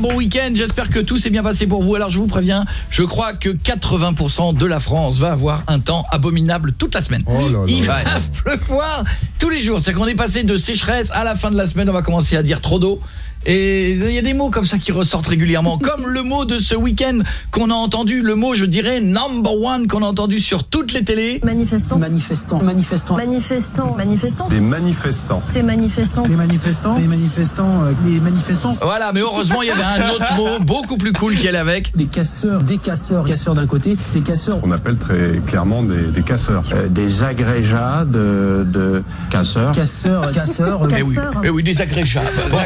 un bon week-end. J'espère que tout s'est bien passé pour vous. Alors je vous préviens, je crois que 80% de la France va avoir un temps abominable toute la semaine. Oh Il va pleuvoir tous les jours. C'est qu'on est passé de sécheresse à la fin de la semaine. On va commencer à dire trop d'eau. Et il y a des mots comme ça qui ressortent régulièrement, comme le mot de ce week-end qu'on a entendu, le mot, je dirais, number one qu'on a entendu sur toutes les télés. Manifestant. Manifestant. Manifestant. Manifestant. Manifestant. Des manifestants. C'est manifestant. Les manifestants. Les manifestants. euh, les manifestants. Voilà, mais heureusement, il y avait un autre mot beaucoup plus cool qui allait avec. Des casseurs. Des casseurs. Casseurs d'un côté. Ces casseurs. On appelle très clairement des, des casseurs. des agrégats de, de casseurs. Casseurs. Casseurs. Eh oui, Casseur. eh oui, des agréchables. Bon,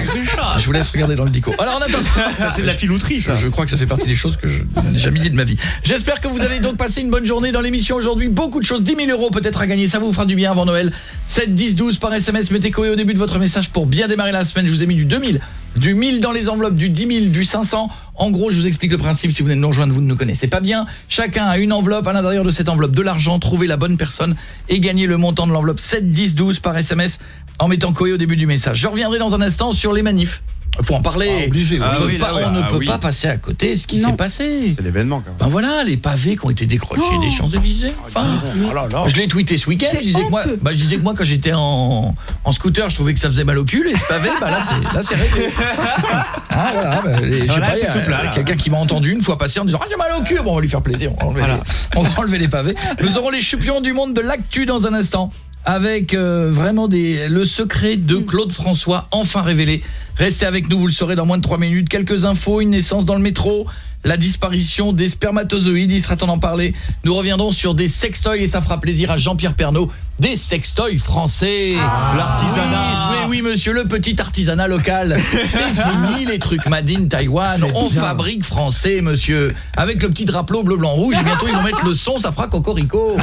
je vous laisse regarder dans le dico. Alors, en attendant, Ça c'est de la filouterie je, ça. je crois que ça fait partie des choses que je n'ai jamais dit de ma vie. J'espère que vous avez donc passé une bonne journée dans l'émission aujourd'hui. Beaucoup de choses, 10 000 euros peut-être à gagner. Ça vous fera du bien avant Noël. 7, 10, 12 par SMS. Mettez Coé au début de votre message pour bien démarrer la semaine. Je vous ai mis du 2000, du 1000 dans les enveloppes, du 10 000, du 500. En gros, je vous explique le principe. Si vous venez de nous rejoindre, vous ne nous connaissez pas bien. Chacun a une enveloppe. À l'intérieur de cette enveloppe, de l'argent. Trouvez la bonne personne et gagnez le montant de l'enveloppe 7, 10, 12 par SMS en mettant Coé au début du message. Je reviendrai dans un instant sur les manifs. Faut en parler. obligé, Ah oui, pas- là, ouais. on ne Ah peut oui. pas passer à côté de ce qui s'est passé. C'est l'événement quand même. Ben voilà, les pavés qui ont été décrochés des Champs-Élysées. Enfin, Oh là là. je l'ai tweeté ce week-end. Je disais que moi, bah, je disais que moi quand j'étais en, en scooter, je trouvais que ça faisait mal au cul. Et ce pavé, bah là c'est là c'est réglé. Ah voilà, bah, les- je sais pas, il quelqu'un qui m'a entendu une fois passer en disant ah, j'ai mal au cul. Bon, on va lui faire plaisir. On va enlever, Voilà. les, on va enlever les pavés. Nous aurons les champions du monde de l'actu dans un instant. Avec euh, vraiment des le secret de Claude François enfin révélé. Restez avec nous, vous le saurez dans moins de 3 minutes. Quelques infos, une naissance dans le métro, la disparition des spermatozoïdes, il sera temps d'en parler. Nous reviendrons sur des sextoys et ça fera plaisir à Jean-Pierre Pernaud, des sextoys français. L'artisanat. Oui, oui, monsieur, le petit artisanat local. C'est fini les trucs made in Taïwan. On fabrique français, monsieur. Avec le petit drapeau bleu, blanc, rouge. Et bientôt, ils vont mettre le son, ça fera cocorico.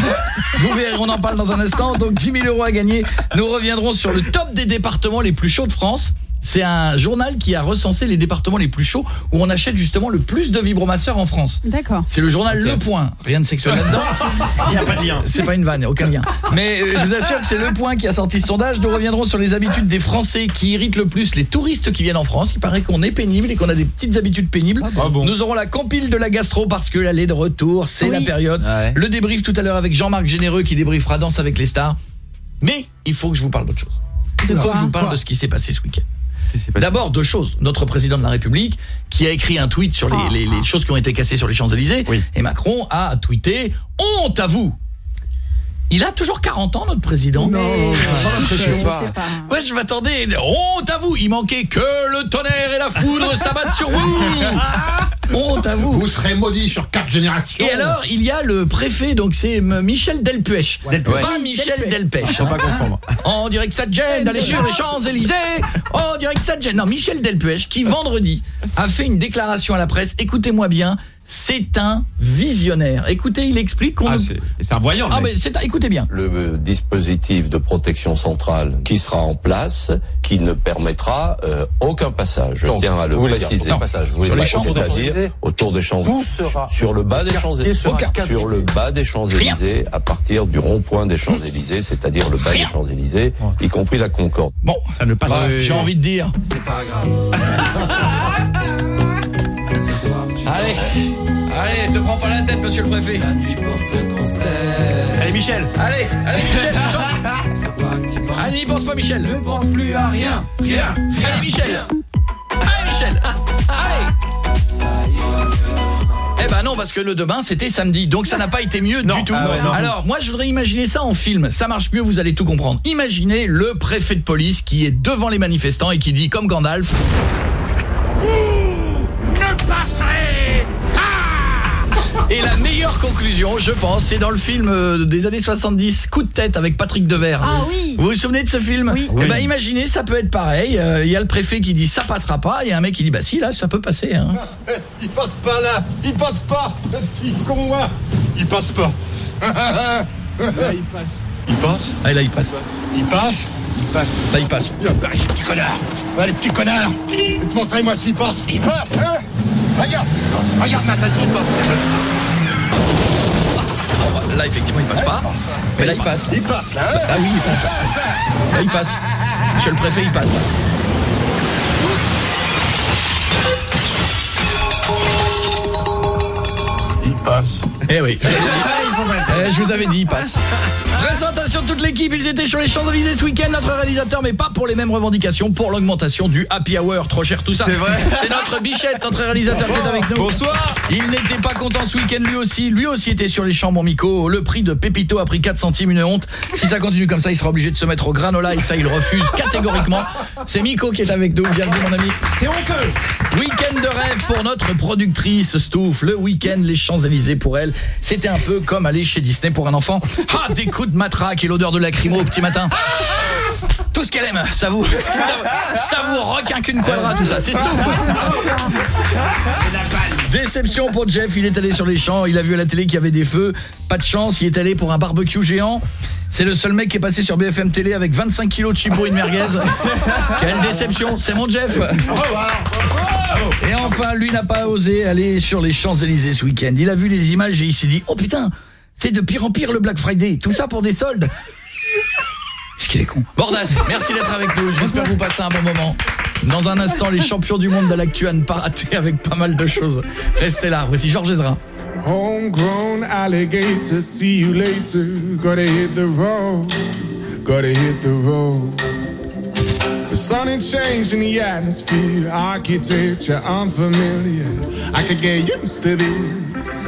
Vous verrez, on en parle dans un instant. Donc, 10 000 euros à gagner. Nous reviendrons sur le top des départements les plus chauds de France. C'est un journal qui a recensé les départements les plus chauds où on achète justement le plus de vibromasseurs en France. D'accord. C'est le journal Le Point. Rien de sexuel là-dedans. Il n'y a pas de lien. C'est pas une vanne, aucun lien. Mais euh, je vous assure que c'est le point qui a sorti ce sondage. Nous reviendrons sur les habitudes des Français qui irritent le plus les touristes qui viennent en France. Il paraît qu'on est pénible et qu'on a des petites habitudes pénibles. Ah bon Nous aurons la compile de la gastro parce que l'allée de retour, c'est Oui. la période. Ouais. Le débrief tout à l'heure avec Jean-Marc Généreux qui débriefera Danse avec les stars. Mais il faut que je vous parle d'autre chose. Il faut que je vous parle de ce qui s'est passé ce week-end. D'abord, deux choses. Notre président de la République, qui a écrit un tweet sur les, les- les choses qui ont été cassées sur les Champs-Élysées, Oui. et Macron a tweeté « Honte à vous !» Il a toujours 40 ans, notre président. Pas. Ouais, je m'attendais. Honte à vous Il manquait que le tonnerre et la foudre s'abattent sur vous Honte à vous Vous serez maudit sur quatre générations. Et alors, il y a le préfet, donc c'est Michel Delpuech. Pas Michel Delpech. Pas confondre. On dirait que ça te gêne d'aller sur les Champs-Élysées. On dirait que ça te gêne. Non, Michel Delpuech, qui vendredi a fait une déclaration à la presse. Écoutez-moi bien, c'est un visionnaire. Écoutez, il explique qu'on... Ah, c'est c'est un voyant. le Ah, mec. mais c'est... un- Écoutez bien. Le euh, dispositif de protection centrale qui sera en place, qui ne permettra euh, aucun passage. Je tiens à le préciser. Non. Sur les champs- C'est-à-dire autour des champs sur le bas des Champs-Élysées, sur le bas des Champs-Élysées, à partir du rond-point des Champs-Élysées, c'est-à-dire le bas Rien. des Champs-Élysées, y compris la Concorde. Bon, Ça ne passe pas. j'ai envie de dire... Allez, allez, te prends pas la tête, monsieur le préfet. Allez Michel. Allez, allez, Michel. Allez, n'y pense pas, Michel. Ne pense plus à rien, rien, Allez, Michel. Allez, Michel. Allez. Eh ben non, parce que le demain, c'était samedi, donc ça n'a pas été mieux Non. du tout. Ah ouais, non. Alors, moi, je voudrais imaginer ça en film. Ça marche mieux, vous allez tout comprendre. Imaginez le préfet de police qui est devant les manifestants et qui dit, comme Gandalf... Et la meilleure conclusion, je pense, c'est dans le film euh, des années 70, Coup de tête avec Patrick Devers. Ah oui. Vous vous souvenez de ce film Oui. Eh ben imaginez, ça peut être pareil. Euh, Il y a le préfet qui dit ça passera pas, il y a un mec qui dit bah si là ça peut passer. Hein. Il passe pas là, il passe pas, le petit con là. Il passe pas. il passe. Ah, et là il passe. Il passe. Il passe. Là il passe. Il passe. les petits connards. Allez, petits connards. Montrez-moi s'il passe. Il passe, hein Regarde, il passe. Regarde, ma s'il passe. Bon, bah, là effectivement il passe pas, mais là il passe. Il passe là, hein Ah oui il passe là. Là il passe. Monsieur le préfet il passe là. Il passe. Eh oui. dit. Eh, je vous avais dit il passe. Présentation de toute l'équipe, ils étaient sur les Champs-Élysées ce week-end, notre réalisateur, mais pas pour les mêmes revendications, pour l'augmentation du happy hour, trop cher tout ça. C'est vrai. C'est notre Bichette, notre réalisateur qui est avec nous. Bonsoir. Il n'était pas content ce week-end lui aussi, lui aussi était sur les champs, mon Miko. Le prix de Pépito a pris 4 centimes, une honte. Si ça continue comme ça, il sera obligé de se mettre au granola et ça, il refuse catégoriquement. C'est Miko qui est avec nous, bienvenue mon ami. C'est honteux. Week-end de rêve pour notre productrice Stouff. Le week-end, les Champs-Élysées pour elle. C'était un peu comme aller chez Disney pour un enfant. Ah, des coups de matraque et l'odeur de lacrymo au petit matin. Tout ce qu'elle aime, ça vous, ça, ça vous requin qu'une quadra, tout ça. C'est Stouff. Déception pour Jeff, il est allé sur les champs, il a vu à la télé qu'il y avait des feux. Pas de chance, il est allé pour un barbecue géant. C'est le seul mec qui est passé sur BFM Télé avec 25 kilos de chibouine merguez. Quelle déception, c'est mon Jeff. Et enfin, lui n'a pas osé aller sur les Champs-Élysées ce week-end. Il a vu les images et il s'est dit "Oh putain, c'est de pire en pire le Black Friday, tout ça pour des soldes." Est-ce qu'il est con Bordas, merci d'être avec nous. J'espère que vous passez un bon moment. Dans un instant, les champions du monde de l'actu à ne pas rater avec pas mal de choses. Restez là, voici Georges Ezra. Homegrown alligator, see you later. Gotta hit the road, gotta hit the road. The sun ain't changed in the atmosphere, architecture unfamiliar. I could get used to this.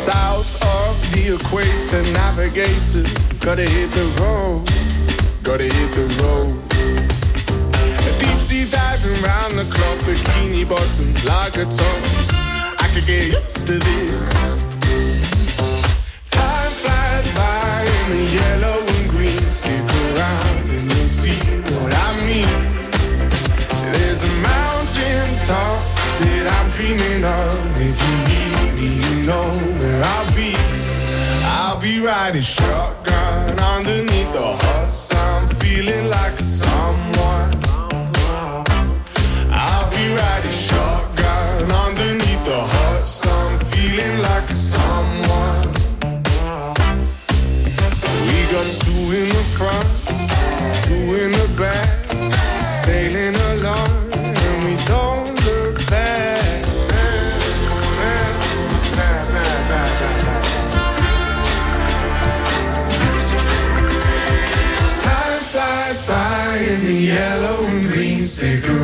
South of the equator, navigator. Gotta hit the road, gotta hit the road. Deep sea diving round the clock, bikini bottoms, lager tops. I could get used to this. Time flies by in the yellow and green. Stick around and you'll see what I mean. There's a mountain top that I'm dreaming of. If you need me, you know where I'll be. I'll be riding shotgun underneath the hot sun, feeling like someone. I'll be riding shotgun underneath the hot sun, feeling like someone. We got two in the front, two in the back,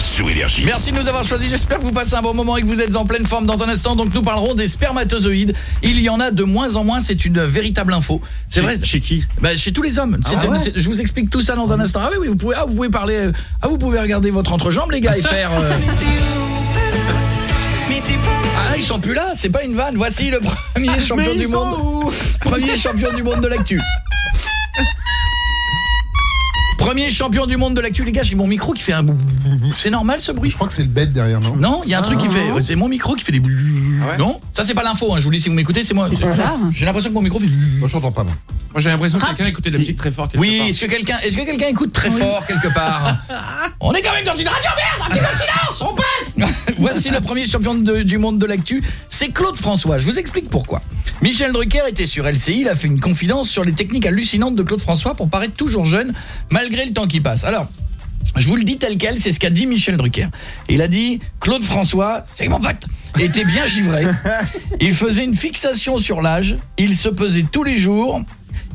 sur Énergie. Merci de nous avoir choisis. J'espère que vous passez un bon moment et que vous êtes en pleine forme dans un instant. Donc nous parlerons des spermatozoïdes. Il y en a de moins en moins, c'est une véritable info. C'est vrai. Chez qui? Bah, Chez tous les hommes. Ah ouais je vous explique tout ça dans un instant. Ah oui, oui, vous pouvez, ah, vous pouvez parler. euh, Ah, vous pouvez regarder votre entrejambe, les gars, et faire. euh, Ah, ils sont plus là, c'est pas une vanne. Voici le premier champion du monde. Premier champion du monde de l'actu. Premier champion du monde de l'actu, les gars, j'ai mon micro qui fait un bou- C'est normal ce bruit Je crois que c'est le bête derrière, non Non, il y a un truc qui Ah. fait c'est mon micro qui fait des Non, ça c'est pas l'info hein, je vous le dis si vous m'écoutez, c'est moi. J'ai l'impression que mon micro fait Moi, j'entends pas, moi. Moi, j'ai l'impression que quelqu'un écoutait de la musique très fort. quelque Oui, part. est-ce que quelqu'un est-ce que quelqu'un écoute très fort quelque part On est quand même dans une radio merde, un petit peu de silence, on passe. Voici le premier champion du monde de l'actu, c'est Claude François. Je vous explique pourquoi. Michel Drucker était sur LCI, il a fait une confidence sur les techniques hallucinantes de Claude François pour paraître toujours jeune malgré le temps qui passe. Alors, je vous le dis tel quel, c'est ce qu'a dit Michel Drucker. Il a dit Claude François, c'est mon pote, était bien givré. Il faisait une fixation sur l'âge, il se pesait tous les jours.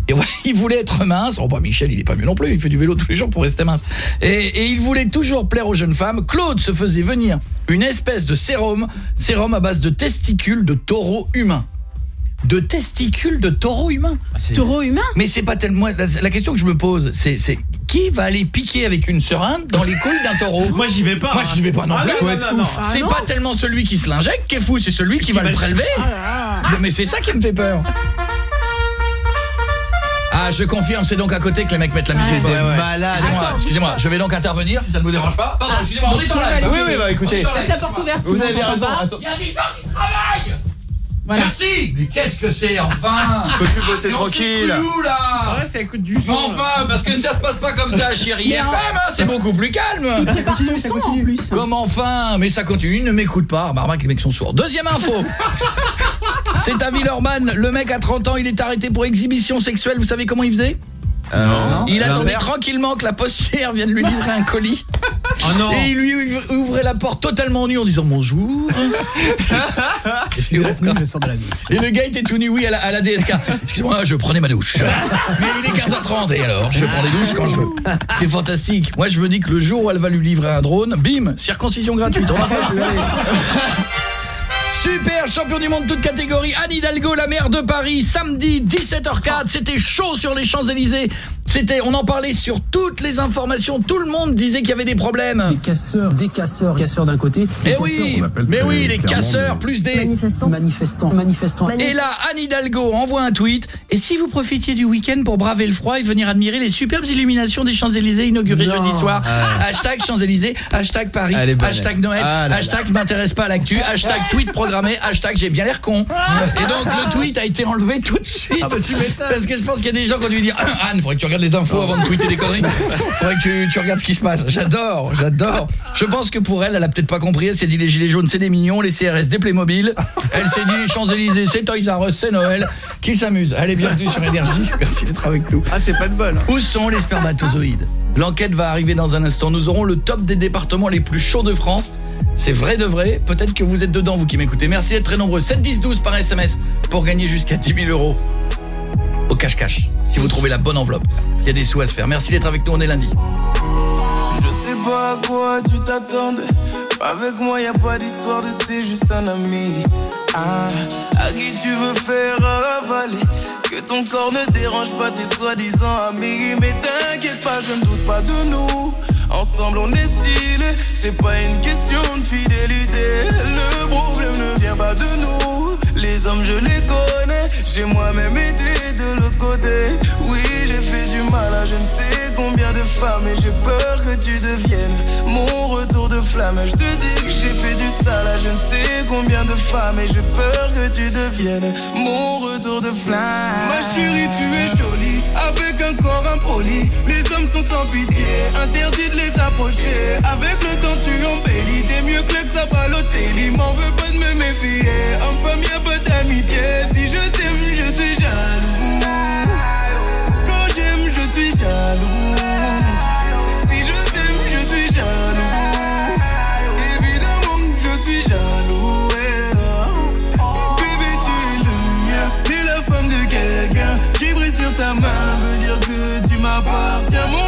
Et ouais, il voulait être mince. Oh bah Michel, il est pas mieux non plus, il fait du vélo tous les jours pour rester mince. Et, et il voulait toujours plaire aux jeunes femmes. Claude se faisait venir une espèce de sérum, sérum à base de testicules de taureau humain. De testicules de taureau humain Taureau humain Mais c'est pas tellement la, la question que je me pose, c'est c'est qui va aller piquer avec une seringue dans les couilles d'un taureau? Moi, j'y vais pas, Moi hein. j'y vais pas non Ah, plus. C'est Ah, non. pas tellement celui qui se l'injecte qui est fou, c'est celui qui, va, va le le prélever. Ah Mais c'est ça qui me fait peur. Ah, je confirme, c'est donc à côté que les mecs mettent la musique. C'est. Excusez-moi, excusez-moi, je vais donc intervenir si ça ne vous dérange pas. Pardon, excusez-moi, on est en live. Oui, oui, bah écoutez. Laisse la porte ouverte, Vous avez raison. Il y a des gens qui travaillent Voilà. Merci Mais qu'est-ce que c'est, enfin On peut plus bosser tranquille. là Ouais, ça écoute du son. enfin, parce que ça se passe pas comme ça à Chéri Mais FM, hein, c'est beaucoup plus calme C'est par ton son en plus. Comme enfin Mais ça continue, ne m'écoute pas. Bah, remarque, les mecs sont sourds. Deuxième info C'est à Villeurbanne, le mec à 30 ans, il est arrêté pour exhibition sexuelle. Vous savez comment il faisait? Euh, Il attendait tranquillement que la postière vienne lui livrer un colis. Oh non. Et il lui ouvrait la porte totalement nu en disant bonjour. Excusez-moi, je sors de la douche. Et le gars était tout nu, oui, à la, à la DSK. Excusez-moi, je prenais ma douche. Mais il est 15h30, et alors Je prends des douches quand je veux. C'est fantastique. Moi, je me dis que le jour où elle va lui livrer un drone, bim, circoncision gratuite. On Super champion du monde toute catégorie. Anne Hidalgo la maire de Paris samedi 17h04 c'était chaud sur les Champs-Élysées c'était on en parlait sur toutes les informations tout le monde disait qu'il y avait des problèmes Des casseurs, des casseurs, casseurs d'un côté. Eh casseurs, oui mais oui les casseurs plus des Manifestants. Manifestants, manifestants. Mani- Et là, Anne Hidalgo envoie un tweet. Et si vous profitiez du week-end pour braver le froid et venir admirer les superbes illuminations des Champs-Élysées inaugurées jeudi soir Hashtag Champs-Élysées, hashtag Paris, hashtag. Noël, Ah là hashtag m'intéresse pas à l'actu, hashtag tweet programmé, hashtag j'ai bien l'air con. Et donc le tweet a été enlevé tout de suite. Ah bah, Parce que je pense qu'il y a des gens qui ont dû dire Anne, faudrait que tu regardes les infos avant de tweeter des conneries. Faudrait que tu, tu regardes ce qui se passe. J'adore, j'adore. Je pense que pour elle, elle a peut-être pas compris. Elle s'est dit les gilets jaunes, c'est des mignons, les CRS, des Playmobil. Elle s'est dit les Champs-Élysées, c'est Toys R Us, c'est Noël. Qui s'amuse Allez, bienvenue sur Énergie. Merci d'être avec nous. Ah, c'est pas de bol. Où sont les spermatozoïdes? L'enquête va arriver dans un instant. Nous aurons le top des départements les plus chauds de France. C'est vrai de vrai. Peut-être que vous êtes dedans, vous qui m'écoutez. Merci d'être très nombreux. 7 10 12 par SMS pour gagner jusqu'à 10 000 euros au cache-cache. Si vous trouvez la bonne enveloppe, il y a des sous à se faire. Merci d'être avec nous. On est lundi. Je sais pas à quoi tu t'attendais. Avec moi, y a pas d'histoire de c'est juste un ami. Ah, à qui tu veux faire avaler? Que ton corps ne dérange pas tes soi-disant amis. Mais t'inquiète pas, je ne doute pas de nous. Ensemble, on est stylé. C'est pas une question de fidélité. Le problème ne vient pas de nous. Les hommes, je les connais. J'ai moi-même été de l'autre côté. Oui, j'ai fait du mal à je ne sais combien de femmes. Et j'ai peur que tu deviennes mon retour de flamme. Je te dis que j'ai fait du sale à je ne sais combien de femmes. Et j'ai peur que tu deviennes mon retour de flamme. Ma chérie, tu es jolie. Avec un corps impoli. Les hommes sont sans pitié. Interdit de les approcher. Avec le temps, tu embellis. T'es mieux que à Balotelli. M'en veux pas de me méfier. Homme-femme, y'a pas Si je t'aime, je suis jaloux. Quand j'aime, je suis jaloux. Si je t'aime, je suis jaloux. Évidemment que je suis jaloux. Bébé, tu es le mien. T'es la femme de quelqu'un. Ce qui brille sur ta main veut dire que tu m'appartiens. Mon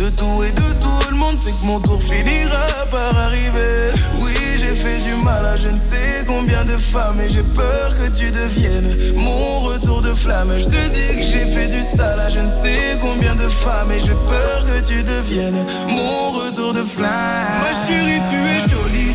De tout et de tout le monde, c'est que mon tour finira par arriver. Oui, j'ai fait du mal à je ne sais combien de femmes et j'ai peur que tu deviennes mon retour de flamme. Je te dis que j'ai fait du sale à je ne sais combien de femmes et j'ai peur que tu deviennes mon retour de flamme. Ma chérie, tu es jolie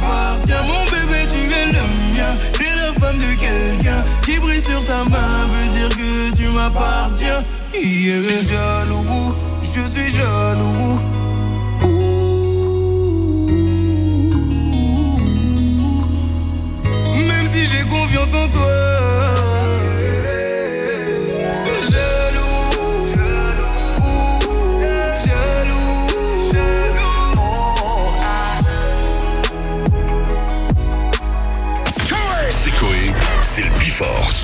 Mon bébé, tu es le mien. T'es la femme de quelqu'un. Qui brille sur ta main veut dire que tu m'appartiens. Yeah. Jaloux, je suis jaloux. Même si j'ai confiance en toi.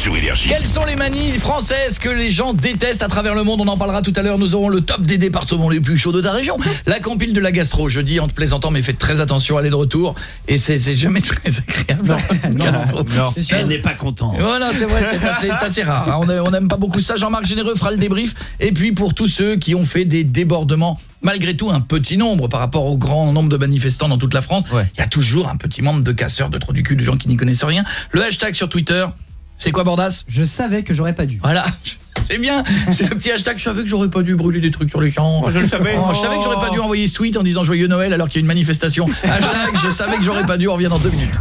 Sur Énergie. Quelles sont les manies françaises que les gens détestent à travers le monde? On en parlera tout à l'heure. Nous aurons le top des départements les plus chauds de ta région. La compile de la gastro, je dis en te plaisantant, mais faites très attention, elle est de retour. Et c'est jamais très agréable. Gastro. Elle n'est pas contente. Voilà, c'est vrai, c'est assez, rare. hein. On n'aime pas beaucoup ça. Jean-Marc Généreux fera le débrief. Et puis pour tous ceux qui ont fait des débordements, malgré tout un petit nombre par rapport au grand nombre de manifestants dans toute la France, il y a toujours un petit nombre de casseurs, de trous du cul, de gens qui n'y connaissent rien. Le hashtag sur Twitter, c'est quoi Bordas Je savais que j'aurais pas dû. Voilà. C'est bien, c'est le petit hashtag je savais que j'aurais pas dû brûler des trucs sur les champs. je le savais. Oh, je savais que j'aurais pas dû envoyer ce tweet en disant joyeux Noël alors qu'il y a une manifestation. Hashtag je savais que j'aurais pas dû, on revient dans deux minutes.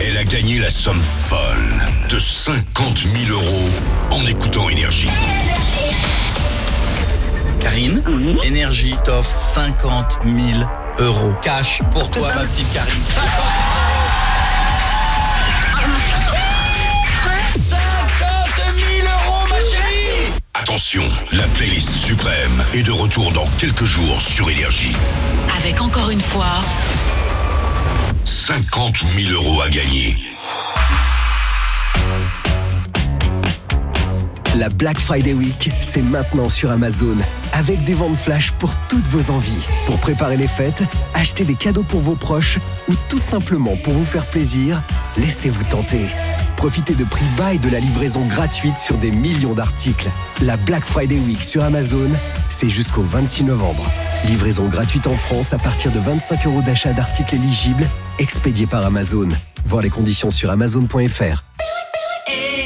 Elle a gagné la somme folle de 50 000 euros en écoutant Énergie. Karine, Énergie t'offre 50 000 euros cash pour toi ma petite Karine. 50 000 Attention, la playlist suprême est de retour dans quelques jours sur Énergie. Avec encore une fois 50 000 euros à gagner. La Black Friday Week, c'est maintenant sur Amazon, avec des ventes flash pour toutes vos envies. Pour préparer les fêtes, acheter des cadeaux pour vos proches ou tout simplement pour vous faire plaisir, laissez-vous tenter. Profitez de prix bas et de la livraison gratuite sur des millions d'articles. La Black Friday Week sur Amazon, c'est jusqu'au 26 novembre. Livraison gratuite en France à partir de 25 euros d'achat d'articles éligibles, expédiés par Amazon. Voir les conditions sur amazon.fr.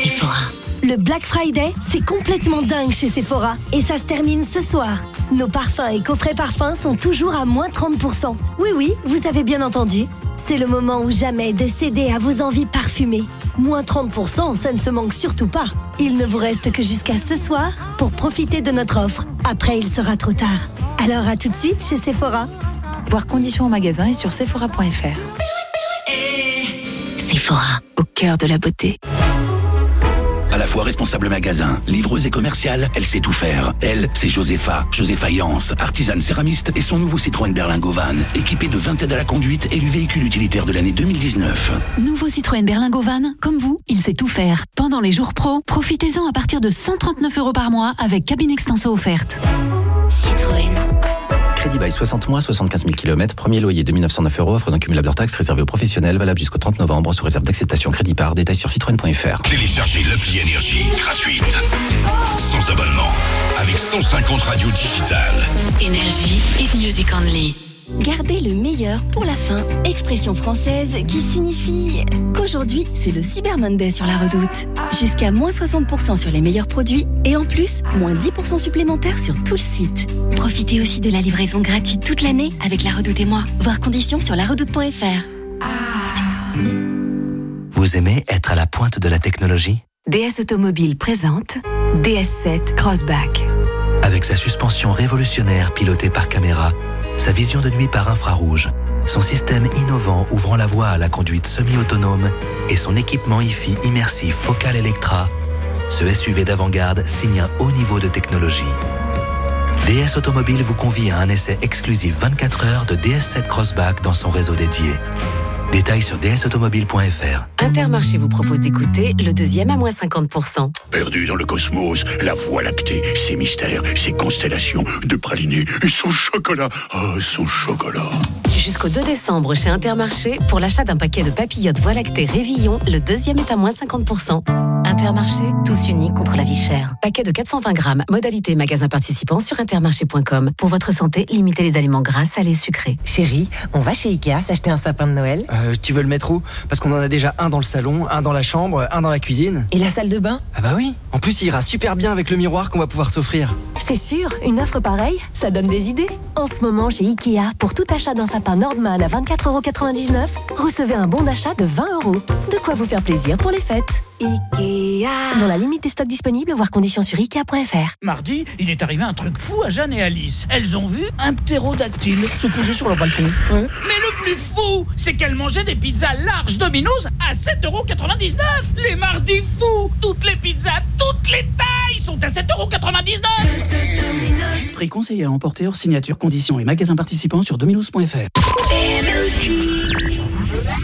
Sephora. Le Black Friday, c'est complètement dingue chez Sephora. Et ça se termine ce soir. Nos parfums et coffrets parfums sont toujours à moins 30%. Oui, oui, vous avez bien entendu. C'est le moment ou jamais de céder à vos envies parfumées. Moins 30%, ça ne se manque surtout pas. Il ne vous reste que jusqu'à ce soir pour profiter de notre offre. Après, il sera trop tard. Alors à tout de suite chez Sephora. Voir conditions au magasin et sur sephora.fr. Sephora, au cœur de la beauté. À la fois responsable magasin, livreuse et commerciale, elle sait tout faire. Elle, c'est Josepha, Josepha Yance, artisane céramiste et son nouveau Citroën Berlingo Van, équipé de 20 aides à la conduite et du véhicule utilitaire de l'année 2019. Nouveau Citroën Berlingo Van, comme vous, il sait tout faire. Pendant les jours pro, profitez-en à partir de 139 euros par mois avec cabine extenso offerte. Citroën. Crédit bail 60 mois, 75 000 km, premier loyer 2909 euros, offre d'un cumulable hors taxe réservé aux professionnels, valable jusqu'au 30 novembre, sous réserve d'acceptation crédit par, détail sur citroën.fr. Téléchargez l'appli Énergie gratuite. Sans abonnement. Avec 150 radios digitales. Énergie, hit music only. Gardez le meilleur pour la fin. Expression française qui signifie qu'aujourd'hui, c'est le Cyber Monday sur la redoute. Jusqu'à moins 60% sur les meilleurs produits et en plus, moins 10% supplémentaires sur tout le site. Profitez aussi de la livraison gratuite toute l'année avec la redoute et moi. Voir conditions sur laredoute.fr. Vous aimez être à la pointe de la technologie? DS Automobile présente DS7 Crossback. Avec sa suspension révolutionnaire pilotée par caméra, sa vision de nuit par infrarouge, son système innovant ouvrant la voie à la conduite semi-autonome et son équipement IFI immersif Focal Electra, ce SUV d'avant-garde signe un haut niveau de technologie. DS Automobile vous convie à un essai exclusif 24 heures de DS7 Crossback dans son réseau dédié. Détails sur dsautomobile.fr. Intermarché vous propose d'écouter le deuxième à moins 50%. Perdu dans le cosmos, la voie lactée, ses mystères, ses constellations de pralinés et son chocolat. Ah, son chocolat. Jusqu'au 2 décembre chez Intermarché, pour l'achat d'un paquet de papillotes Voie lactée Révillon, le deuxième est à moins 50%. Intermarché, tous unis contre la vie chère. Paquet de 420 grammes, modalité magasin participant sur intermarché.com. Pour votre santé, limitez les aliments gras, salés, sucrés. Chérie, on va chez Ikea s'acheter un sapin de Noël Euh, tu veux le mettre où? Parce qu'on en a déjà un dans le salon, un dans la chambre, un dans la cuisine. Et la salle de bain? Ah bah oui. En plus, il ira super bien avec le miroir qu'on va pouvoir s'offrir. C'est sûr, une offre pareille, ça donne des idées. En ce moment, chez Ikea, pour tout achat d'un sapin Nordman à 24,99€, recevez un bon d'achat de 20 euros. De quoi vous faire plaisir pour les fêtes. Ikea Dans la limite des stocks disponibles, voir conditions sur Ikea.fr. Mardi, il est arrivé un truc fou à Jeanne et Alice. Elles ont vu un ptérodactyle se poser sur leur balcon. Mais le plus fou, c'est qu'elles mangeaient des pizzas larges Domino's à 7,99€ Les mardis fous Toutes les pizzas, toutes les tailles sont à 7,99€ Prix conseillé à emporter hors signature, conditions et magasins participants sur dominos.fr.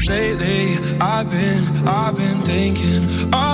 Lately, I've been, I've been thinking. I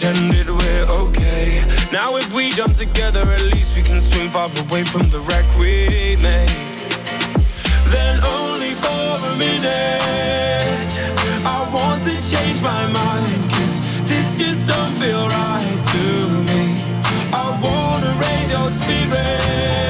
pretended we're okay. Now if we jump together At least we can swim far away from the wreck we made. Then only for a minute I want to change my mind Cause this just don't feel right to me. I wanna raise your spirits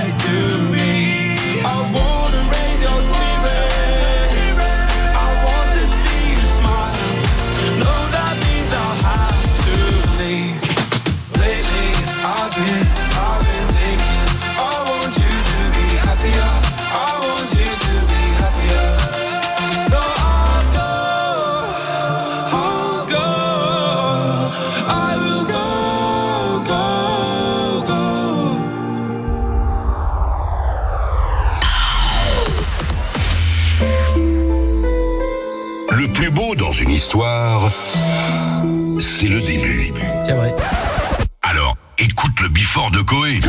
Bifort de Coé.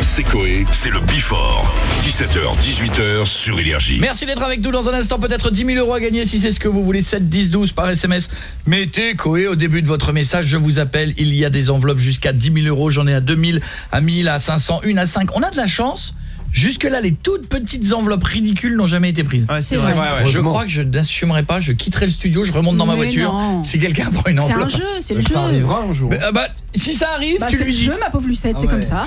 C'est Coé, c'est le Bifort. 17h, 18h sur Énergie. Merci d'être avec nous dans un instant, peut-être 10 000 euros à gagner si c'est ce que vous voulez, 7, 10, 12 par SMS. Mettez Coé au début de votre message, je vous appelle, il y a des enveloppes jusqu'à 10 000 euros, j'en ai à 2000, à 1000, à 500, une à 5. On a de la chance Jusque-là, les toutes petites enveloppes ridicules n'ont jamais été prises. c'est vrai. vrai, ouais. je crois que je n'assumerai pas, je quitterai le studio, je remonte dans ma voiture. non. Si quelqu'un prend une C'est enveloppe. un jeu, c'est le jeu. un jour. Mais, ah bah, si ça arrive, Bah, tu c'est lui le dis. jeu, ma pauvre Lucette, c'est ouais. comme ça.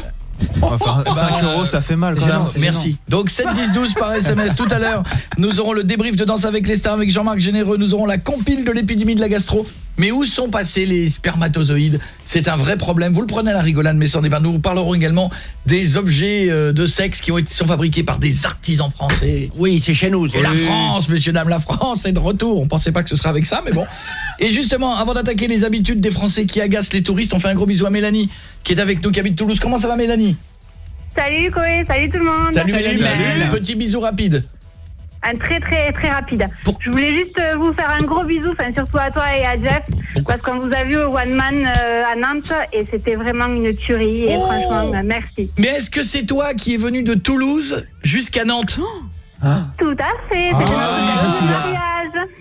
Enfin, 5 Bah, euros, ça fait mal quand Voilà, même. merci. Donc 7 10 12 par SMS tout à l'heure. Nous aurons le débrief de Danse avec les stars avec Jean-Marc Généreux, nous aurons la compile de l'épidémie de la gastro. Mais où sont passés les spermatozoïdes C'est un vrai problème. Vous le prenez à la rigolade mais sans débat. Nous parlerons également des objets euh, de sexe qui ont été sont fabriqués par des artisans français. Oui, c'est chez nous. Et la France, messieurs dames, la France est de retour. On pensait pas que ce serait avec ça, mais bon. Et justement, avant d'attaquer les habitudes des Français qui agacent les touristes, on fait un gros bisou à Mélanie qui est avec nous, qui habite Toulouse. Comment ça va Mélanie? Salut Koé, salut tout le monde. Salut, Mélanie. Petit bisou rapide. Un très très très rapide. Je voulais juste euh, vous faire un gros bisou, enfin surtout à toi et à Jeff, parce qu'on vous a vu au One Man euh, à Nantes et c'était vraiment une tuerie et Oh franchement euh, merci. Mais est-ce que c'est toi qui es venu de Toulouse jusqu'à Nantes Tout à fait, Ah, cadeau de mariage.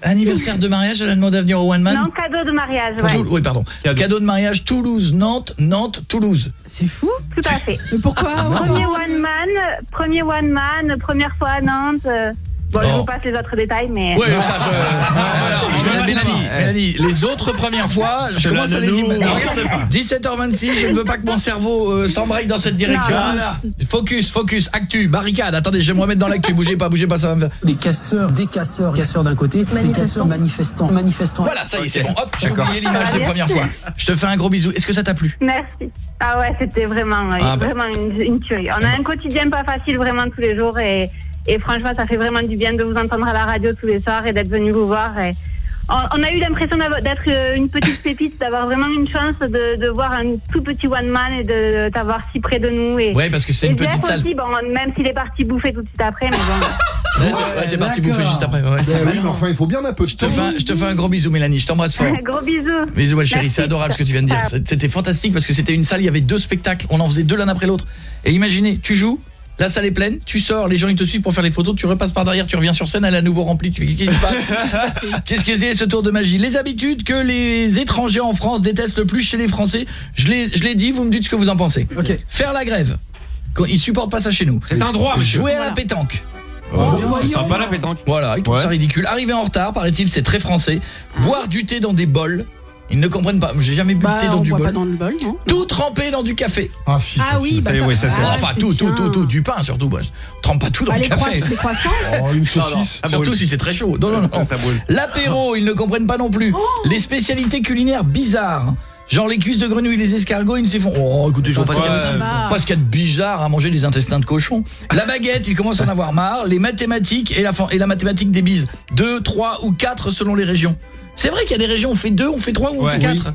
Anniversaire de mariage, elle a demandé à venir au One Man Non, cadeau de mariage, ouais. Toul- Oui, pardon. Cadeau. de mariage Toulouse, Nantes, Nantes, Toulouse. C'est fou. Tout à fait. Mais pourquoi Premier One Man, premier One Man, première fois à Nantes. euh, Bon, je Oh. vous passe les autres détails, mais... Oui, ça, je... Alors, je vais- Mélanie, Mélanie, les autres premières fois, je commence à les imaginer. Ne regarde pas. 17h26, je ne veux pas que mon cerveau euh, s'embraye dans cette direction. Non. Voilà. Focus, focus, actu, barricade. Attendez, je vais me remettre dans l'actu. Bougez pas, bougez pas, ça va me faire. Des casseurs, des casseurs, casseurs d'un côté, c'est casseurs manifestants, manifestants. Voilà, ça y est, c'est bon. Hop, j'ai D'accord. oublié l'image des premières fois. Je te fais un gros bisou. Est-ce que ça t'a plu Merci. Ah ouais, c'était vraiment, euh, Ah bah. vraiment une, une tuerie. On a un quotidien pas facile vraiment tous les jours et, et franchement, ça fait vraiment du bien de vous entendre à la radio tous les soirs et d'être venu vous voir. Et on, a eu l'impression d'être euh, une petite pépite, d'avoir vraiment une chance de, de voir un tout petit one man et de t'avoir si près de nous. Et, Ouais, parce que c'est une Jeff petite salle. aussi, bon, même s'il est parti bouffer tout de suite après, mais bon. Ouais, t'es- ouais, T'es parti bouffer juste après. Ouais, c'est oui, enfin, il faut bien un peu de Je te fais un- je te fais un gros bisou, Mélanie. Je t'embrasse fort. Gros bisous. Bisous, ma chérie, c'est adorable ce que tu viens de dire. Ah. C'était fantastique parce que c'était une salle, il y avait deux spectacles, on en faisait deux l'un après l'autre. Et imaginez, tu joues, la salle est pleine, tu sors, les gens ils te suivent pour faire les photos, tu repasses par derrière, tu reviens sur scène, elle est à nouveau remplie, tu fais qu'est-ce qui se passe Qu'est-ce que c'est ce tour de magie? Les habitudes que les étrangers en France détestent le plus chez les Français, je l'ai je l'ai dit, vous me dites ce que vous en pensez. Faire la grève. Quand- Ils supportent pas ça chez nous. C'est un droit, monsieur. Jouer à la pétanque. Oh, c'est sympa la pétanque. Voilà, ils trouvent ça ridicule. Arriver en retard, paraît-il, c'est très français. Boire du thé dans des bols. Ils ne comprennent pas. J'ai jamais bu Bah, thé dans du bol. pas dans le bol, non Tout trempé dans du café. Ah si, Ah oui, bah ça, ça, c'est ah, enfin tout, tout, tout, tout, du pain surtout. Bah, trempe pas tout dans Bah, le les, café. croiss- les croissants Oh, une Non, non, saucisse. Surtout si c'est très chaud. Non, non, non. Ça. L'apéro, ils ne comprennent pas non plus. Oh. Les spécialités culinaires bizarres. Genre les cuisses de grenouille, les escargots, ils ne s'y font. Oh, écoutez, je vois pas ce qu'il y a- Ouais. va. pas ce qu'il y a de bizarre à manger des intestins de cochon. La baguette, ils commencent à en avoir marre. Les mathématiques et la, et la mathématique des bises. 2, 3 ou 4 selon les régions. C'est vrai qu'il y a des régions où on fait 2, on fait 3 ou on Ouais. fait 4.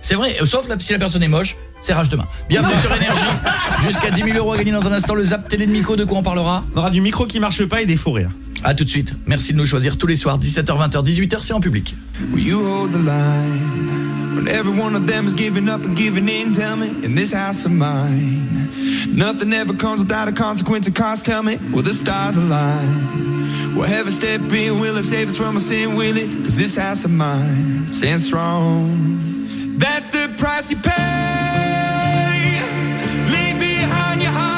C'est vrai, sauf la- si la personne est moche, c'est rage demain. Bienvenue sur Énergie. Jusqu'à 10 000 euros à gagner dans un instant. Le zap télé de Miko, de quoi on parlera On aura du micro qui marche pas et des faux rires. A tout de suite. Merci de nous choisir tous les soirs, 17h, 20h, 18h, c'est en public. Will you hold the line when every one of them is giving up and giving in? Tell me, in this house of mine, nothing ever comes without a consequence and cost. Tell me, will the stars align? Will heaven step in? Will it save us from our sin? Will it? Cause this house of mine stands strong. That's the price you pay. Leave behind your heart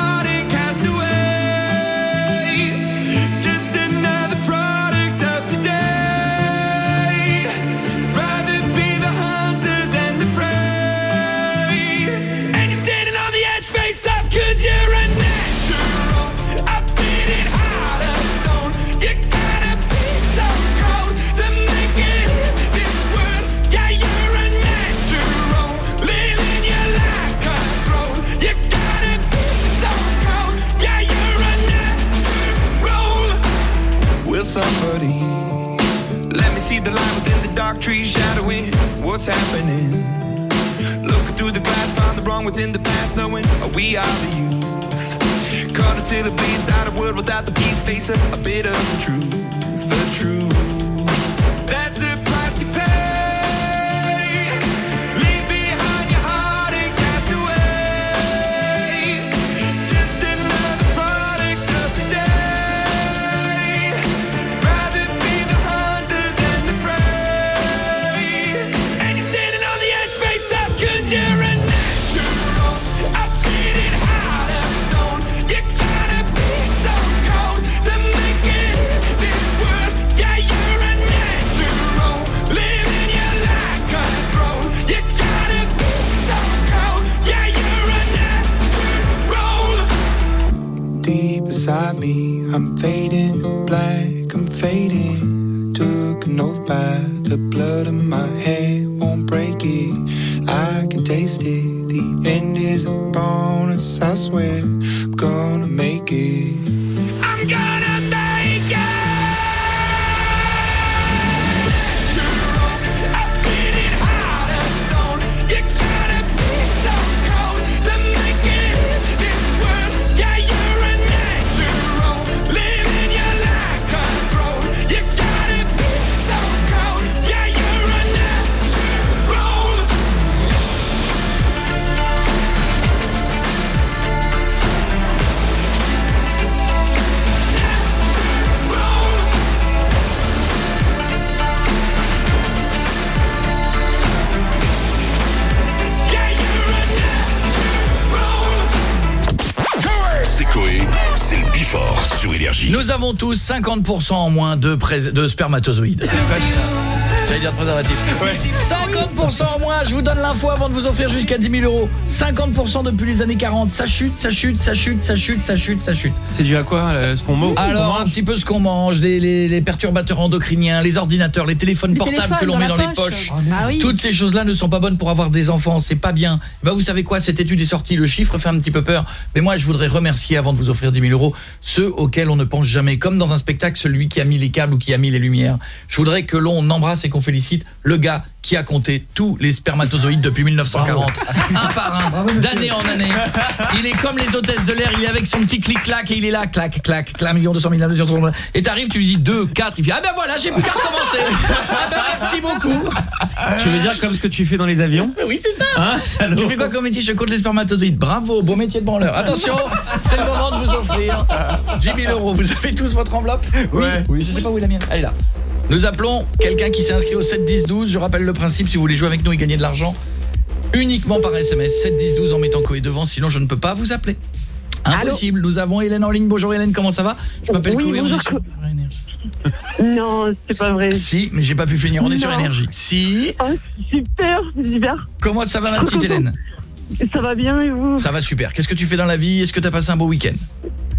tous 50% en moins de, de spermatozoïdes. J'allais dire de préservatif. 50% en moins, je vous donne l'info avant de vous offrir jusqu'à 10 000 euros. 50% depuis les années 40, ça chute, ça chute, ça chute, ça chute, ça chute, ça chute. C'est dû à quoi euh, ce qu'on mange Alors, un petit peu ce qu'on mange, les, les- les perturbateurs endocriniens, les ordinateurs, les téléphones Les portables téléphones que l'on met dans les poche. poches. Ah oui. Toutes ces choses-là ne sont pas bonnes pour avoir des enfants, c'est pas bien. Bah, vous savez quoi, cette étude est sortie, le chiffre fait un petit peu peur. Mais moi, je voudrais remercier, avant de vous offrir 10 000 euros, ceux auxquels on ne pense jamais. Comme dans un spectacle, celui qui a mis les câbles ou qui a mis les lumières. Je voudrais que l'on embrasse et qu'on félicite le gars qui a compté tous les spermatozoïdes depuis 1940. Un par un, d'année en année. Il est comme les hôtesses de l'air, il est avec son petit clic-clac et il est là, clac, clac, clac, million, 200 000, 200 000. Et t'arrives, tu lui dis 2, 4, il fait Ah ben voilà, j'ai plus qu'à recommencer. Ah ben merci beaucoup. Tu veux dire comme ce que tu fais dans les avions Oui, c'est ça. Hein, Tu fais quoi comme métier? Je compte les spermatozoïdes. Bravo, beau métier de branleur. Attention, c'est le moment de vous offrir 10 000 euros. Vous avez tous votre enveloppe? Ouais. Oui. Je sais pas où est la mienne. Elle est là. Nous appelons quelqu'un qui s'est inscrit au 7 10 12. Je rappelle le principe, si vous voulez jouer avec nous et gagner de l'argent, uniquement par SMS 7 10 12 en mettant Coé devant, sinon je ne peux pas vous appeler. Impossible. Nous avons Hélène en ligne. Bonjour Hélène, comment ça va? Je m'appelle Oui, Coé, on est sur Non, c'est pas vrai. Si, mais j'ai pas pu finir, on est sur énergie. Si. Oh, super, c'est super. Comment ça va ma petite Hélène? Ça va bien et vous? Ça va super. Qu'est-ce que tu fais dans la vie? Est-ce que tu as passé un beau week-end?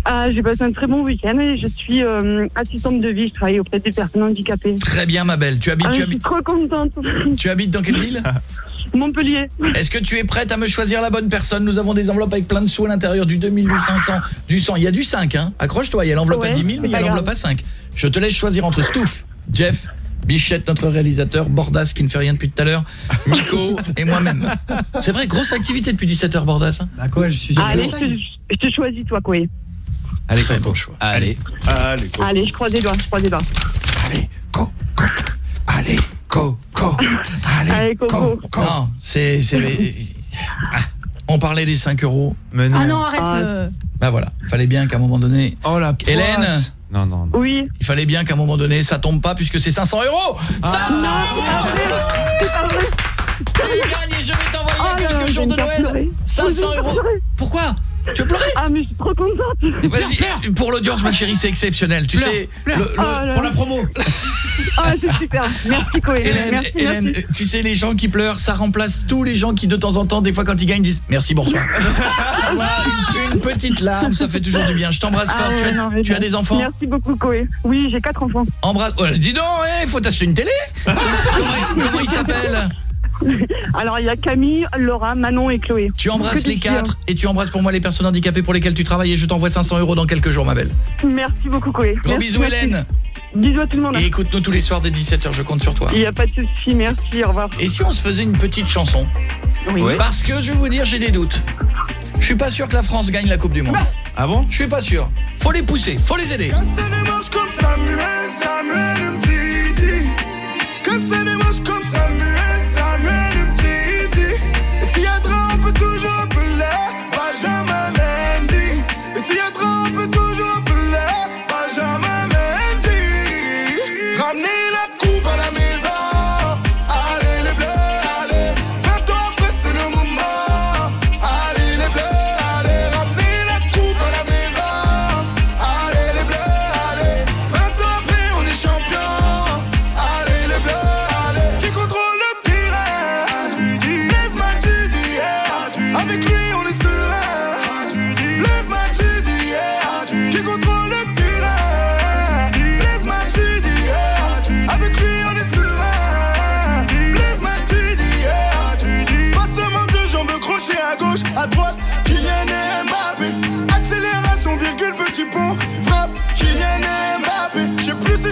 Ah, J'ai passé un très bon week-end et je suis euh, assistante de vie. Je travaille auprès des personnes handicapées. Très bien ma belle. Tu habites Ah, tu je suis trop contente. tu habites dans quelle ville Montpellier. Est-ce que tu es prête à me choisir la bonne personne? Nous avons des enveloppes avec plein de sous à l'intérieur du 2500, du 100. Il y a du 5 hein. Accroche-toi, il y a l'enveloppe Ouais, à 10 000 mais il y a l'enveloppe à 5. Je te laisse choisir entre Stouff, Jeff, Bichette notre réalisateur, Bordas qui ne fait rien depuis tout à l'heure, Nico et moi-même. C'est vrai, grosse activité depuis 17h Bordas. hein. Bah quoi, je suis Ah, allez, je te, je te choisis toi, quoi. Allez, Très bon choix. Allez. Allez. Allez, je croise les doigts, je croise les doigts. Allez, Coco. Allez, Coco. Allez, Coco. Non, c'est c'est Ah, on parlait des 5 euros. Mais Ah non, arrête. Ah. euh, Bah voilà, fallait bien qu'à un moment donné Oh la Hélène poisse. Non, non, non. Oui. Il fallait bien qu'à un moment donné ça tombe pas puisque c'est 500 euros 500 euros C'est pas vrai. Tu gagnes et je vais t'envoyer Oh quelques jours de Noël pleurer. 500 Je viens de euros. Pourquoi? Tu veux pleurer Ah, mais je suis trop contente. Vas-y, pour l'audience ma chérie, c'est exceptionnel. Tu Pleure, sais, pleure. le- le- Oh là Pour la promo. Ah, c'est super. Merci, Coé. Hélène, Merci, Hélène, merci. tu sais les gens qui pleurent, ça remplace tous les gens qui de temps en temps des fois quand ils gagnent disent merci bonsoir. Voilà, une, une petite larme, ça fait toujours du bien. Je t'embrasse fort. Ah tu as, non, mais tu as non. des enfants Merci beaucoup, Coé. Oui, j'ai quatre enfants. Embrasse. Oh, dis donc, il faut t'acheter une télé. comment, comment ils s'appellent Alors, il y a Camille, Laura, Manon et Chloé. Tu embrasses les hein. quatre et tu embrasses pour moi les personnes handicapées pour lesquelles tu travailles et je t'envoie 500 euros dans quelques jours ma belle. Merci beaucoup, Coé. Gros Merci, bisous merci. Hélène Bisous à tout le monde. et écoute-nous tous les soirs dès 17h, je compte sur toi. Il n'y a pas de souci, merci, au revoir. Et si on se faisait une petite chanson Oui. Ouais. Parce que je vais vous dire, j'ai des doutes. Je suis pas sûr que la France gagne la Coupe du Monde. Ah bon? Je suis pas sûr. Faut les pousser, faut les aider. Casser les manches comme Samuel, Samuel Mtiti. Casser les manches comme Samuel, Samuel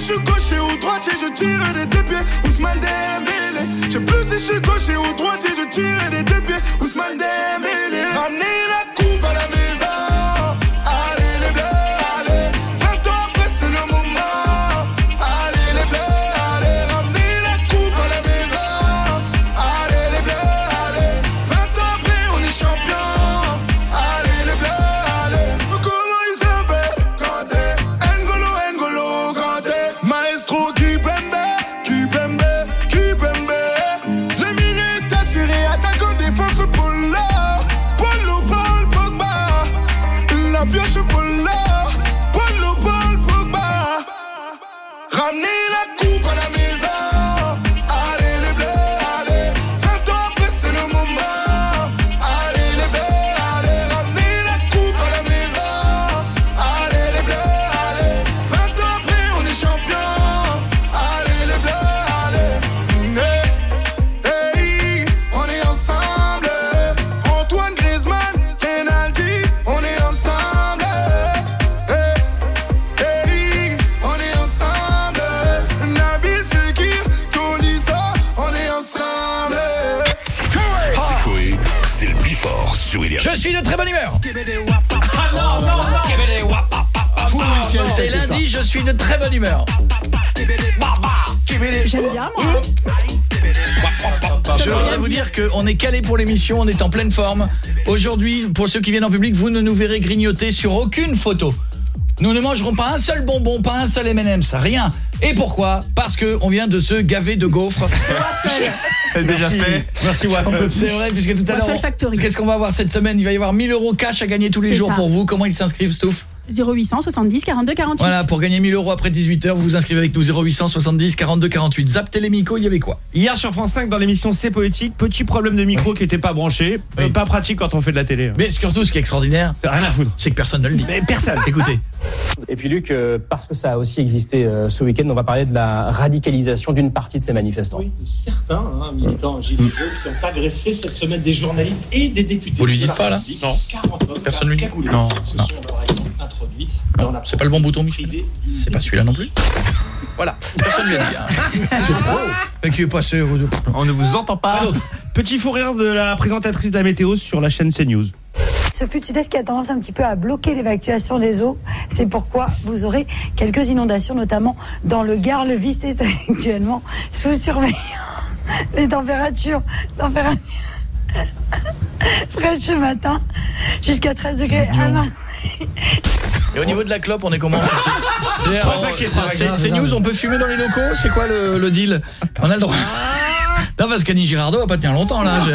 Je suis gaucher ou droitier, je tire des deux pieds. Ousmane Dembélé. Je sais plus si je suis gaucher ou droitier, je tire des deux pieds. Ousmane Dembélé. De très bonne humeur. J'aime bien, moi. Je voudrais vous dire qu'on est calé pour l'émission, on est en pleine forme. Aujourd'hui, pour ceux qui viennent en public, vous ne nous verrez grignoter sur aucune photo. Nous ne mangerons pas un seul bonbon, pas un seul M&M's, rien. Et pourquoi? Parce que on vient de se gaver de gaufres. Déjà fait. Merci Waffle. C'est vrai, puisque tout à l'heure, qu'est-ce qu'on va avoir cette semaine? Il va y avoir 1000 euros cash à gagner tous les jours ça. pour vous. Comment ils s'inscrivent, Stouff? 0800 70 42 48. Voilà, pour gagner 1000 euros après 18h, vous vous inscrivez avec nous 0800 70 42 48. Zap Télémico, il y avait quoi? Hier sur France 5 dans l'émission C'est politique, petit problème de micro qui était pas branché, Euh, pas pratique quand on fait de la télé. Mais surtout, ce qui est extraordinaire, c'est rien à foutre. C'est que personne ne le dit. Mais personne. Écoutez. Et puis Luc, euh, parce que ça a aussi existé euh, ce week-end, on va parler de la radicalisation d'une partie de ces manifestants. certains hein, militants gilets jaunes qui ont agressé cette semaine des journalistes et des députés. Vous lui dites pas, là? Non. 40 hommes Personne lui dit non. Dans la C'est pas le bon bouton, Michel C'est pas celui-là non plus Voilà, personne ne l'a dit. Hein. Mais qui est passé On ne vous entend pas. Petit fou rire de la présentatrice de la météo sur la chaîne CNews. Ce flux de sud-est qui a tendance un petit peu à bloquer l'évacuation des eaux. C'est pourquoi vous aurez quelques inondations, notamment dans le Gard. Le Vice est actuellement sous surveillance. Les températures, températures fraîches ce matin, jusqu'à 13 degrés. Ah non. Et au niveau de la clope, on est comment C'est- news, on peut fumer dans les locaux C'est quoi le, le deal On a le droit Non parce qu'Annie Girardot va pas tenir longtemps là J'ai-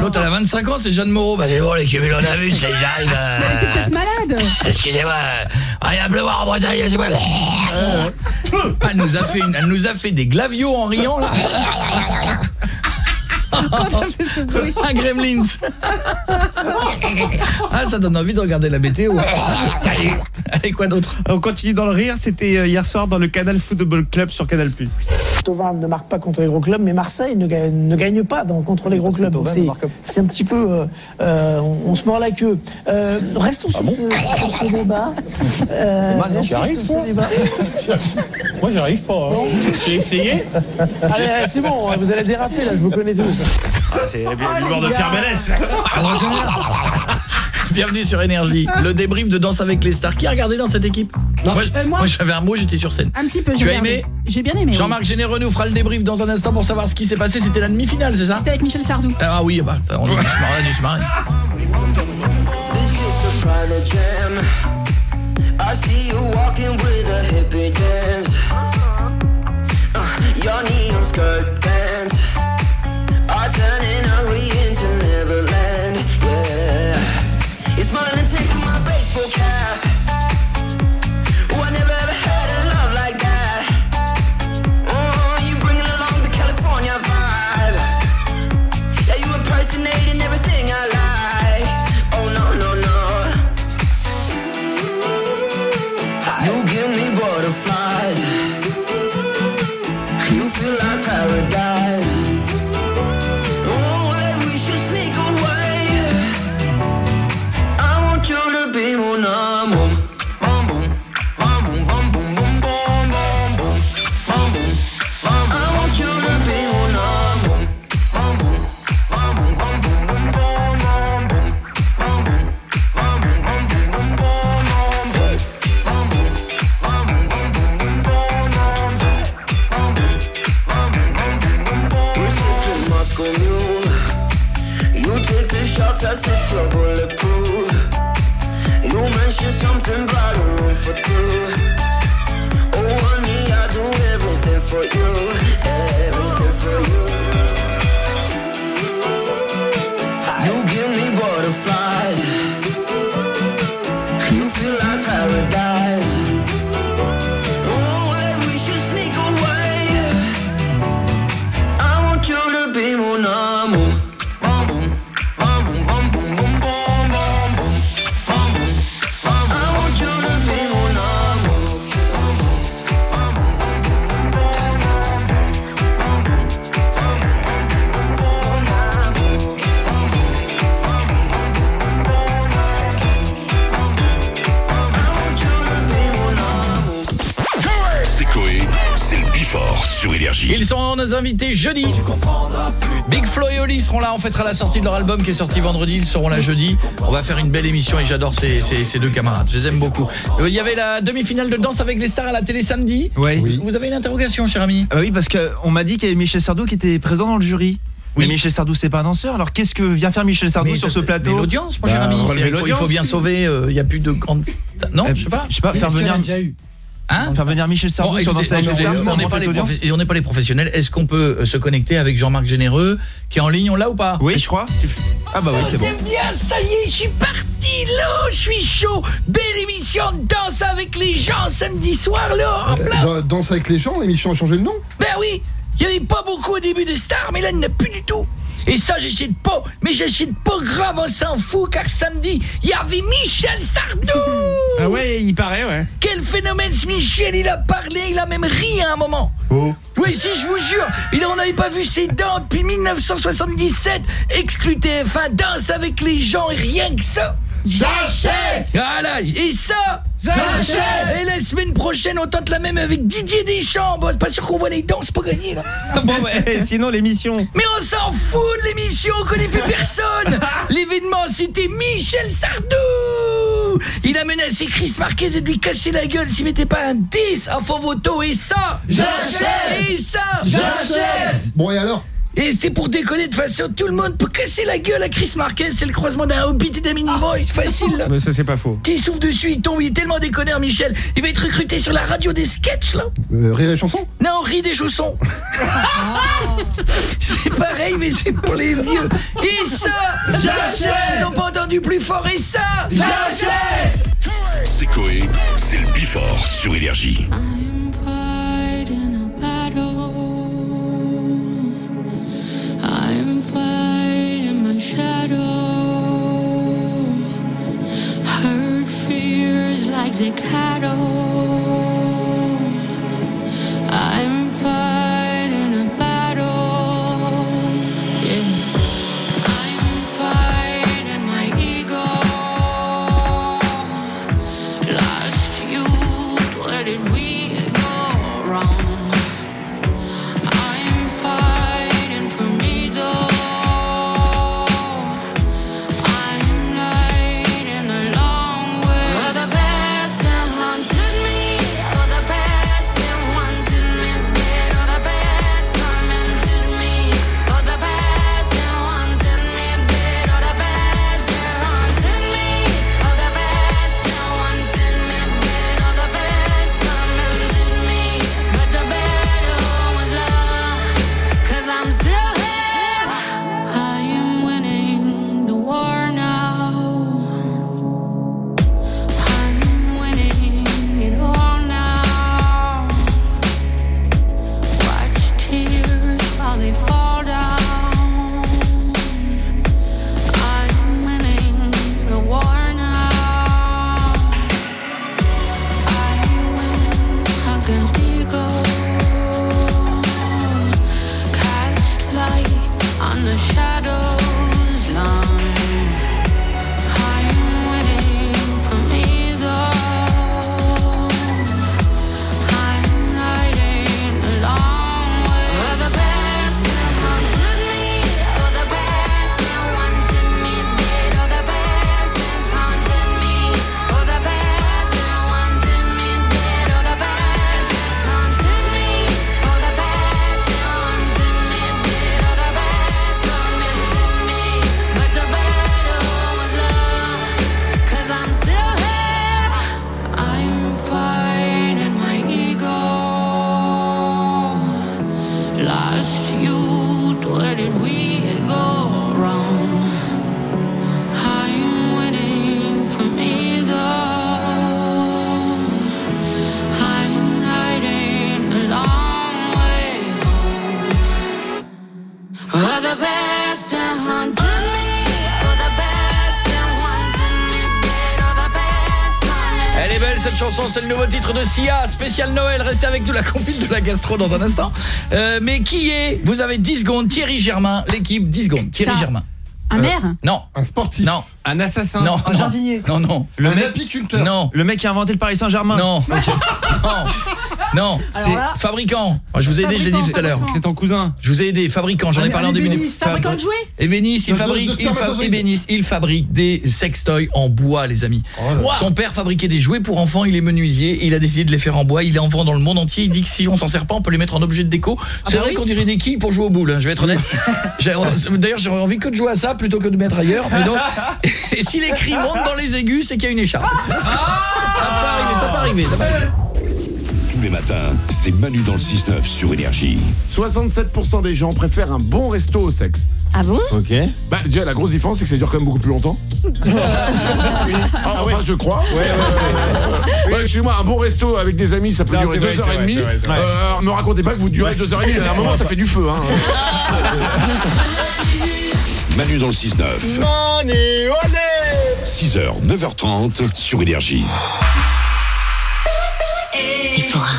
L'autre elle a 25 ans, c'est Jeanne Moreau Bah c'est bon les cumulonimbus, là j'arrive euh, T'es peut-être malade. Excusez-moi, rien à pleuvoir en Bretagne, c'est moi. Elle nous a fait une- elle nous a fait des glavios en riant là. Un gremlins. Ah ça donne envie de regarder la météo. Allez quoi d'autre On continue dans le rire, c'était euh, hier soir dans le Canal Football Club sur Canal+. Tovin ne marque pas contre les gros clubs, mais Marseille ne gagne, ne gagne pas dans- contre les gros clubs. C'est- un petit peu, euh, euh, on, on se mord la queue. Euh, restons sur, ce, sur ce débat. Euh, mal, non restons J'y arrive, débat. Moi, j'y arrive pas. hein. J'ai essayé. Allez, allez, c'est bon, vous allez déraper là, je vous connais tous. Ah, c'est bien l'humour de Pierre. Ménès. Bienvenue sur Énergie, le débrief de Danse avec les stars. Qui a regardé dans cette équipe Moi, Euh, moi- moi, j'avais un mot, j'étais sur scène. Un petit peu. Tu as aimé J'ai bien aimé. oui. Jean-Marc Généreux nous fera le débrief dans un instant pour savoir ce qui s'est passé. C'était la demi-finale, c'est ça C'était avec Michel Sardou. Ah oui, bah ça, on a dû se marrer, on a dû se marrer. This shit's a private jam. I see you walking with a hippie dance. Uh, your neon skirt pants me invités jeudi. Big Flo et Oli seront là, on fêtera la sortie de leur album qui est sorti vendredi, ils seront là jeudi. On va faire une belle émission et j'adore ces, ces- ces deux camarades, je les aime beaucoup. Euh, Il y avait la demi-finale de danse avec les stars à la télé samedi. Oui. Vous avez une interrogation, cher ami Ah bah oui, parce qu'on m'a dit qu'il y avait Michel Sardou qui était présent dans le jury. Mais Michel Sardou, c'est pas un danseur. Alors qu'est-ce que vient faire Michel Sardou Mais sur ce plateau l'audience, mon cher Bah, ami. Il faut, il faut l'audience. bien sauver, euh, il n'y a plus de grandes... Non, je sais pas. Je sais pas, faire venir. Hein Faire venir Michel Sardou Bon, sur écoutez, Danse avec les on n'est pas, les les audiences profes- et on n'est pas les professionnels. Est-ce qu'on peut euh, se connecter avec Jean-Marc Généreux qui est en ligne, on l'a ou pas? Oui, je crois. Ah bah oui, c'est bon. bien, ça y est, je suis parti là, je suis chaud. Belle émission de danse avec les gens samedi soir là. en plein. Euh, Danse avec les gens, l'émission a changé de nom? Ben oui, il y avait pas beaucoup au début de stars, mais là il n'y en a plus du tout. Et ça j'achète pas, mais j'achète pas grave, on s'en fout car samedi, il y avait Michel Sardou Ah ouais, il paraît, ouais. Quel phénomène ce Michel, il a parlé, il a même ri à un moment. Oh. Oui, si, je vous jure, il on n'avait pas vu ses dents depuis 1977 Exclu TF1, danse avec les gens et rien que ça. J'achète! Voilà, et ça J'achète! Et la semaine prochaine, on tente la même avec Didier Deschamps. Bon, c'est pas sûr qu'on voit les dents, c'est pas gagné, là Bon, ouais, sinon l'émission. mais on s'en fout de l'émission, on connaît plus personne. L'événement, c'était Michel Sardou Il a menacé Chris Marquez de lui casser la gueule s'il mettait pas un 10 à Fovoto, et ça J'achète. Et ça J'achète. Bon, et alors? Et c'était pour déconner de façon, tout le monde peut casser la gueule à Chris Marquez, c'est le croisement d'un Hobbit et d'un Minimoy, c'est facile là Mais ça, c'est pas faux. Qui souffle dessus, il tombe, il est tellement déconneur Michel Il va être recruté sur la radio des sketchs là euh, Rire et chanson? Non, on rit des chaussons. c'est pareil, mais c'est pour les vieux. Et ça J'achète Ils ont pas entendu plus fort. Et ça J'achète C'est Coé, c'est le Bifort sur Énergie. My shadow. Hurt fears like the cattle. C'est le nouveau titre de Sia, spécial Noël. Restez avec nous la compile de la gastro dans un instant. Euh, mais qui est Vous avez 10 secondes. Thierry Germain, l'équipe 10 secondes. Thierry Ça. Germain. Un Euh, maire Non. Un sportif Non. Un assassin. Non, Un non. jardinier. Non, non. Le Un mec, apiculteur. Non. le mec qui a inventé le Paris Saint-Germain. Non. non. Non. Là- Fabricant. Je vous ai aidé, je l'ai dit tout à l'heure. C'est ton cousin. Je vous ai aidé, fabricant, j'en ai parlé un en début. fabricant de jouets Ébéniste, il De- de- fabrique, il, fa- spermatozoïdes. ébéniste, il fabrique des sextoys en bois, les amis. Oh. Son père fabriquait des jouets pour enfants, il est menuisier, il a décidé de les faire en bois, il les en vend dans le monde entier, il dit que si on s'en sert pas, on peut les mettre en objet de déco. C'est bah vrai oui. qu'on dirait des quilles pour jouer au boule, hein, je vais être honnête. J'ai- D'ailleurs, j'aurais envie que de jouer à ça plutôt que de mettre ailleurs. Mais donc, et si les cris montent dans les aigus, c'est qu'il y a une écharpe. ça peut arriver, ça peut arriver. Ça peut arriver. Tous les matins, c'est Manu dans le 6-9 sur Énergie. 67% des gens préfèrent un bon resto au sexe. Ah bon? Ok. Bah déjà la grosse différence c'est que ça dure quand même beaucoup plus longtemps. Ah, enfin je crois. Ouais, ouais, ouais. Ouais, excuse-moi, un bon resto avec des amis ça peut Non, durer c'est vrai, deux heures c'est et vrai, demie. c'est vrai, c'est vrai. Euh, ne racontez pas que vous durez deux heures et demie. À un moment ça fait du feu. Hein. Manu dans le 6-9. Manu, allez 6h, 9h30 sur Énergie. Sephora.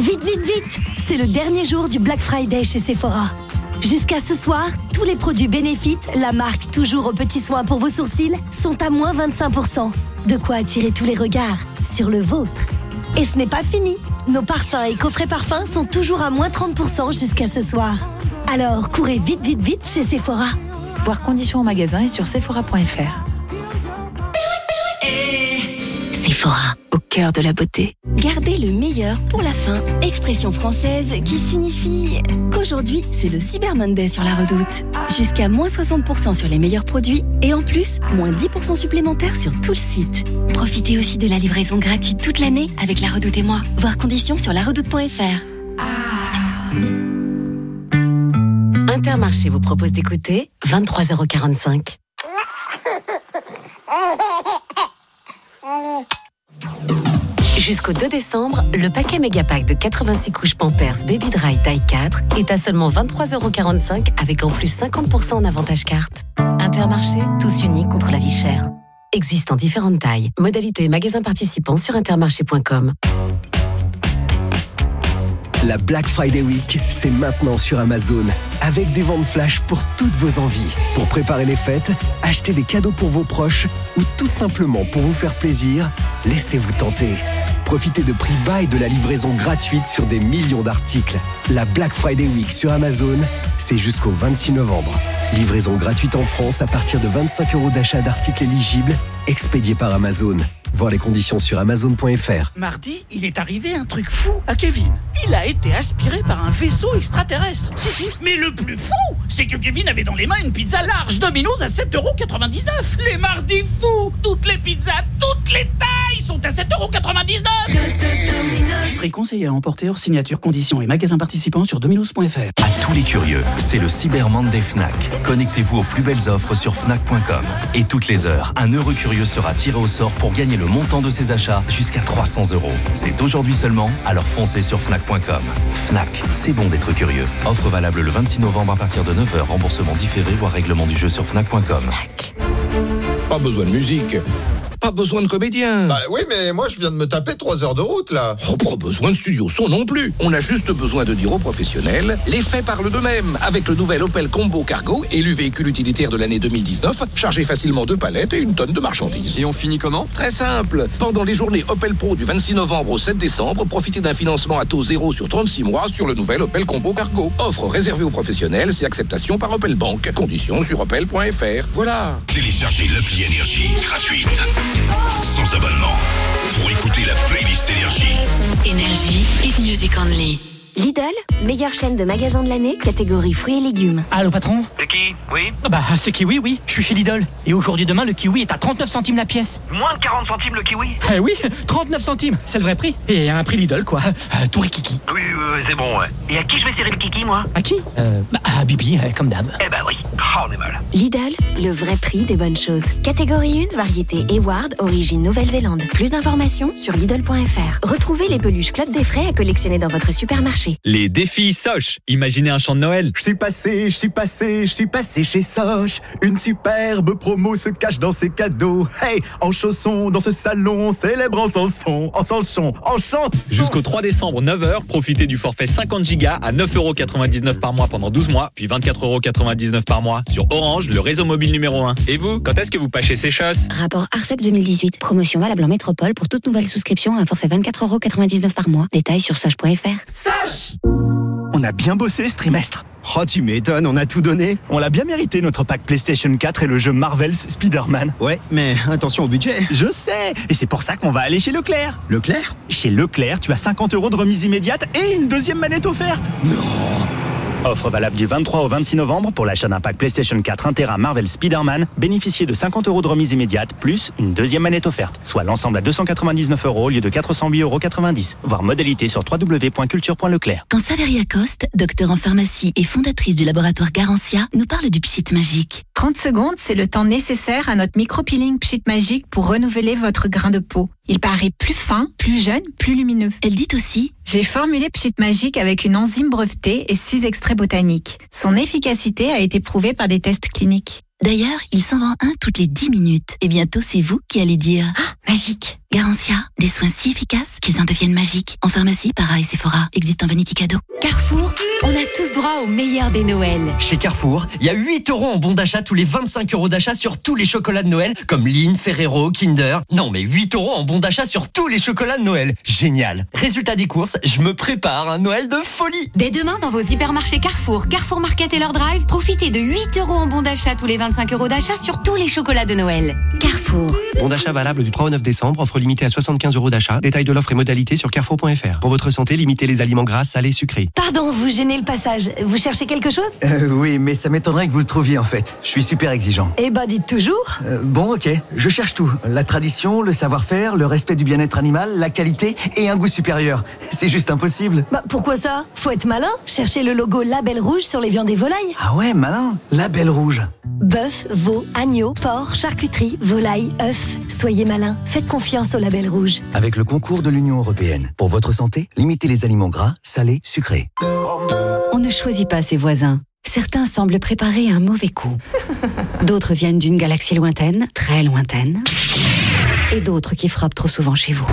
Vite, vite, vite C'est le dernier jour du Black Friday chez Sephora. Jusqu'à ce soir, tous les produits Benefit, la marque toujours aux petits soins pour vos sourcils, sont à moins 25%. De quoi attirer tous les regards sur le vôtre. Et ce n'est pas fini. Nos parfums et coffrets parfums sont toujours à moins 30% jusqu'à ce soir. Alors, courez vite, vite, vite chez Sephora. Voir conditions en magasin et sur sephora.fr. Sephora, au cœur de la beauté. Gardez le meilleur pour la fin. Expression française qui signifie qu'aujourd'hui, c'est le Cyber Monday sur la redoute. Jusqu'à moins 60% sur les meilleurs produits et en plus, moins 10% supplémentaires sur tout le site. Profitez aussi de la livraison gratuite toute l'année avec la redoute et moi. Voir conditions sur laredoute.fr. Intermarché vous propose d'écouter 23,45€. Jusqu'au 2 décembre, le paquet Megapack de 86 couches Pampers Baby Dry taille 4 est à seulement 23,45€ avec en plus 50% en avantage carte. Intermarché, tous unis contre la vie chère. Existe en différentes tailles. Modalité et magasins participants sur intermarché.com. La Black Friday Week, c'est maintenant sur Amazon, avec des ventes flash pour toutes vos envies. Pour préparer les fêtes, acheter des cadeaux pour vos proches ou tout simplement pour vous faire plaisir, laissez-vous tenter. Profitez de prix bas et de la livraison gratuite sur des millions d'articles. La Black Friday Week sur Amazon, c'est jusqu'au 26 novembre. Livraison gratuite en France à partir de 25 euros d'achat d'articles éligibles, expédiés par Amazon. Voir les conditions sur amazon.fr. Mardi, il est arrivé un truc fou à Kevin. Il a été aspiré par un vaisseau extraterrestre. Si, si. Mais le plus fou, c'est que Kevin avait dans les mains une pizza large Domino's à 7,99€. Les mardis fous, toutes les pizzas, toutes les tailles sont à 7,99€. Prix conseillé à emporter hors signature, conditions et magasins participants sur dominos.fr. À tous les curieux, c'est le Cyber Monday Fnac. Connectez-vous aux plus belles offres sur Fnac.com. Et toutes les heures, un heureux curieux sera tiré au sort pour gagner le montant de ses achats jusqu'à 300 euros. C'est aujourd'hui seulement, alors foncez sur Fnac.com. Fnac, c'est bon d'être curieux. Offre valable le 26 novembre à partir de 9h. Remboursement différé, voire règlement du jeu sur Fnac.com. Pas besoin de musique. Pas besoin de comédien. Bah oui, mais moi je viens de me taper 3 heures de route là. Oh, pas besoin de studio son non plus. On a juste besoin de dire aux professionnels, les faits parlent d'eux-mêmes. Avec le nouvel Opel Combo Cargo, élu véhicule utilitaire de l'année 2019, chargé facilement deux palettes et une tonne de marchandises. Et on finit comment? Très simple. Pendant les journées Opel Pro du 26 novembre au 7 décembre, profitez d'un financement à taux zéro sur 36 mois sur le nouvel Opel Combo Cargo. Offre réservée aux professionnels, c'est acceptation par Opel Bank. Conditions sur opel.fr. Voilà. Téléchargez l'appli Énergie gratuite. Sans abonnement. Pour écouter la playlist Énergie. Énergie, hit music only. Lidl, meilleure chaîne de magasins de l'année, catégorie fruits et légumes. Allô patron C'est qui Oui Bah c'est kiwi oui, je suis chez Lidl. Et aujourd'hui demain le kiwi est à 39 centimes la pièce. Moins de 40 centimes le kiwi Eh oui, 39 centimes, c'est le vrai prix. Et à un prix Lidl quoi. Euh, tout rikiki. Oui, oui, oui, c'est bon, ouais. Et à qui je vais serrer le kiki, moi À qui euh, bah, À Bibi, euh, comme d'hab. Eh ben oui. Oh, on est mal. Lidl, le vrai prix des bonnes choses. Catégorie 1, variété Eward, origine Nouvelle-Zélande. Plus d'informations sur Lidl.fr. Retrouvez les peluches Club des Frais à collectionner dans votre supermarché. Les défis Soch. Imaginez un chant de Noël. Je suis passé, je suis passé, je suis passé chez Soch. Une superbe promo se cache dans ses cadeaux. Hey, en chaussons, dans ce salon, célèbre en chanson, en chanson, en chanson. Jusqu'au 3 décembre, 9h, profitez du forfait 50 Go à 9,99€ par mois pendant 12 mois, puis 24,99€ par mois sur Orange, le réseau mobile numéro 1. Et vous, quand est-ce que vous pâchez ces choses Rapport ARCEP 2018. Promotion valable en métropole pour toute nouvelle souscription à un forfait 24,99€ par mois. Détails sur sage.fr. Sach On a bien bossé ce trimestre. Oh, tu m'étonnes, on a tout donné. On l'a bien mérité notre pack PlayStation 4 et le jeu Marvel's Spider-Man. Ouais, mais attention au budget. Je sais, et c'est pour ça qu'on va aller chez Leclerc. Leclerc? Chez Leclerc, tu as 50 euros de remise immédiate et une deuxième manette offerte. Non Offre valable du 23 au 26 novembre pour l'achat d'un pack PlayStation 4 1 Tera Marvel Spider-Man. Bénéficiez de 50 euros de remise immédiate plus une deuxième manette offerte, soit l'ensemble à 299 euros au lieu de 408,90 euros. Voir modalité sur www.culture.leclerc. Quand Saveria Coste, docteur en pharmacie et fondatrice du laboratoire Garantia, nous parle du pchit magique. 30 secondes, c'est le temps nécessaire à notre micro-peeling Pchit Magique pour renouveler votre grain de peau. Il paraît plus fin, plus jeune, plus lumineux. Elle dit aussi J'ai formulé Pchit Magique avec une enzyme brevetée et 6 extraits botaniques. Son efficacité a été prouvée par des tests cliniques. D'ailleurs, il s'en vend un toutes les 10 minutes. Et bientôt, c'est vous qui allez dire Ah, magique Garantia, des soins si efficaces qu'ils en deviennent magiques. En pharmacie, pareil, Sephora, existe en vanity cadeau. Carrefour, on a tous droit au meilleur des Noëls. Chez Carrefour, il y a 8 euros en bon d'achat tous les 25 euros d'achat sur tous les chocolats de Noël, comme Lynn, Ferrero, Kinder. Non, mais 8 euros en bon d'achat sur tous les chocolats de Noël. Génial. Résultat des courses, je me prépare un Noël de folie. Dès demain, dans vos hypermarchés Carrefour, Carrefour Market et leur drive, profitez de 8 euros en bon d'achat tous les 25 euros d'achat sur tous les chocolats de Noël. Carrefour. Bon d'achat valable du 3 au 9 décembre, offre limitée à 75 euros d'achat. Détail de l'offre et modalité sur carrefour.fr. Pour votre santé, limitez les aliments gras, salés, sucrés. Pardon, vous gênez le passage. Vous cherchez quelque chose? Euh, oui, mais ça m'étonnerait que vous le trouviez en fait. Je suis super exigeant. Eh ben, dites toujours. Euh, bon, ok, je cherche tout. La tradition, le savoir-faire, le respect du bien-être animal, la qualité et un goût supérieur. C'est juste impossible. Bah, pourquoi ça? Faut être malin. Cherchez le logo Label Rouge sur les viandes et volailles. Ah ouais, malin. La belle rouge. Bœuf, veau, agneau, porc, charcuterie, volaille, œuf. Soyez malin. Faites confiance au Label Rouge. Avec le concours de l'Union européenne. Pour votre santé, limitez les aliments gras, salés, sucrés. On ne choisit pas ses voisins. Certains semblent préparer un mauvais coup. D'autres viennent d'une galaxie lointaine, très lointaine. Et d'autres qui frappent trop souvent chez vous.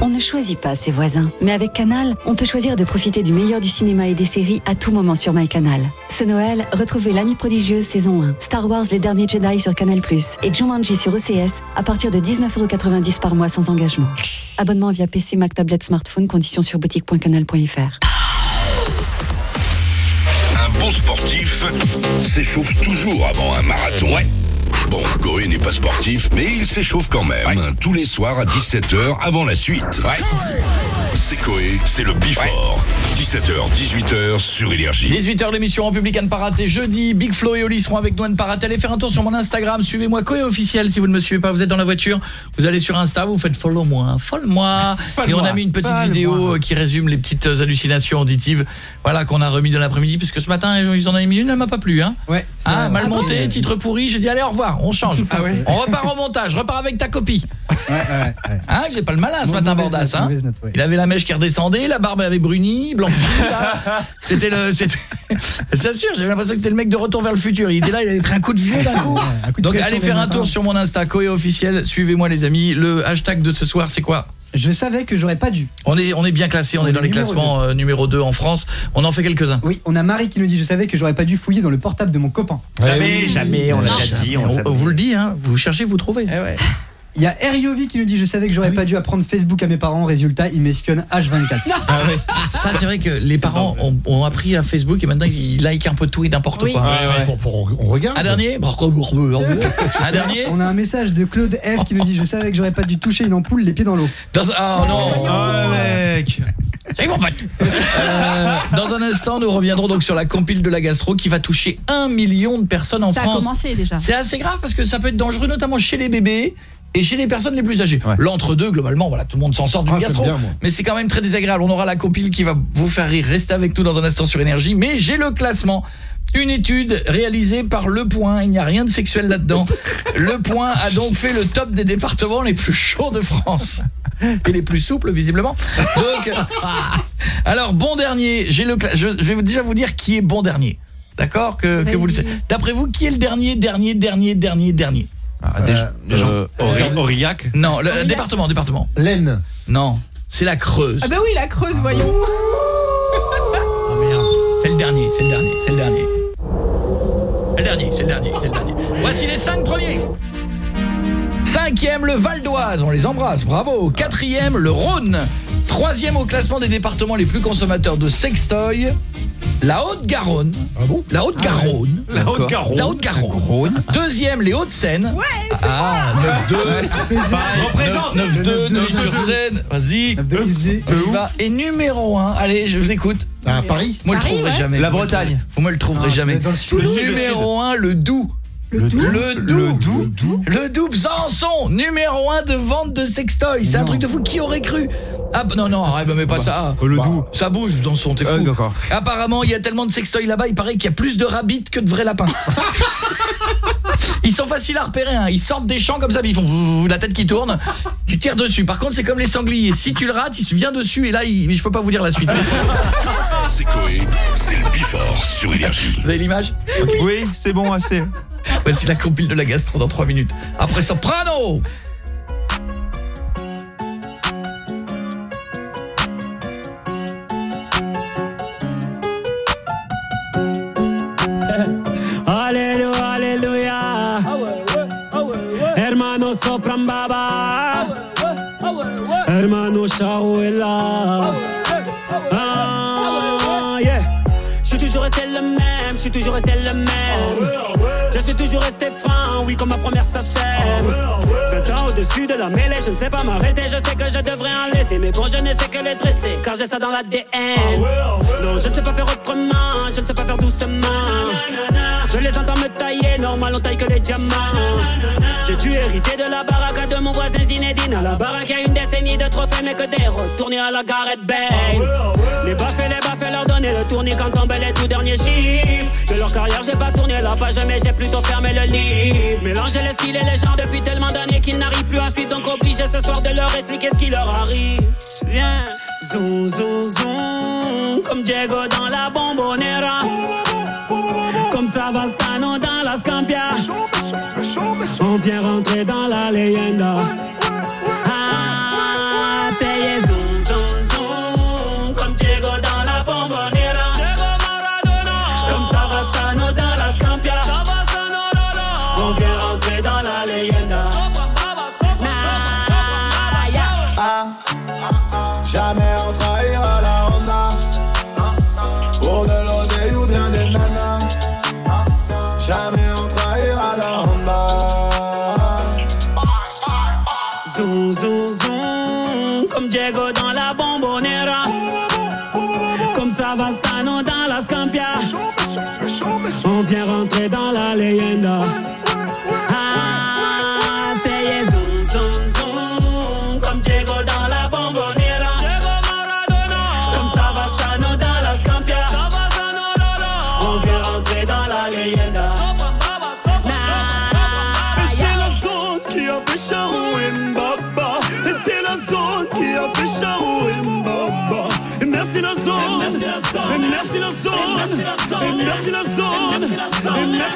On ne choisit pas ses voisins, mais avec Canal, on peut choisir de profiter du meilleur du cinéma et des séries à tout moment sur MyCanal. Ce Noël, retrouvez L'Ami prodigieuse saison 1, Star Wars Les Derniers Jedi sur Canal+, et Jumanji sur ECS à partir de 19,90€ par mois sans engagement. Abonnement via PC, Mac, tablette, smartphone, conditions sur boutique.canal.fr. Un bon sportif s'échauffe toujours avant un marathon. Bon, Coé n'est pas sportif, mais il s'échauffe quand même. Tous les soirs à 17h avant la suite. C'est Coé, c'est le Bifort. 17h, 18h sur Énergie. 18h l'émission en public à ne pas rater jeudi Big Flo et Oli seront avec nous à ne pas rater allez faire un tour sur mon Instagram suivez-moi Coé officiel si vous ne me suivez pas vous êtes dans la voiture vous allez sur Insta vous faites follow moi follow moi et on a mis une petite vidéo euh, qui résume les petites euh, hallucinations auditives voilà qu'on a remis de l'après-midi puisque ce matin ils en avaient mis une elle m'a pas plu hein Ouais. ah, mal Ah monté titre pourri j'ai dit allez au revoir on change Ah ouais. on repart au montage repart avec ta copie Hein, c'est pas le malin ce matin Bordas note, hein. note, ouais. Il avait la mèche qui redescendait, la barbe avait bruni, blanchi. C'était le J'assure, j'avais l'impression que c'était le mec de retour vers le futur. Il était là, il avait pris un coup de vieux d'un coup. Donc allez faire un tour sur mon Insta Koé officiel, suivez-moi les amis. Le hashtag de ce soir, c'est quoi? Je savais que j'aurais pas dû. on est, on est bien classé, on, On est dans les classements euh, numéro 2 en France. On en fait quelques-uns. Oui, on a Marie qui nous dit je savais que j'aurais pas dû fouiller dans le portable de mon copain. Jamais, jamais, on l'a déjà dit. On l'a On, jamais vous le dit, hein, vous cherchez, vous trouvez. Il y a Eriovi qui nous dit je savais que j'aurais Ah pas dû apprendre Facebook à mes parents, résultat ils m'espionnent H24. Ça, c'est vrai que les parents ont, ont appris à Facebook et maintenant ils likent un peu tout et n'importe Oui. quoi. Ouais, ouais. Faut- on regarde. Un dernier Un dernier On a un message de Claude F qui nous dit je savais que j'aurais pas dû toucher une ampoule les pieds dans l'eau. Dans un- Ah non mec C'est mon pote Euh, Dans un instant, nous reviendrons donc sur la compile de la gastro qui va toucher un million de personnes en Ça a France. commencé déjà. C'est assez grave parce que ça peut être dangereux, notamment chez les bébés et chez les personnes les plus âgées. L'entre-deux, globalement, voilà, tout le monde s'en sort d'une Ah, gastro. bien, mais c'est quand même très désagréable. On aura la compile qui va vous faire rire. Restez avec nous dans un instant sur Énergie. Mais j'ai le classement Une étude réalisée par Le Point, il n'y a rien de sexuel là-dedans. Le Point a donc fait le top des départements les plus chauds de France. Et les plus souples, visiblement. Donc, alors, bon dernier, j'ai le je, je vais déjà vous dire qui est bon dernier. D'accord? Que, que vous le savez. D'après vous, qui est le dernier, dernier, dernier, dernier, dernier? Ah, déjà, déjà, Auri- Aurillac Non, le département, département. L'Aisne. Non, c'est la Creuse. Ah bah oui, la creuse, voyons. C'est le dernier, c'est le dernier, c'est le dernier. C'est le dernier, c'est le dernier, c'est le dernier. Voici les cinq premiers. Cinquième, le Val d'Oise, on les embrasse, bravo. Quatrième, le Rhône. Troisième au classement des départements les plus consommateurs de sextoy, la Haute-Garonne. Ah bon? La Haute-Garonne. La Haute-Garonne. La Haute-Garonne. Deuxième, les Hauts-de-Seine. Ouais, ah, 9-2. Représente 9-2, Neuilly-sur-Seine. Vas-y. On y va. Et numéro 1, allez, je vous écoute. À Paris Moi, je le trouverai ouais. jamais. La Bretagne. Vous me le trouverez jamais. Numéro 1, le Doubs. Le tout Le Doubs. Le Doubs. Besançon, numéro 1 de vente de sextoy. C'est un truc de fou. Qui aurait cru? Ah bah non, non, arrête, mais pas ça. le Doubs. Ça bouge, Besançon, t'es Euh, fou. d'accord. Apparemment, il y a tellement de sextoy là-bas, il paraît qu'il y a plus de rabbits que de vrais lapins. Ils sont faciles à repérer, hein. ils sortent des champs comme ça, mais ils font la tête qui tourne, tu tires dessus. Par contre, c'est comme les sangliers, si tu le rates, il se vient dessus et là, il... mais je peux pas vous dire la suite. C'est Coé, c'est le Bifort sur Énergie. Vous avez l'image Oui, c'est bon, assez. Voici la compile de la gastro dans 3 minutes. Après Soprano sopran baba. Hermano Shawela. Ah, yeah. Je suis toujours resté le même, je suis toujours resté le même. Je suis toujours resté franc, oui, comme ma première ça sème. 20 ans au-dessus de la mêlée, je ne sais pas m'arrêter, je sais que je devrais en laisser. Mais bon, je ne sais que les dresser, car j'ai ça dans l'ADN. Non, je ne sais pas faire autrement, je ne sais pas faire doucement. Je les entends me tailler, normal on taille que les diamants. J'ai dû hériter de la baraque de mon voisin Zinedine. À la baraque, y a une décennie de trophées, mais que des retournés à la Gareth Bale. Les baffes et les baffes, leur donner le tournis quand tombent les tout derniers chiffres. De leur carrière, j'ai pas tourné la page, mais j'ai plutôt fermé le livre. Mélanger les styles et les genres depuis tellement d'années qu'ils n'arrivent plus à suivre. Donc obligé ce soir de leur expliquer ce qui leur arrive. Viens, zoom, zoom, zoom, comme Diego dans la bombonera. Comme Savastano dans la Scampia. On vient rentrer dans la leyenda.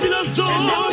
Et merci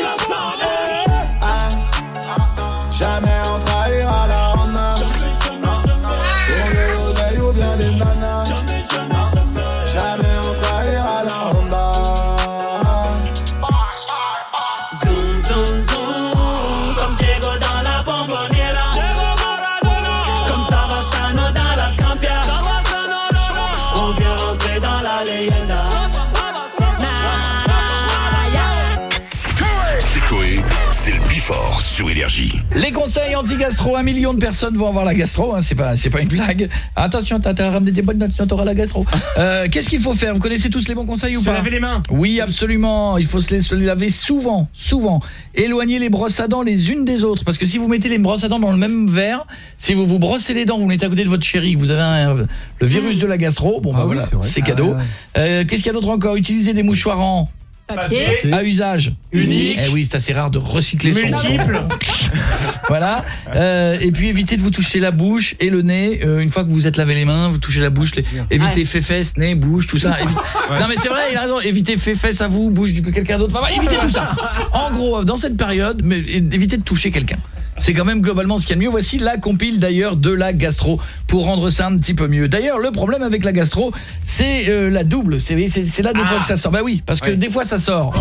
Les conseils anti-gastro, un million de personnes vont avoir la gastro, hein, c'est pas c'est pas une blague. Attention, t'as ramené des bonnes notes, sinon t'auras la gastro. Euh, Qu'est-ce qu'il faut faire? Vous connaissez tous les bons conseils ou Se pas? laver les mains. Oui, absolument. Il faut se les, se les laver souvent, souvent. Éloignez les brosses à dents les unes des autres, parce que si vous mettez les brosses à dents dans le même verre, si vous vous brossez les dents, vous mettez à côté de votre chéri, vous avez un- le virus de la gastro. Bon, bah Ah oui, voilà, c'est Ah cadeau. ouais, ouais. Euh, Qu'est-ce qu'il y a d'autre encore? Utilisez des mouchoirs en Papier. À usage Unique. Eh oui, c'est assez rare de recycler son Multiple. Voilà. Euh, et puis évitez de vous toucher la bouche et le nez. Euh, une fois que vous êtes lavé les mains, vous touchez la bouche. les- Évitez Ouais. fesses, nez, bouche, tout ça. Évite- Non mais c'est vrai, il a raison. Évitez fesses à vous, bouche de quelqu'un d'autre. Enfin, voilà, évitez tout ça. En gros, dans cette période, mais évitez de toucher quelqu'un. C'est quand même globalement ce qu'il y a de mieux. Voici la compile d'ailleurs de la gastro pour rendre ça un petit peu mieux. D'ailleurs, le problème avec la gastro, c'est euh, la double. C'est c'est- c'est là des fois que ça sort. Bah oui, parce que des fois ça sort.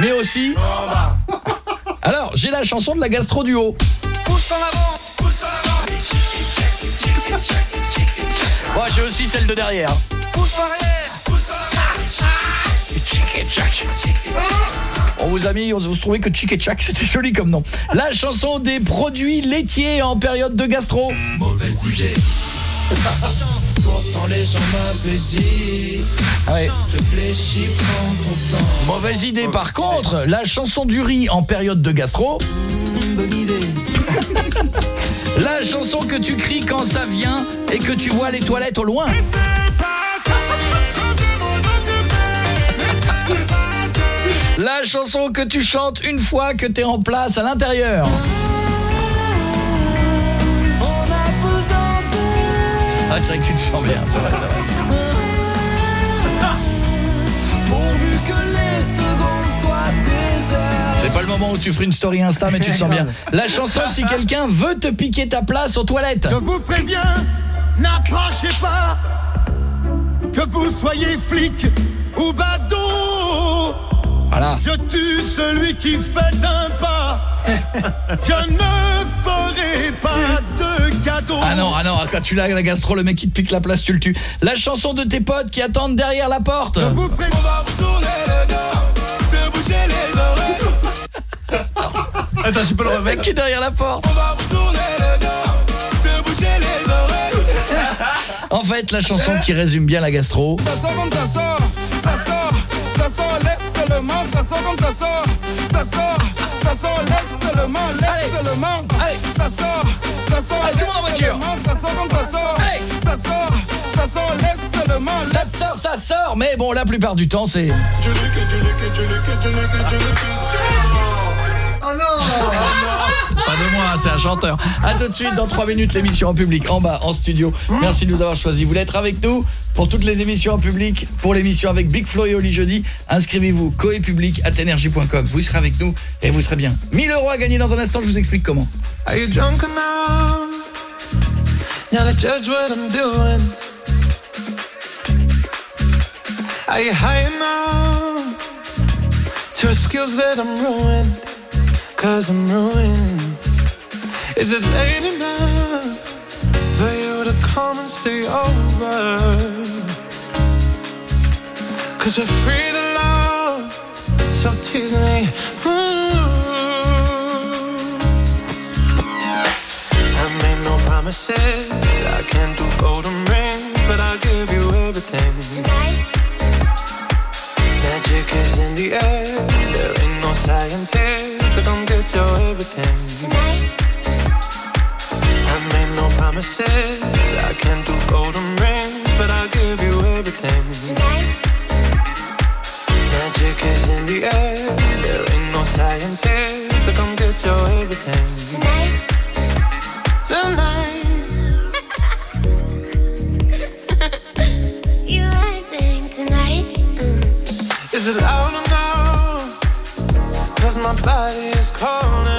Mais aussi Alors, j'ai la chanson de la gastro du haut. Moi, j'ai aussi celle de derrière. On vous a mis, on vous trouvait que Chick et Chack, c'était joli comme nom. La chanson des produits laitiers en période de gastro. Mauvaise idée. Pourtant les gens m'avaient dit. Ah ouais. Réfléchis, prends ton temps. Mauvaise idée par contre, la chanson du riz en période de gastro. La chanson que tu cries quand ça vient et que tu vois les toilettes au loin. La chanson que tu chantes une fois que t'es en place à l'intérieur. Ah, c'est vrai que tu te sens bien, c'est vrai, c'est vrai. Pourvu que les secondes soient des heures. C'est pas le moment où tu ferais une story Insta, mais tu te sens bien. La chanson, si quelqu'un veut te piquer ta place aux toilettes. Je vous préviens, n'approchez pas. Que vous soyez flic ou badaud. Voilà. Je tue celui qui fait un pas. Je ne ferai pas de cadeau. Ah non, ah non, quand tu l'as la gastro, le mec qui te pique la place, tu le tues. La chanson de tes potes qui attendent derrière la porte. On va vous tourner le dos, se bouger les oreilles. Attends, tu peux le mec qui est derrière la porte. On va vous tourner le dos, se bouger les oreilles. En fait, la chanson qui résume bien la gastro. Ça sort comme ça sort, ça sort, seulement, ça sort comme ça sort, ça sort, ça sort, laisse seulement, laisse seulement, ça sort, ça sort, Allez, tout le monde en laisse voiture. seulement, ça sort comme ça sort, ça sort, ça sort, laisse seulement, Ça sort, ça sort, mais bon, la plupart du temps, c'est... Oh non Pas de moi, c'est un chanteur. A tout de suite, dans 3 minutes, l'émission en public, en bas, en studio. Merci de nous avoir choisis. Vous voulez être avec nous pour toutes les émissions en public, pour l'émission avec Big Flo et Oli jeudi, inscrivez-vous coepublic@energie.com. Vous serez avec nous et vous serez bien. 1000 euros à gagner dans un instant, je vous explique comment. Are you drunk. Is it late enough for you to come and stay over? Cause we're free to love, so tease me. Ooh. I made no promises. I can't do golden rings, but I'll give you everything. Tonight. Magic is in the air. There ain't no science here, so come get your everything. I made no promises. I can't do golden rings, but I'll give you everything. Tonight. Magic is in the air. There ain't no science here, so come get your everything. Tonight. Tonight. you acting tonight? Is it loud enough? Cause my body is calling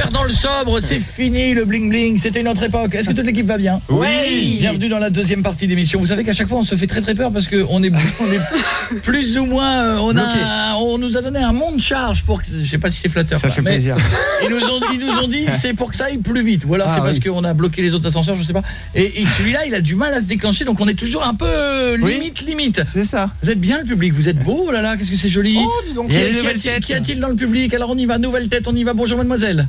faire dans le sobre, c'est fini le bling-bling, c'était une autre époque. Est-ce que toute l'équipe va bien Oui. Bienvenue dans la deuxième partie d'émission. Vous savez qu'à chaque fois, on se fait très très peur parce qu'on est, on est plus ou moins... euh, On, a, on nous a donné un monde de charge pour... que- Je sais pas si c'est flatteur. Ça fait mais plaisir. Ils nous ont, ils nous ont dit c'est pour que ça aille plus vite. Ou alors Ah, c'est parce oui. qu'on a bloqué les autres ascenseurs, je sais pas. Et, et celui-là, il a du mal à se déclencher, donc on est toujours un peu euh, Oui. limite, limite. C'est ça. Vous êtes bien le public, vous êtes beau, oh là là, qu'est-ce que c'est joli. Oh, dis donc. Qui, Il y a qui des nouvelles a-t-il- têtes. qui a-t-il dans le public? Alors on y va, nouvelle tête, on y va. Bonjour mademoiselle.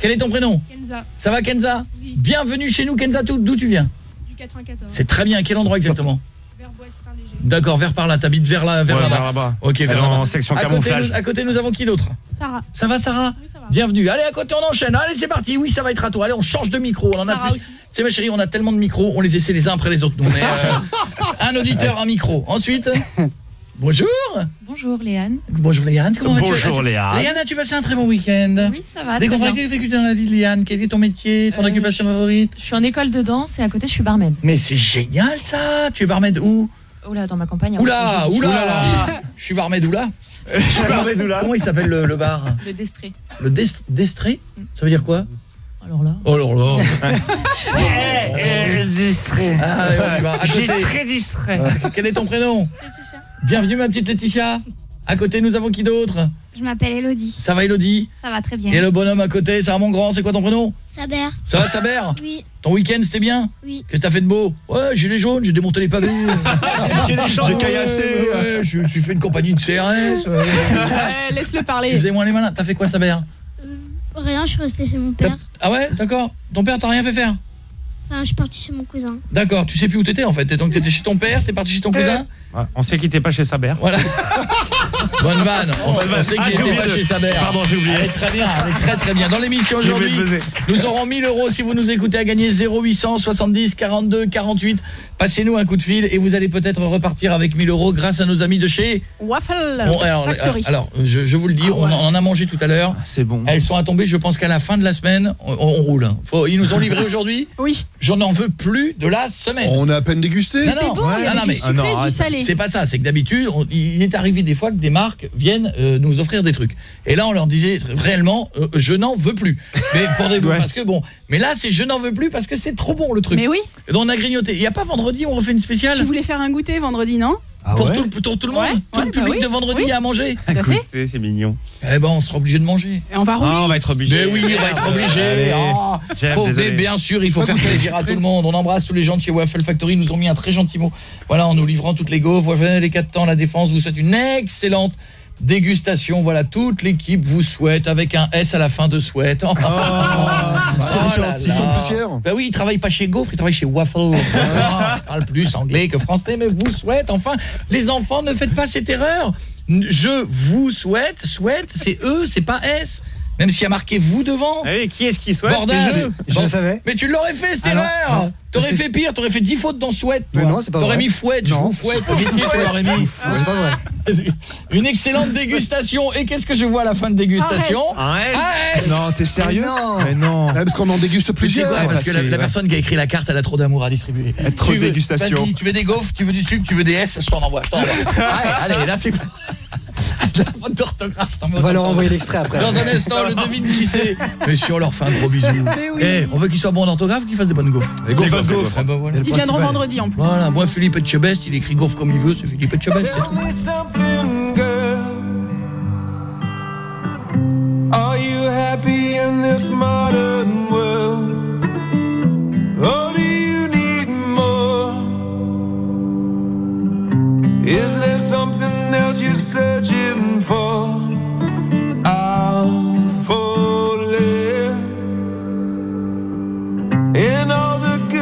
Quel est ton prénom Kenza, Ça va Kenza Oui. Bienvenue chez nous Kenza, tout- d'où tu viens du 94. C'est très bien, quel endroit exactement Vers Boisse-Saint-Léger. D'accord, vers par là, t'habites vers là, vers Ouais, là-bas. vers là-bas. Ok, vers est en là-bas. section à côté, camouflage. nous, à côté, nous avons qui d'autre Sarah. Ça va Sarah Oui, ça va. Bienvenue. Allez, à côté, on enchaîne. Allez, c'est parti. Oui, ça va être à toi. Allez, on change de micro. On en a plus. aussi. C'est ma chérie, on a tellement de micros, on les essaie les uns après les autres. Nous, on est, euh, un auditeur, un micro. Ensuite, bonjour. Bonjour Léane. Bonjour Léane, comment vas-tu Bonjour, As-tu- Léane. Léane, as-tu passé un très bon week-end Oui, ça va. Contrats bien. que fais-tu dans la vie de Léane Quel est ton métier, ton Euh, occupation favorite Je suis en école de danse et à côté je suis barmaid. Mais c'est génial ça Tu es barmaid où Oula, dans ma campagne. Oula, Montpellier. oula Je suis barmaid oula Je suis barmaid là Comment il s'appelle le, le bar Le destré. Le des- destré Ça veut dire quoi Alors là. Oh là là Eh, distrait. Ah, va. À J'ai très distrait. Quel est ton prénom Laetitia. Bienvenue ma petite Laetitia. À côté nous avons qui d'autre Je m'appelle Elodie. Ça va Elodie Ça va très bien. Et le bonhomme à côté, ça va mon grand, c'est quoi ton prénom? Saber Ça va Saber? Oui, Ton week-end c'était bien? Oui. Qu'est-ce que t'as fait de beau? Ouais, gilet jaune, j'ai démonté les pavés. J'ai caillassé. Ouais, ouais, je me suis fait une compagnie de CRS. euh, Ouais, Laisse-le parler. Excusez-moi les malins, t'as fait quoi Saber? Rien, je suis restée chez mon père. Ah ouais, d'accord. Ton père t'a rien fait faire? Enfin, je suis partie chez mon cousin. D'accord, tu sais plus où t'étais en fait. Donc t'étais chez ton père, t'es parti chez ton cousin Ouais, on sait qu'il était pas chez Saber. Voilà. Bonne vanne. On, Bonne on vanne. sait Ah, qu'il était oublié pas de- chez Saber. Pardon, j'ai oublié. Elle est très bien, elle est très très bien. Dans l'émission aujourd'hui, nous aurons 1000 euros si vous nous écoutez à gagner 0800 70 42 48. Passez-nous un coup de fil et vous allez peut-être repartir avec 1000 euros grâce à nos amis de chez... Waffle Bon, alors, Factory. alors, je, je vous le dis, on, en- on en a mangé tout à l'heure. C'est bon. Elles sont à tomber, je pense qu'à la fin de la semaine, on, on roule. Faut, ils nous ont livré aujourd'hui. Oui. J'en en veux plus de la semaine. On a à peine dégusté. Ça, non. bon, il y Ah, avait non, mais- sucré Ah non, et du arrête. salé. c'est pas ça, c'est que d'habitude, il est arrivé des fois que des marques viennent euh, nous offrir des trucs. Et là, on leur disait réellement, euh, je n'en veux plus. Mais pour des Ouais. parce que bon, mais là, c'est je n'en veux plus parce que c'est trop bon le truc. Mais oui, Et donc on a grignoté. Il y a pas vendredi, on refait une spéciale? Tu voulais faire un goûter vendredi, non? Pour, tout, le- pour tout le monde, Ouais, tout ouais, le bah public oui. de vendredi Oui. à manger. Écoutez, c'est mignon. Eh ben, on sera obligé de manger. Et on va rouler. Ah, on va être obligé. Mais oui, on va être obligé. Ah, faut- mais bien sûr, il faut faire plaisir à tout le monde. On embrasse tous les gens de chez Waffle Factory. Ils nous ont mis un très gentil mot. Voilà, en nous livrant toutes les gaufres. Waffle, les 4 temps, la défense vous souhaite une excellente dégustation. Voilà, toute l'équipe vous souhaite avec un S à la fin de souhaite. Oh, c'est gentil. Ils sont poussières. Bah oui, ils travaillent pas chez Gaufre, ils travaillent chez Waffle. Ah, ils parlent plus anglais que français, mais vous souhaite. Enfin, les enfants, ne faites pas cette erreur. Je vous souhaite, souhaite, c'est eux, c'est pas S. Même s'il y a marqué vous devant. Ah oui, qui est-ce qui souhaite? Bordel. C'est je. Bon, le savais. Mais tu l'aurais fait cette Ah non, erreur non. T'aurais fait pire, t'aurais fait 10 fautes dans souhaite Mais non, c'est pas T'aurais vrai. mis fouette, je Non. vous fouette, l'aurais mis. C'est pas vrai. Une excellente dégustation. Et qu'est-ce que je vois à la fin de dégustation Un S Un S. Non, t'es sérieux Non. Mais non. Ah, parce qu'on en déguste plusieurs. quoi, Ouais, parce, parce que la, que, la ouais. personne qui a écrit la carte, elle a trop d'amour à distribuer. Trop de veux- dégustation. Tu veux des gaufres, tu veux du sucre, tu veux des S, je t'en envoie, je t'en envoie. allez, allez, là c'est la faute d'orthographe, On va leur envoyer l'extrait après. Dans un instant, le devine qui c'est. Monsieur, on leur fait un gros bisou. Mais oui. Eh, on veut qu'ils soient bons en orthographe ou qu'ils fassent des bonnes gaufres Les gaufres, les gaufres. Ah bah voilà. Ils viendront vendredi en plus. Voilà, moi Philippe Etchebest, il écrit gaufre comme il veut, c'est Philippe Etchebest, c'est tout. me something, girl. Are you happy in this modern world? Or do you need more? Is there something else you're searching for? I'm falling. In all the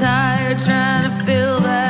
tired trying to fill that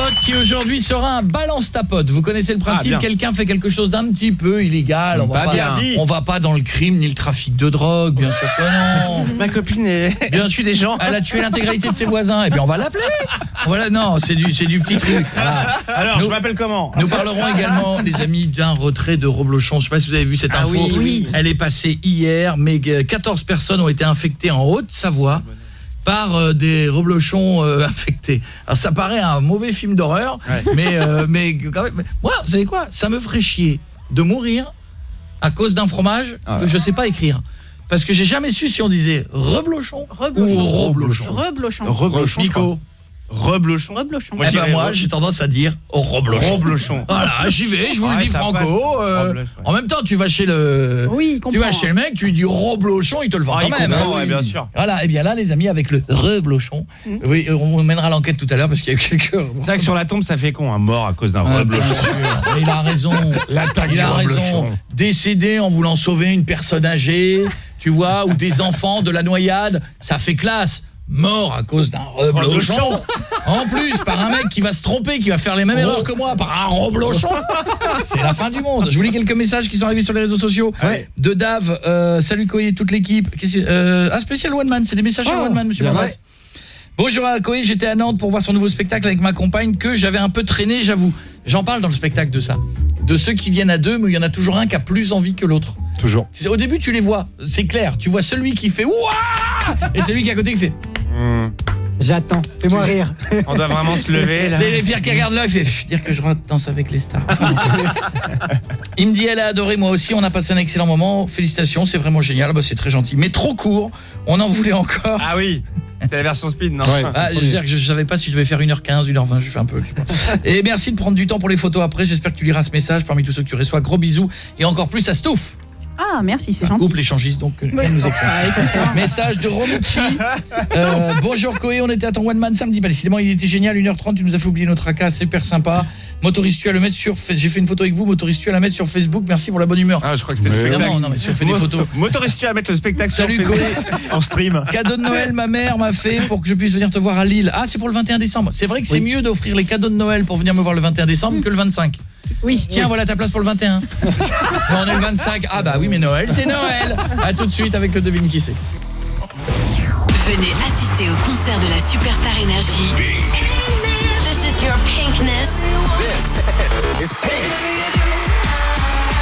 pote qui aujourd'hui sera un balance ta pote. Vous connaissez le Ah, principe, bien. quelqu'un fait quelque chose d'un petit peu illégal, on va Pas on va pas dans le crime ni le trafic de drogue, bien sûr que non. Ma copine est... Bien tue des gens. Elle a tué l'intégralité de ses voisins et bien on va l'appeler. Voilà non, c'est du c'est du petit truc. Voilà. Alors, Nous- je m'appelle comment Nous parlerons également, les amis, d'un retrait de Roblochon. Je sais pas si vous avez vu cette Ah info. oui, oui. Elle est passée hier, mais euh, 14 personnes ont été infectées en Haute-Savoie par euh, des Roblochons euh, infectés. Alors ça paraît un mauvais film d'horreur, Ouais. mais euh, mais quand même, moi, vous savez quoi? Ça me ferait chier de mourir à cause d'un fromage que je sais pas écrire. Parce que j'ai jamais su si on disait reblochon, ou roblochon. Reblochon. Reblochon, je Reblochon. Reblochon. Eh ben j'irais moi, re- j'ai tendance à dire au reblochon. Reblochon. Voilà, j'y vais, je vous le dis franco. euh, ouais. En même temps, tu vas chez le Oui, tu vas chez le mec, tu lui dis reblochon, il te le vend Ah, quand même. comprend, hein. ouais, bien sûr. Voilà, et bien là les amis avec le reblochon. Mm. Oui, on mènera l'enquête tout à l'heure parce qu'il y a quelques C'est vrai que sur la tombe, ça fait con, un mort à cause d'un Ah, reblochon. il a raison. L'attaque il du a raison. reblochon. Décédé en voulant sauver une personne âgée, tu vois, ou des enfants de la noyade, ça fait classe. Mort à cause d'un reblochon. En plus, par un mec qui va se tromper, qui va faire les mêmes Oh. erreurs que moi, par un reblochon. C'est la fin du monde. Je vous lis quelques messages qui sont arrivés sur les réseaux sociaux. Ouais. De Dave, euh, salut Koé et toute l'équipe. Euh, un spécial One Man, c'est des messages sur Ah, One Man, monsieur ouais. Bonjour à Koé, j'étais à Nantes pour voir son nouveau spectacle avec ma compagne que j'avais un peu traîné, j'avoue. J'en parle dans le spectacle de ça. De ceux qui viennent à deux, mais il y en a toujours un qui a plus envie que l'autre. Toujours. C'est- Au début, tu les vois, c'est clair. Tu vois celui qui fait Ouah et celui qui est à côté qui fait. Hmm. J'attends. Fais-moi rire. On doit vraiment se lever, là. C'est les Pierre qui regarde là, il fait Pff, dire que je danse avec les stars. Il me dit elle a adoré moi aussi, on a passé un excellent moment. Félicitations, c'est vraiment génial, bah, c'est très gentil, mais trop court. On en voulait encore. Ah oui, c'est la version speed, non Ah, je veux dire que je savais pas si je devais faire 1h15, 1h20, je fais un peu. je. Et merci de prendre du temps pour les photos après. J'espère que tu liras ce message parmi tous ceux que tu reçois. Gros bisous et encore plus à Stouff. Ah, merci, c'est gentil. couple échangiste donc euh, Oui. elle nous écoute. Ah, hein. Message de Romucci. Euh, bonjour Koé, on était à ton one man samedi. Bah, décidément, il était génial. 1h30, tu nous as fait oublier notre AK, super sympa. Motoriste, tu à le mettre sur j'ai fait une photo avec vous, motoriste, tu à la mettre sur Facebook. Merci pour la bonne humeur. Ah, je crois que c'était spectacle. non, non, mais si on fait des photos. Motoriste-tu à mettre le spectacle Salut, sur Koé. Facebook en stream Cadeau de Noël, ma mère m'a fait pour que je puisse venir te voir à Lille. Ah, c'est pour le 21 décembre. C'est vrai que c'est mieux d'offrir les cadeaux de Noël pour venir me voir le 21 décembre que le 25. Oui. Tiens, voilà ta place pour le 21. Non, on est le 25. Ah bah oui, mais Noël, c'est Noël. À tout de suite avec le devine qui c'est. Venez assister au concert de la Superstar Énergie. This is your pinkness.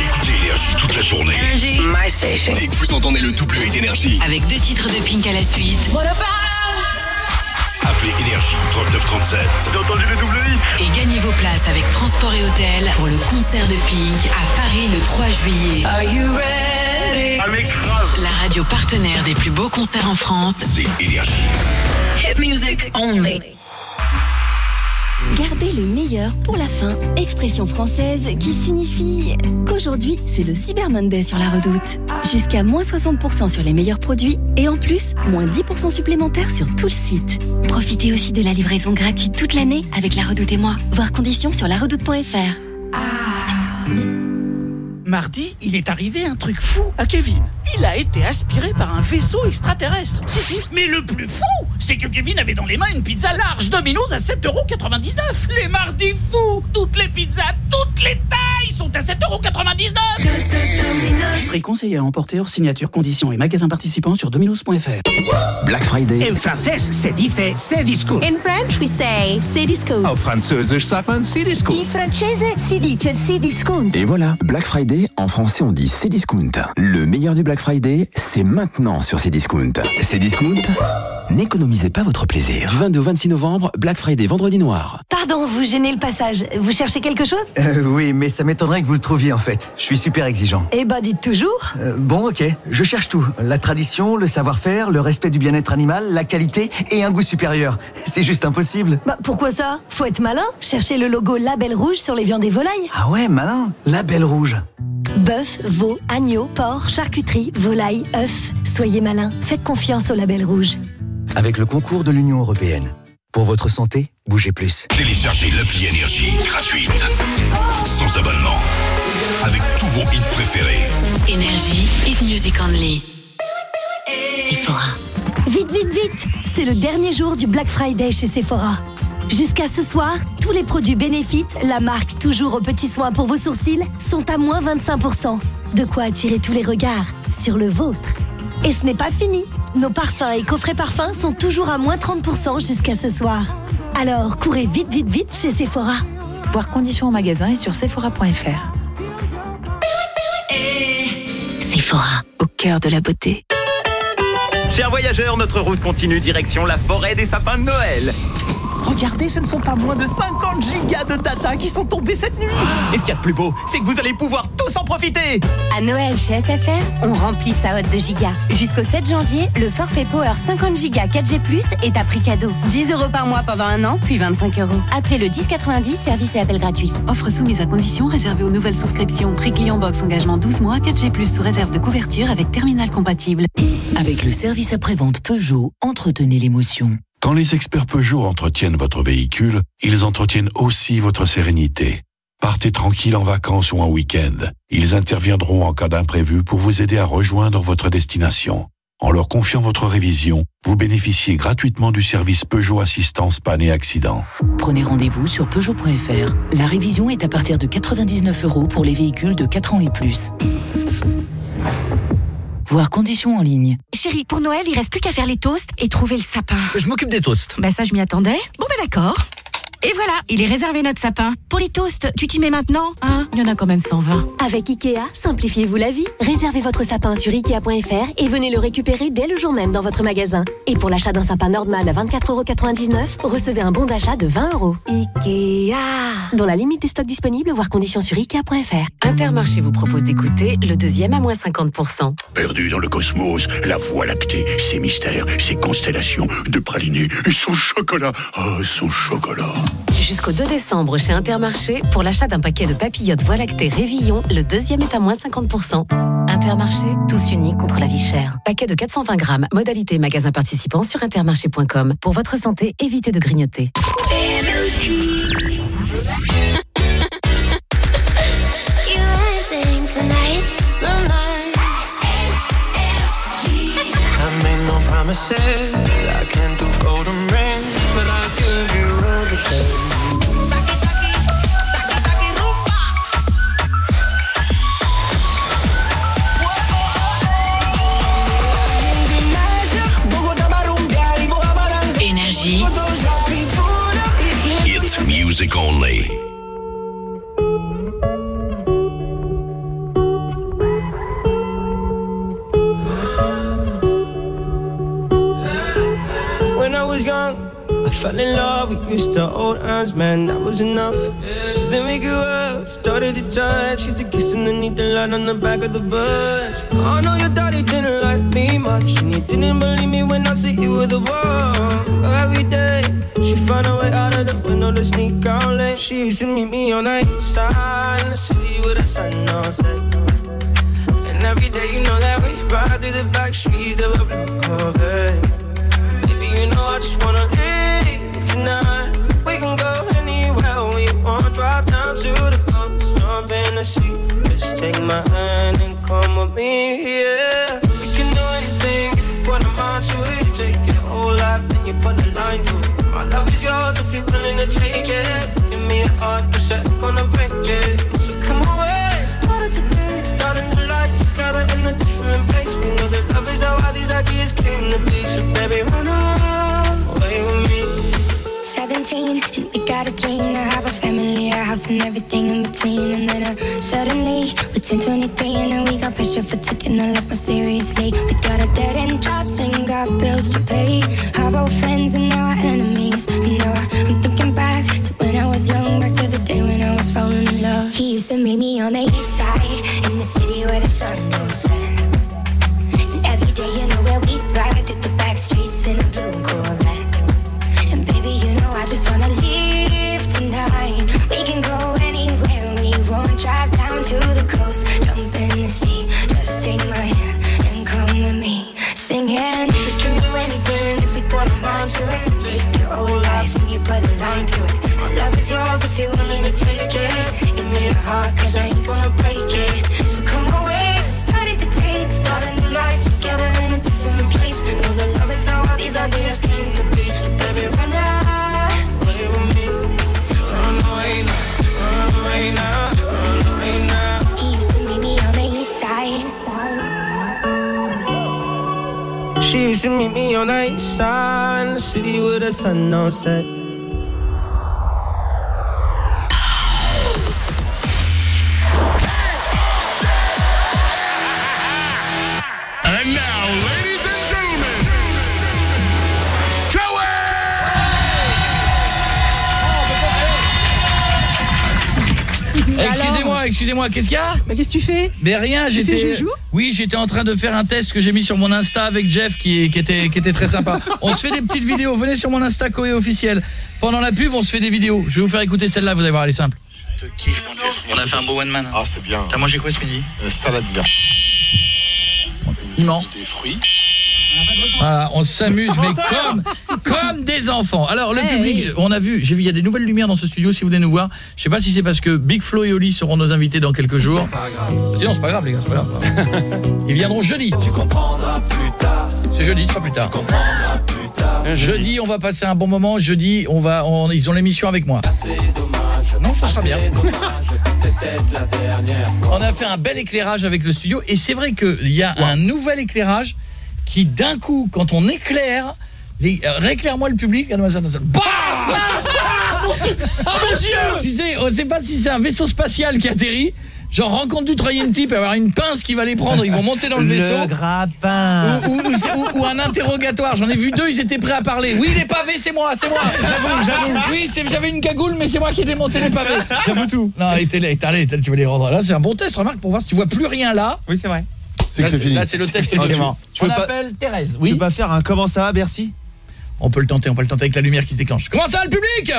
Écoutez Énergie toute la journée. Energy. My station. Dès que vous entendez le double hit Énergie, Avec deux titres de Pink à la suite. Appelez Énergie 3937. J'ai entendu le double Et gagnez vos places avec transport et hôtel pour le concert de Pink à Paris le 3 juillet. Are you ready? Ah grave La radio partenaire des plus beaux concerts en France. C'est Énergie. Hit music only. Gardez le meilleur pour la fin. Expression française qui signifie qu'aujourd'hui, c'est le Cyber Monday sur la redoute. Jusqu'à moins 60% sur les meilleurs produits et en plus, moins 10% supplémentaires sur tout le site. Profitez aussi de la livraison gratuite toute l'année avec la redoute et moi. Voir conditions sur laredoute.fr. Mardi, il est arrivé un truc fou à Kevin. Il a été aspiré par un vaisseau extraterrestre. Si, si. Mais le plus fou, c'est que Kevin avait dans les mains une pizza large Domino's à 7,99€. Les mardis fous Toutes les pizzas, toutes les tailles sont à 7,99€ Prix conseillé à emporter hors signature, conditions et magasins participants sur dominos.fr. Black Friday. En francés se dice c'est disco. In French we say c'est disco. Auf Französisch sagt man Cdisco. In francese si dice si discount. Et voilà, Black Friday, en français on dit Cdiscount. Le meilleur du Black Friday, c'est maintenant sur Cdiscount. Cdiscount, n'économisez pas votre plaisir. Du 22 au 26 novembre, Black Friday vendredi noir. Pardon, vous gênez le passage. Vous cherchez quelque chose? Euh, oui, mais ça m'étonnerait que vous le trouviez en fait. Je suis super exigeant. Eh ben dites toujours. Euh, bon, ok, je cherche tout. La tradition, le savoir-faire, le respect du bien-être animal, la qualité et un goût supérieur. C'est juste impossible. Bah pourquoi ça? Faut être malin. Cherchez le logo Label Rouge sur les viandes et volailles. Ah ouais, malin. La belle rouge. Bœuf, veau, agneau, porc, charcuterie, volaille, œufs. Soyez malin. Faites confiance au Label Rouge. Avec le concours de l'Union Européenne. Pour votre santé, bougez plus. Téléchargez l'appli Énergie gratuite. Sans abonnement. Avec tous vos hits préférés. Énergie, hit music only. Sephora. Vite, vite, vite C'est le dernier jour du Black Friday chez Sephora. Jusqu'à ce soir, tous les produits Benefit, la marque toujours aux petits soins pour vos sourcils, sont à moins 25%. De quoi attirer tous les regards sur le vôtre. Et ce n'est pas fini. Nos parfums et coffrets parfums sont toujours à moins 30% jusqu'à ce soir. Alors, courez vite, vite, vite chez Sephora. Voir conditions au magasin et sur sephora.fr. Sephora, au cœur de la beauté. Chers voyageurs, notre route continue direction la forêt des sapins de Noël. Regardez, ce ne sont pas moins de 50 gigas de data qui sont tombés cette nuit. Et ce qu'il y a de plus beau, c'est que vous allez pouvoir tous en profiter. À Noël chez SFR, on remplit sa hotte de gigas. Jusqu'au 7 janvier, le forfait Power 50 gigas 4G+, est à prix cadeau. 10 euros par mois pendant un an, puis 25 euros. Appelez le 1090, service et appel gratuit. Offre soumise à condition réservée aux nouvelles souscriptions. Prix client box engagement 12 mois, 4G+, sous réserve de couverture avec terminal compatible. Avec le service après-vente Peugeot, entretenez l'émotion. Quand les experts Peugeot entretiennent votre véhicule, ils entretiennent aussi votre sérénité. Partez tranquille en vacances ou en week-end. Ils interviendront en cas d'imprévu pour vous aider à rejoindre votre destination. En leur confiant votre révision, vous bénéficiez gratuitement du service Peugeot Assistance Panne et Accident. Prenez rendez-vous sur Peugeot.fr. La révision est à partir de 99 euros pour les véhicules de 4 ans et plus. Voir conditions en ligne. Chérie, pour Noël, il reste plus qu'à faire les toasts et trouver le sapin. Je m'occupe des toasts. Bah ça, je m'y attendais. Bon bah d'accord. Et voilà, il est réservé notre sapin. Pour les toasts, tu t'y mets maintenant Hein? Il y en a quand même 120. Avec Ikea, simplifiez-vous la vie. Réservez votre sapin sur Ikea.fr et venez le récupérer dès le jour même dans votre magasin. Et pour l'achat d'un sapin Nordman à 24,99€, recevez un bon d'achat de 20 euros. Ikea Dans la limite des stocks disponibles, voire conditions sur Ikea.fr. Intermarché vous propose d'écouter le deuxième à moins 50%. Perdu dans le cosmos, la voie lactée, ses mystères, ses constellations de pralinés et son chocolat. Oh, son chocolat. Jusqu'au 2 décembre chez Intermarché, pour l'achat d'un paquet de papillotes Voie lactée Révillon, le deuxième est à moins 50%. Intermarché, tous unis contre la vie chère. Paquet de 420 grammes, modalité magasin participant sur intermarché.com. Pour votre santé, évitez de grignoter. Music only. When I was young, I fell in love. We used to hold hands, man, that was enough. Then we grew up, started to touch. Used to kiss underneath the light on the back of the bus. I know your daddy didn't like me much, and he didn't believe me when I said you were the one. Every day, she found a way out of the window to sneak out late. She used to meet me on the east in the city with the sun on set. And every day, you know that we ride through the back streets of a blue Corvette. Baby, you know I just wanna leave tonight. We can go anywhere we want. Drive down to the coast, jump in the sea. Just take my hand and come with me, yeah. We can do anything if you put a mind to it. Take your whole life, then you put a line through it. My love is yours if you're willing to take it. Give me a heart, cause I'm gonna break it. So come away, started today. Starting the lights together in a different place. We know that love is how all these ideas came to be. So baby, run away. 17 and we got a dream to have a family, a house and everything in between. And then uh, suddenly we turned 23 and now we got pressure for taking our life more seriously. We got a dead end jobs and got bills to pay. Have old friends and now our enemies. And now I'm thinking back to when I was young, back to the day when I was falling in love. He used to meet me on the east side in the city where the sun don't set. And every day, you know where cause I ain't gonna break it. So come away, starting to taste, start a new life together in a different place. Know the love is how all these ideas came to be. So baby, run away with me. Run away now, run away now. He used to meet me on the east side. She used to meet me on the east side, in the city with the sun don't set. Excusez-moi, excusez-moi, qu'est-ce qu'il y a Mais qu'est-ce que tu fais Mais rien, Tu j'étais fais joujou Oui, j'étais en train de faire un test que j'ai mis sur mon Insta avec Jeff qui, qui était qui était très sympa. on se fait des petites vidéos, venez sur mon Insta Koé officiel. Pendant la pub, on se fait des vidéos. Je vais vous faire écouter celle-là, vous allez voir, elle est simple. te kiffe, mon Jeff. On a fait un beau one man. Ah, c'était bien. T'as mangé quoi ce midi Salade verte. Non. Des fruits. Voilà, on s'amuse mais comme comme des enfants. Alors le Hey. public, on a vu, j'ai vu il y a des nouvelles lumières dans ce studio si vous venez nous voir. Je sais pas si c'est parce que Big Flo et Oli seront nos invités dans quelques jours. Sinon c'est pas grave les gars, c'est pas grave. Ils viendront jeudi. Tu comprendras plus tard. C'est jeudi, c'est pas plus tard. Jeudi, on va passer un bon moment. Jeudi, on va on- ils ont l'émission avec moi. Non, ça sera bien. On a fait un bel éclairage avec le studio et c'est vrai qu'il y a un nouvel éclairage qui d'un coup, quand on éclaire, les- euh, rééclaire-moi le public, dans ça. Bam Ah mon Dieu Tu sais, on sait pas si c'est un vaisseau spatial qui atterrit. Genre rencontre du troisième type, avoir une pince qui va les prendre, ils vont monter dans le vaisseau. grappin. Ou, ou- ou ou- un interrogatoire. J'en ai vu deux, ils étaient prêts à parler. Oui, les pavés, c'est moi, c'est moi. J'avoue, j'avoue. Oui, j'avais une cagoule, mais c'est moi qui ai démonté les pavés. J'avoue tout. Non, et t'es là, tu vas les rendre là. C'est un bon test, remarque, pour voir si tu vois plus rien là. Oui, c'est vrai. C'est que Là, c'est fini. Là, c'est le test. Ok, que tu On appelle Thérèse. Tu Oui. veux pas faire un comment ça va Bercy? On peut le tenter, on peut le tenter avec la lumière qui se déclenche. Comment ça, le public?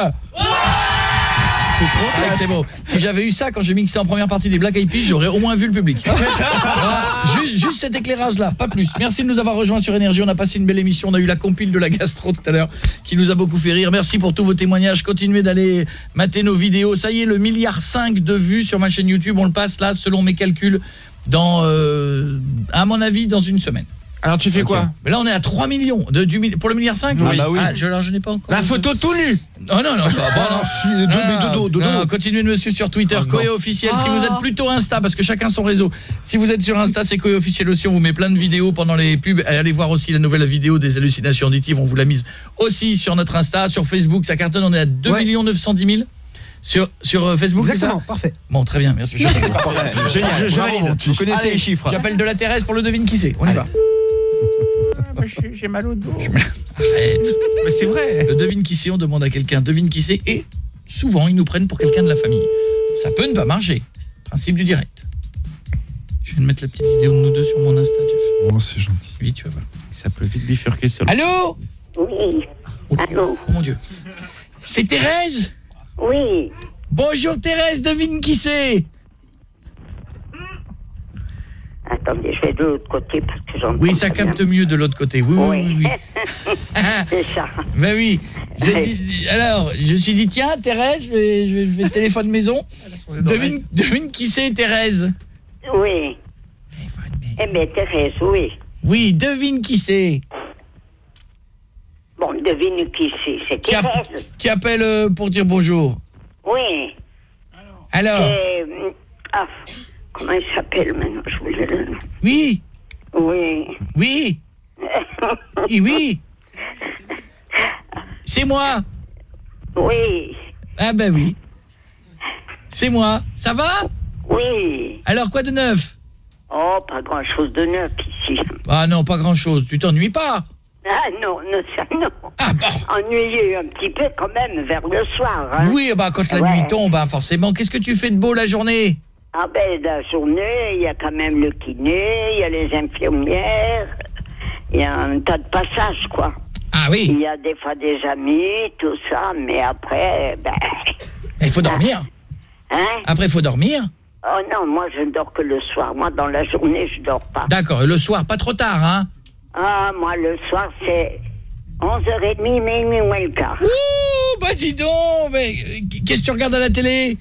C'est trop C'est beau. Si j'avais eu ça quand j'ai mixé en première partie des Black Eyed Peas, j'aurais au moins vu le public. Voilà. juste, juste cet éclairage-là, pas plus. Merci de nous avoir rejoints sur Énergie. On a passé une belle émission. On a eu la compile de la gastro tout à l'heure qui nous a beaucoup fait rire. Merci pour tous vos témoignages. Continuez d'aller mater nos vidéos. Ça y est, le milliard 5 de vues sur ma chaîne YouTube, on le passe là, selon mes calculs, dans, euh, à mon avis, dans une semaine. Alors tu fais quoi Mais là, on est à 3 millions de, du, pour le milliard 5 Ah bah oui. je, alors, je n'ai pas encore. La photo tout nu Non, non, non, ça va pas, non. Si, de, de dos, de Non, dos. non, continuez de me suivre sur Twitter, Ah, Koé non. officiel. Si Oh. vous êtes plutôt Insta, parce que chacun son réseau. Si vous êtes sur Insta, c'est Koé officiel aussi. On vous met plein de vidéos pendant les pubs. Allez voir aussi la nouvelle vidéo des hallucinations auditives. On vous l'a mise aussi sur notre Insta, sur Facebook. Ça cartonne. On est à 2 Ouais. 910 000 sur sur euh, Facebook. c'est Exactement, ça parfait. Bon, très bien. Merci. Je sais pas. Génial, je, je Bravo, valide. Vous connaissez Allez, les chiffres. J'appelle de la Thérèse pour le devine qui c'est. On y va. J'ai mal au dos. Arrête. Mais c'est vrai. Le devine qui c'est, on demande à quelqu'un devine qui c'est et souvent ils nous prennent pour quelqu'un de la famille. Ça peut ne pas marcher. Principe du direct. Je vais mettre la petite vidéo de nous deux sur mon Insta, Jeff. Oh, c'est gentil. Oui, tu vas voir. Ça peut vite bifurquer sur le... Allô? Oui. Allô? Oh mon dieu. C'est Thérèse? Oui. Bonjour Thérèse, devine qui c'est Attendez, je vais de l'autre côté parce que j'entends Oui, ça bien. capte mieux de l'autre côté. Oui, oui, oui. oui. C'est ça. Ben oui. J'ai dit- alors, je me suis dit, tiens, Thérèse, je vais, je vais, je vais téléphone maison. Devine, devine qui c'est, Thérèse Oui. Eh bien, Thérèse, oui. Oui, devine qui c'est. Bon, devine qui c'est. C'est Qui, app- qui appelle euh, pour dire bonjour? Oui. Alors? Euh, ah, comment il s'appelle maintenant? Je voulais le nom. Oui Oui. Oui Oui, oui C'est moi Oui. Ah ben oui. C'est moi. Ça va? Oui. Alors quoi de neuf? Oh, pas grand-chose de neuf ici. Ah non, pas grand-chose. Tu t'ennuies pas? Ah non, non, ça non. Ah Ennuyé un petit peu quand même vers le soir. Hein. Oui, bah quand la Ouais. nuit tombe, hein, forcément. Qu'est-ce que tu fais de beau la journée? Ah ben, la journée, il y a quand même le kiné, il y a les infirmières, il y a un tas de passages, quoi. Ah oui Il y a des fois des amis, tout ça, mais après, ben... Il faut dormir. Hein? Après, il faut dormir. Oh non, moi je ne dors que le soir. Moi, dans la journée, je dors pas. D'accord, le soir, pas trop tard, hein Ah, moi, le soir, c'est 11h30, minuit, moins le quart. Ouh, bah dis donc mais, euh, Qu'est-ce que tu regardes à la télé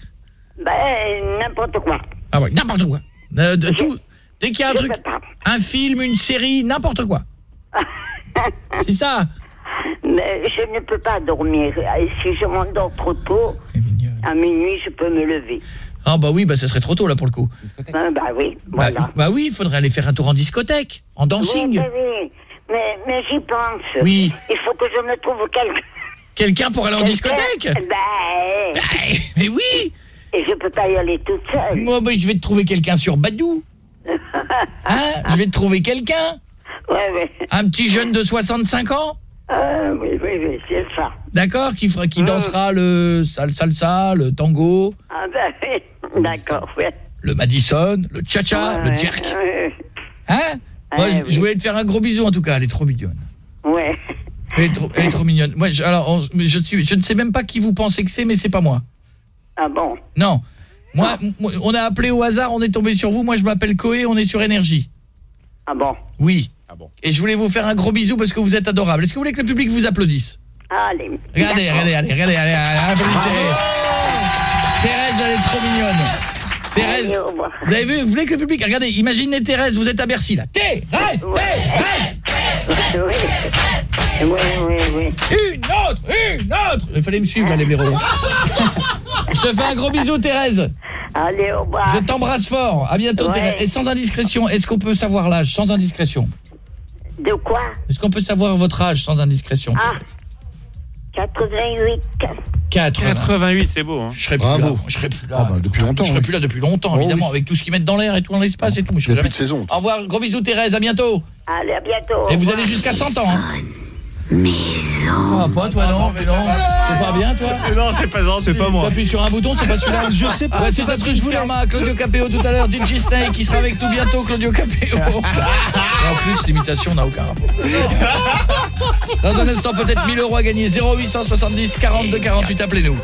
Ben, n'importe quoi. Ah ouais, n'importe quoi. Euh, de tout. Dès qu'il y a un truc, un film, une série, n'importe quoi. C'est ça. Mais je ne peux pas dormir. Si je m'endors trop tôt, à minuit, je peux me lever. Ah bah oui, bah ça serait trop tôt là pour le coup. Ah, bah oui, Bah, voilà. bah oui, il faudrait aller faire un tour en discothèque, en dancing. Oui, oui, oui. Mais, mais j'y pense. Oui. Il faut que je me trouve quelqu'un. Quelqu'un pour aller en discothèque Ben. Mais oui Et je peux pas y aller toute seule. Moi, bah, je vais te trouver quelqu'un sur Badou. Hein Je vais te trouver quelqu'un. Ouais, ouais. Un petit jeune de 65 ans Ah, oui, oui, oui, c'est ça. D'accord Qui fera, qui dansera le sal- salsa, le tango, Ah, ben oui. D'accord, ouais. le Madison, le cha-cha, le jerk. ouais, Hein Moi, je, voulais te faire un gros bisou en tout cas, elle est trop mignonne. Ouais. Elle est trop, elle est trop mignonne. Moi, je, alors, on- mais je, suis, je ne sais même pas qui vous pensez que c'est, mais c'est pas moi. Ah bon? Non. Moi, moi, on a appelé au hasard, on est tombé sur vous. Moi, je m'appelle Coé, on est sur Énergie. Ah bon? Oui. Et je voulais vous faire un gros bisou parce que vous êtes adorable. Est-ce que vous voulez que le public vous applaudisse? Allez. Regardez, regardez, allez, regardez, allez, allez, applaudissez. Thérèse, elle est trop mignonne. Thérèse, vous avez vu, vous voulez que le public, regardez, imaginez Thérèse, vous êtes à Bercy là. Thérèse, Thérèse Oui, oui, oui, oui. Une autre, une autre Il fallait me suivre là, les blaireaux. Je te fais un gros bisou Thérèse. Allez, au revoir. Je t'embrasse fort. À bientôt Ouais. Thérèse. Et sans indiscrétion, est-ce qu'on peut savoir l'âge? Sans indiscrétion De quoi Est-ce qu'on peut savoir votre âge sans indiscrétion Ah, 88. 4 88, c'est beau. Hein. Je serais plus Bravo. là. Je serais plus là. Ah bah, depuis longtemps, Je serais oui. plus là depuis longtemps, Oh évidemment, avec tout ce qu'ils mettent dans l'air et tout dans l'espace et tout. Je Il n'y a serais plus de jamais- saison. Au revoir, gros bisous Thérèse, à bientôt. Allez, à bientôt. Et vous allez jusqu'à 100 ans. Hein. Ça va pas toi non, mais non. C'est pas bien toi Non, c'est pas non, c'est pas moi. T'appuies sur un bouton, c'est pas celui-là Je sais pas, Ouais, c'est parce ce que je voulais à Claudio Capéo tout à l'heure, DJ Snake qui sera avec nous bientôt, Claudio Capéo. en plus, l'imitation n'a aucun rapport. Dans un instant, peut-être 1000 euros à gagner. 0870 42 48, appelez-nous.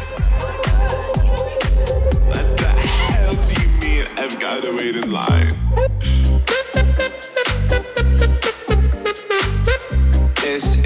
hell do you mean I've got to wait in line?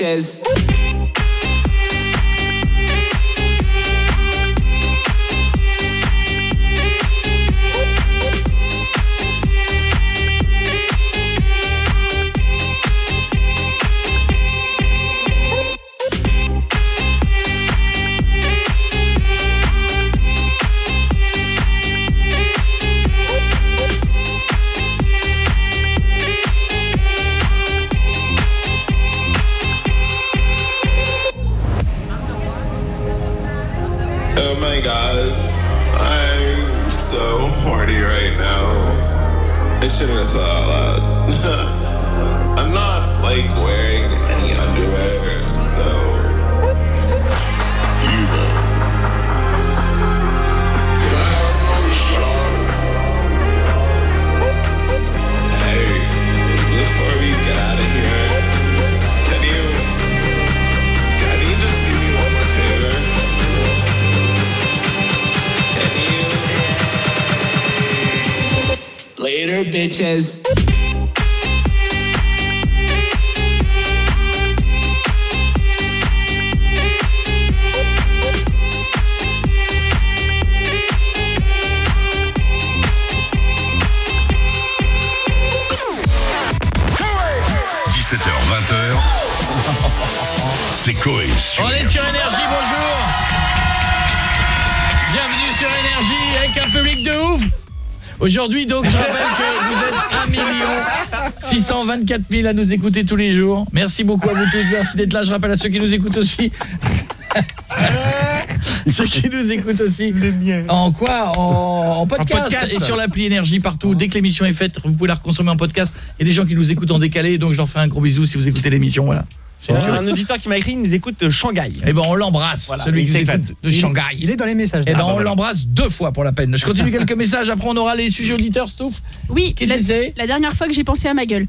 Later, 624 000 à nous écouter tous les jours. Merci beaucoup à vous tous, merci d'être là. Je rappelle à ceux qui nous écoutent aussi. ceux qui nous écoutent aussi. En quoi en, en podcast, podcast. et sur l'appli Énergie partout. Dès que l'émission est faite, vous pouvez la reconsommer en podcast. Il y a des gens qui nous écoutent en décalé, donc je leur fais un gros bisou si vous écoutez l'émission, voilà. Tuerie. Un auditeur qui m'a écrit, il nous écoute de Shanghai. Eh ben on l'embrasse, Voilà, celui qui nous écoute de Shanghai. Il est dans les messages. Eh ben Ah, bah, on voilà. l'embrasse deux fois pour la peine. Je continue quelques messages, après on aura les sujets auditeurs, Stouff. Oui, Qu'est-ce la, que c'est la dernière fois que j'ai pensé à ma gueule.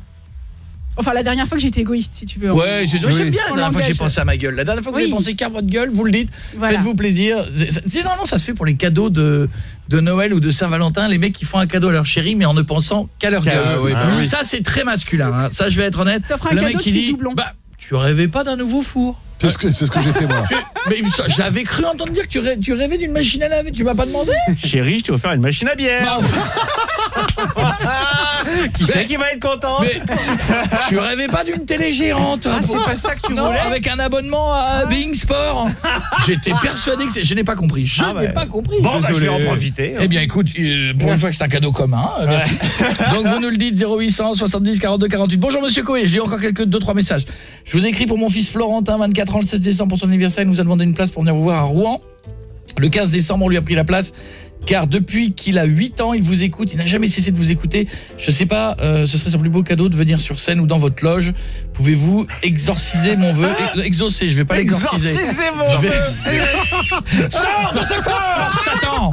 Enfin, la dernière fois que j'étais égoïste, si tu veux. Ouais, j'aime bien la dernière fois que j'ai pensé à ma gueule. La dernière fois que vous Oui. avez pensé qu'à votre gueule, vous le dites. Voilà. Faites-vous plaisir. Généralement, ça se fait pour les cadeaux de, de Noël ou de Saint-Valentin. Les mecs qui font un cadeau à leur chérie, mais en ne pensant qu'à leur gueule. oui, bah Ah oui. Ça, c'est très masculin. hein. Ça, je vais être honnête. T'offres un Le cadeau mec qui dit, bah, tu rêvais pas d'un nouveau four C'est ce que, c'est ce que j'ai fait moi. Mais j'avais cru entendre dire que tu, rê- tu rêvais d'une machine à laver. Tu m'as pas demandé? Chérie, je t'ai offert une machine à bière. Bah, Qui c'est qui va être content? Mais tu rêvais pas d'une télé géante Ah, c'est pas ça que tu Non, voulais? avec un abonnement à Being Sport. J'étais persuadé que c'est- je n'ai pas compris. Je Ah n'ai ouais. pas compris. Bon, bah, je vais en Désolé. profiter. Eh bien écoute, euh, pour une fois que c'est un cadeau commun, euh, merci. Donc vous nous le dites 0800 70 42 48. Bonjour monsieur Coé, j'ai encore quelques deux trois messages. Je vous ai écrit pour mon fils Florentin 24 le 16 décembre pour son anniversaire, il nous a demandé une place pour venir vous voir à Rouen. Le 15 décembre, on lui a pris la place car depuis qu'il a 8 ans, il vous écoute, il n'a jamais cessé de vous écouter. Je sais pas, euh, ce serait son plus beau cadeau de venir sur scène ou dans votre loge. Pouvez-vous exorciser mon vœu? Exaucer, je vais pas l'exorciser. Exorcisez mon vais- vœu. Sors de ce corps, Satan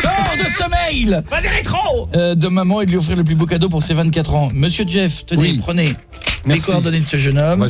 Sors de ce mail Pas des rétros euh, de maman et de lui offrir le plus beau cadeau pour ses 24 ans. Monsieur Jeff, tenez, Oui. prenez les Merci. coordonnées de ce jeune On homme,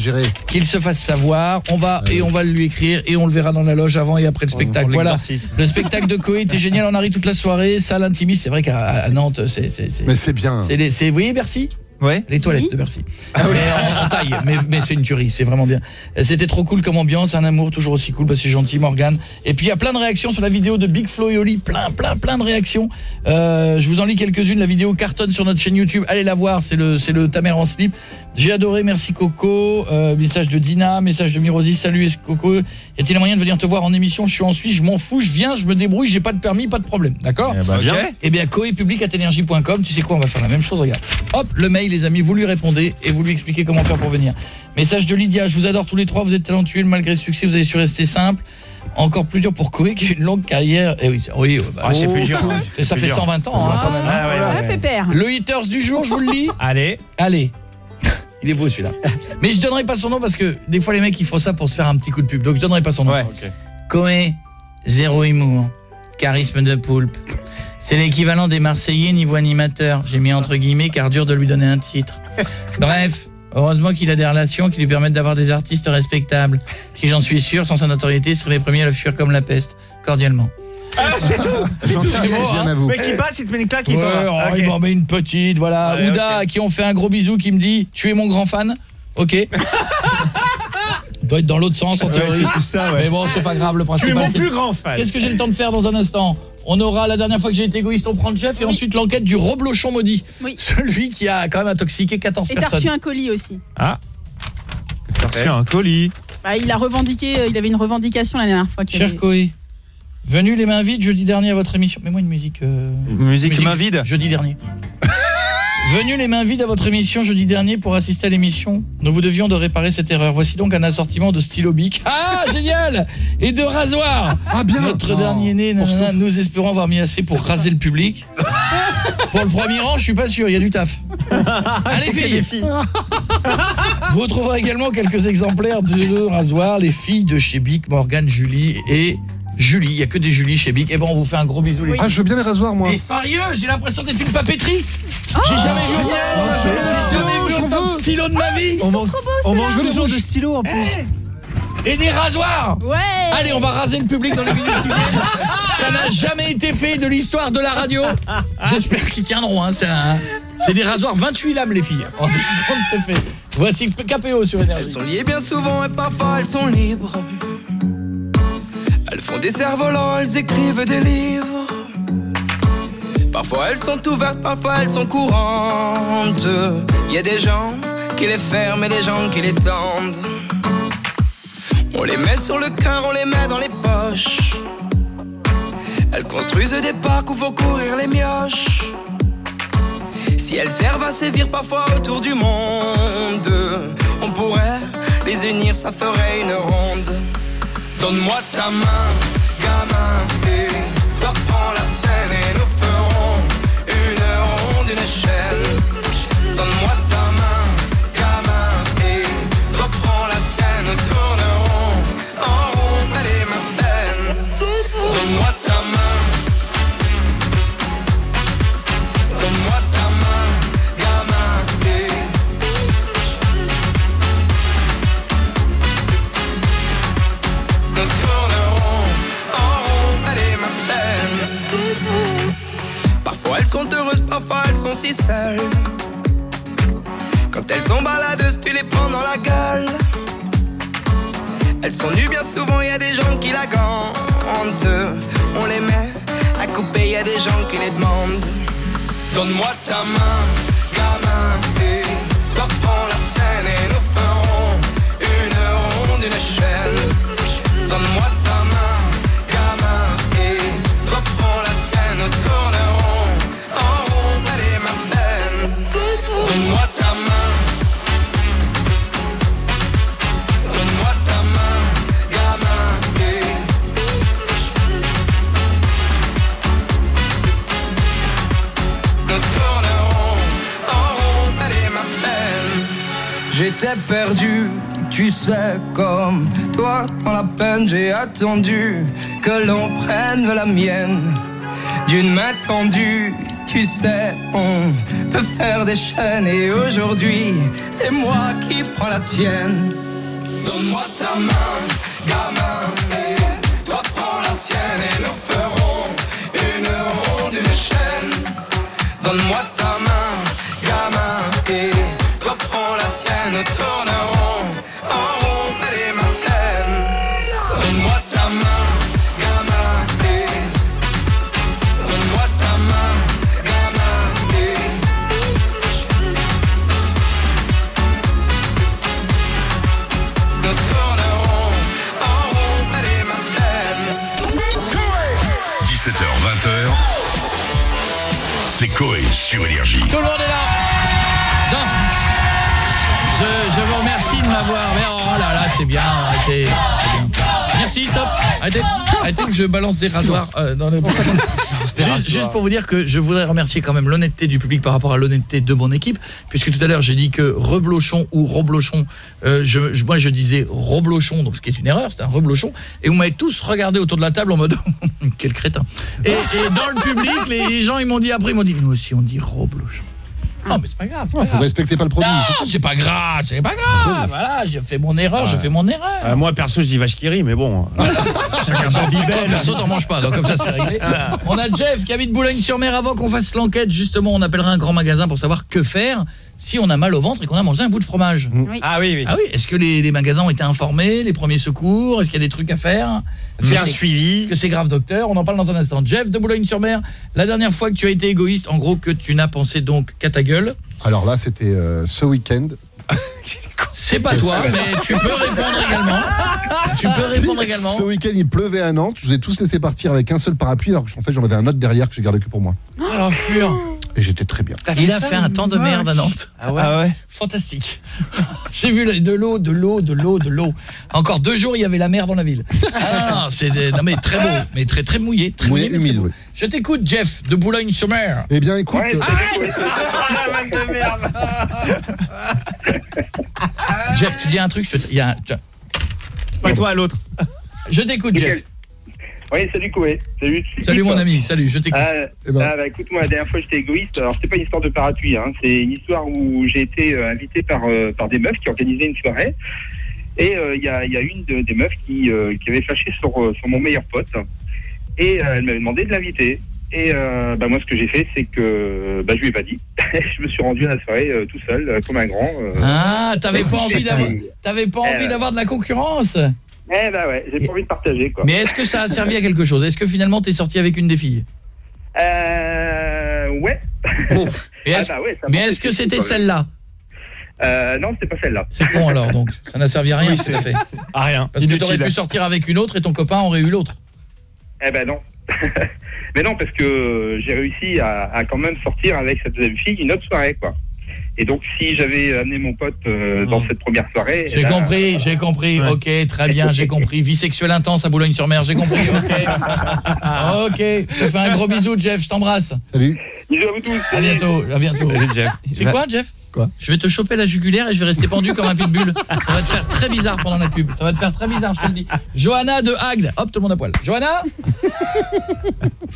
qu'il se fasse savoir. On va et on va le lui écrire et on le verra dans la loge avant et après le spectacle. Voilà. Le spectacle de Coé était génial. On arrive toute la soirée. Salle intimiste. C'est vrai qu'à Nantes, c'est Mais c'est bien. c'est voyez Bercy? Ouais. les toilettes de Bercy. Mais en, en taille, mais, mais c'est une tuerie, c'est vraiment bien. C'était trop cool comme ambiance, un amour toujours aussi cool, bah c'est gentil Morgane. Et puis il y a plein de réactions sur la vidéo de Big Flo et Oli, plein plein plein de réactions. Euh, je vous en lis quelques-unes, la vidéo cartonne sur notre chaîne YouTube, allez la voir, c'est le c'est le ta mère en slip. J'ai adoré, merci Coco. Euh, message de Dina, message de Mirosi, salut Coco. Y a-t-il un moyen de venir te voir en émission? Je suis en Suisse, je m'en fous, je viens, je me débrouille, j'ai pas de permis, pas de problème, d'accord? Eh ben, viens. eh bien, coepublic.energie.com, tu sais quoi, on va faire la même chose, regarde. Hop, le mail, les amis, vous lui répondez et vous lui expliquez comment faire pour venir. Message de Lydia, je vous adore tous les trois, vous êtes talentueux, malgré le succès, vous avez su rester simple. Encore plus dur pour Coé qui a une longue carrière. Eh oui, c'est- oui, bah, Ah, c'est plus dur. hein. et ça fait plus dur. 120 ans, hein, quand même. Ah, ouais, Ouais, ouais. pépère. Le haters du jour, je vous le lis. Allez. Allez. Il est beau celui-là. Mais je donnerai pas son nom parce que des fois les mecs ils font ça pour se faire un petit coup de pub. Donc je donnerai pas son nom. Ouais. Coé, zéro humour, charisme de poulpe. C'est l'équivalent des Marseillais niveau animateur. J'ai mis entre guillemets car dur de lui donner un titre. Bref, heureusement qu'il a des relations qui lui permettent d'avoir des artistes respectables, qui j'en suis sûr, sans sa notoriété, seraient les premiers à le fuir comme la peste. Cordialement. Ah, c'est tout. C'est tout. Vous. Mec qui passe, il te met une claque, il s'en va. oh, il m'en met une petite, voilà. Ouais, Ouda, qui on fait un gros bisou, qui me dit « Tu es mon grand fan ?» Ok. Il doit être dans l'autre sens, en Ouais, théorie. c'est plus ça, ouais. Mais bon, c'est pas grave, le Tu es principal. mon plus grand fan. Qu'est-ce que j'ai le temps de faire dans un instant? On aura la dernière fois que j'ai été égoïste, on prend le chef et ensuite l'enquête du reblochon maudit. Oui. Celui qui a quand même intoxiqué 14 Et t'as personnes. reçu un colis aussi. Ah. T'as reçu un colis. Bah, il a revendiqué, euh, il avait une revendication la dernière fois. Cher avait- Coé, venu les mains vides jeudi dernier à votre émission. Mets-moi une musique. euh, Musique main vide. Jeudi dernier. Venu les mains vides à votre émission jeudi dernier pour assister à l'émission, nous vous devions de réparer cette erreur. Voici donc un assortiment de stylo bic. Ah, génial Et de rasoir Ah bien. Notre Oh. dernier né, nanana, nous espérons avoir mis assez pour raser le public. pour le premier rang, je suis pas sûr, il y a du taf. Allez filles Vous retrouverez également quelques exemplaires de rasoir, les filles de chez Bic, Morgane, Julie et Julie. Il y a que des Julie chez Bic. Et bon, on vous fait un gros bisou les Ah, je veux bien les rasoirs moi. Mais sérieux, j'ai l'impression d'être une papeterie. j'ai jamais vu autant, Oh, c'est j'ai jamais vu de veux. stylos de ma vie. On mange, on mange Je veux les toujours de stylo en plus. Et des rasoirs. Ouais Allez, on va raser le public dans les minutes qui viennent. Ça n'a jamais été fait de l'histoire de la radio. J'espère qu'ils tiendront. Hein. C'est un- c'est des rasoirs 28 lames, les filles. On c'est fait? Voici KPO sur Elles Énergie. sont liées bien souvent et parfois elles sont libres. Elles font des cerfs-volants, elles écrivent des livres. Parfois elles sont ouvertes, parfois elles sont courantes. Y a des gens qui les ferment et des gens qui les tendent. On les met sur le cœur, on les met dans les poches. Elles construisent des parcs où faut courir les mioches. Si elles servent à sévir parfois autour du monde, on pourrait les unir, ça ferait une ronde. Donne-moi ta main, gamin, et toi prends la sienne et nous ferons une ronde, une chaîne. Donne-moi sont heureuses, parfois elles sont si seules. Quand elles sont baladeuses, tu les prends dans la gueule. Elles sont nues bien souvent, y a des gens qui la gantent. On les met à couper, y a des gens qui les demandent. Donne-moi ta main, gamin, et toi prends la sienne et nous ferons une ronde, une chaîne. Donne-moi Perdu, tu sais, comme toi, dans la peine, j'ai attendu que l'on prenne la mienne d'une main tendue. Tu sais, on peut faire des chaînes et aujourd'hui, c'est moi qui prends la tienne. Donne-moi ta main, gamin, et toi prends la sienne et nous ferons une ronde, une chaîne. Donne-moi ta Tout le monde est là. Je, je vous remercie de m'avoir... Oh là là, c'est bien, arrêtez. Merci, stop. Arrêtez, arrêtez que je balance des rasoirs euh, dans le... juste, juste pour vous dire que je voudrais remercier quand même l'honnêteté du public par rapport à l'honnêteté de mon équipe, puisque tout à l'heure j'ai dit que reblochon ou roblochon, euh, je, je- moi je disais roblochon, donc ce qui est une erreur, c'est un reblochon, et vous m'avez tous regardé autour de la table en mode quel crétin. Et, et dans le public, les gens ils m'ont dit après, ils m'ont dit nous aussi on dit roblochon. Non mais c'est pas grave. Ouais, pas faut respecter pas le produit. Non, c'est pas grave, c'est pas grave. Voilà, j'ai fait mon erreur, je Ouais. fais mon erreur. Euh, moi perso je dis vache qui rit mais bon. Chacun son Toi, bibel. perso, t'en manges pas, donc comme ça c'est réglé. On a Jeff qui habite Boulogne-sur-Mer. Avant qu'on fasse l'enquête, justement, on appellera un grand magasin pour savoir que faire si on a mal au ventre et qu'on a mangé un bout de fromage. Ah oui oui. Ah oui, est-ce que les, les magasins ont été informés, les premiers secours Est-ce qu'il y a des trucs à faire Est-ce qu'il y a un c'est- suivi Est-ce que c'est grave, docteur On en parle dans un instant. Jeff de Boulogne-sur-Mer, la dernière fois que tu as été égoïste, en gros que tu n'as pensé donc qu'à ta gueule. Alors là, c'était euh, ce week-end. C'est pas toi, mais tu peux répondre également. Tu peux répondre également. Ce week-end, il pleuvait à Nantes. Je vous ai tous laissé partir avec un seul parapluie, alors qu'en fait, j'en avais un autre derrière que j'ai gardé que pour moi. Ah, l'enflure. Et j'étais très bien. Il a fait un temps de merde à Nantes. Ah ouais. Ah ouais. Fantastique. J'ai vu de l'eau, de l'eau, de l'eau, de l'eau. Encore deux jours, il y avait la mer dans la ville. Ah, c'est non mais très beau, mais très très mouillé, très Mouillé, mouillé, mais très humide, oui. Je t'écoute Jeff de Boulogne-sur-Mer. Eh bien, écoute, euh, Jeff, tu dis un truc, je te- il y a un- Pas toi à l'autre. Je t'écoute Jeff. Oui, salut Koé. Salut. Salut mon ami, salut, je t'écoute. Ah, Eh ben. ah, bah, écoute, moi, la dernière fois, j'étais égoïste. Alors, c'est pas une histoire de parapluie, hein. c'est une histoire où j'ai été euh, invité par, euh, par des meufs qui organisaient une soirée. Et euh, il y, a, il y a une de- des meufs qui, euh, qui avait flashé sur, sur mon meilleur pote. Et euh, elle m'avait demandé de l'inviter. Et euh, bah, moi, ce que j'ai fait, c'est que bah, je lui ai pas dit. je me suis rendu à la soirée euh, tout seul, comme un grand. euh. Ah, t'avais pas envie Et- d'avoir t'avais pas envie Euh, d'avoir de la concurrence? Eh bah ouais, j'ai pas envie de partager, quoi. Mais est-ce que ça a servi à quelque chose? Est-ce que finalement t'es sorti avec une des filles? Euh... Ouais. Et Ah bah ouais, mais m'a est-ce que c'était celle-là? Euh, non, c'est pas celle-là. C'est con alors, donc. Ça n'a servi à rien Oui, que t'as fait. À rien. Parce que Inutile. t'aurais pu sortir avec une autre et ton copain aurait eu l'autre. Eh ben non. Mais non, parce que j'ai réussi à, à quand même sortir avec cette deuxième fille une autre soirée, quoi. Et donc, si j'avais amené mon pote euh, dans cette première soirée... J'ai eh ben, compris, j'ai compris. Ok, très bien, j'ai compris. Vie sexuelle intense à Boulogne-sur-Mer, j'ai compris. Ok. Ok, je te fais un gros bisou, Jeff, je t'embrasse. Salut. Bisous à vous tous. À bientôt, à bientôt. Salut, Jeff. C'est quoi, Jeff Quoi Je vais te choper la jugulaire et je vais rester pendu comme un pitbull. Ça va te faire très bizarre pendant la pub. Ça va te faire très bizarre, je te le dis. Johanna de Agde. Hop, tout le monde à poil. Johanna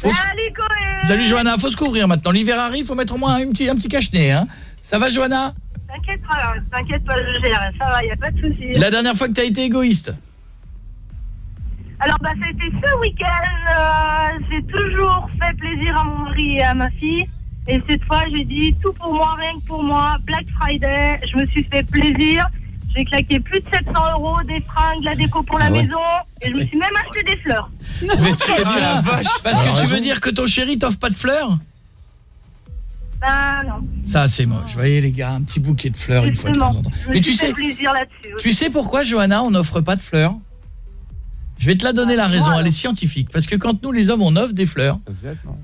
Salut Johanna, faut se couvrir maintenant. L'hiver arrive, faut mettre au moins un petit, un petit cache-nez. Hein. Ça va Johanna T'inquiète pas, t'inquiète pas, je gère, ça va, y a pas de souci. La dernière fois que t'as été égoïste Alors bah ça a été ce week-end, euh, j'ai toujours fait plaisir à mon mari et à ma fille. Et cette fois j'ai dit tout pour moi, rien que pour moi, Black Friday, je me suis fait plaisir. J'ai claqué plus de 700 euros, des fringues, la déco pour la Ah ouais. maison, et je me suis même acheté des fleurs. Mais tu es bien. Parce Alors, que tu veux dire que ton chéri t'offre pas de fleurs Ben non, Ça c'est moche. Vous voyez les gars, un petit bouquet de fleurs une fois de temps en temps. Mais tu sais, plaisir là-dessus. tu sais pourquoi Johanna on n'offre pas de fleurs? Je vais te la donner la raison, elle est scientifique parce que quand nous les hommes on offre des fleurs,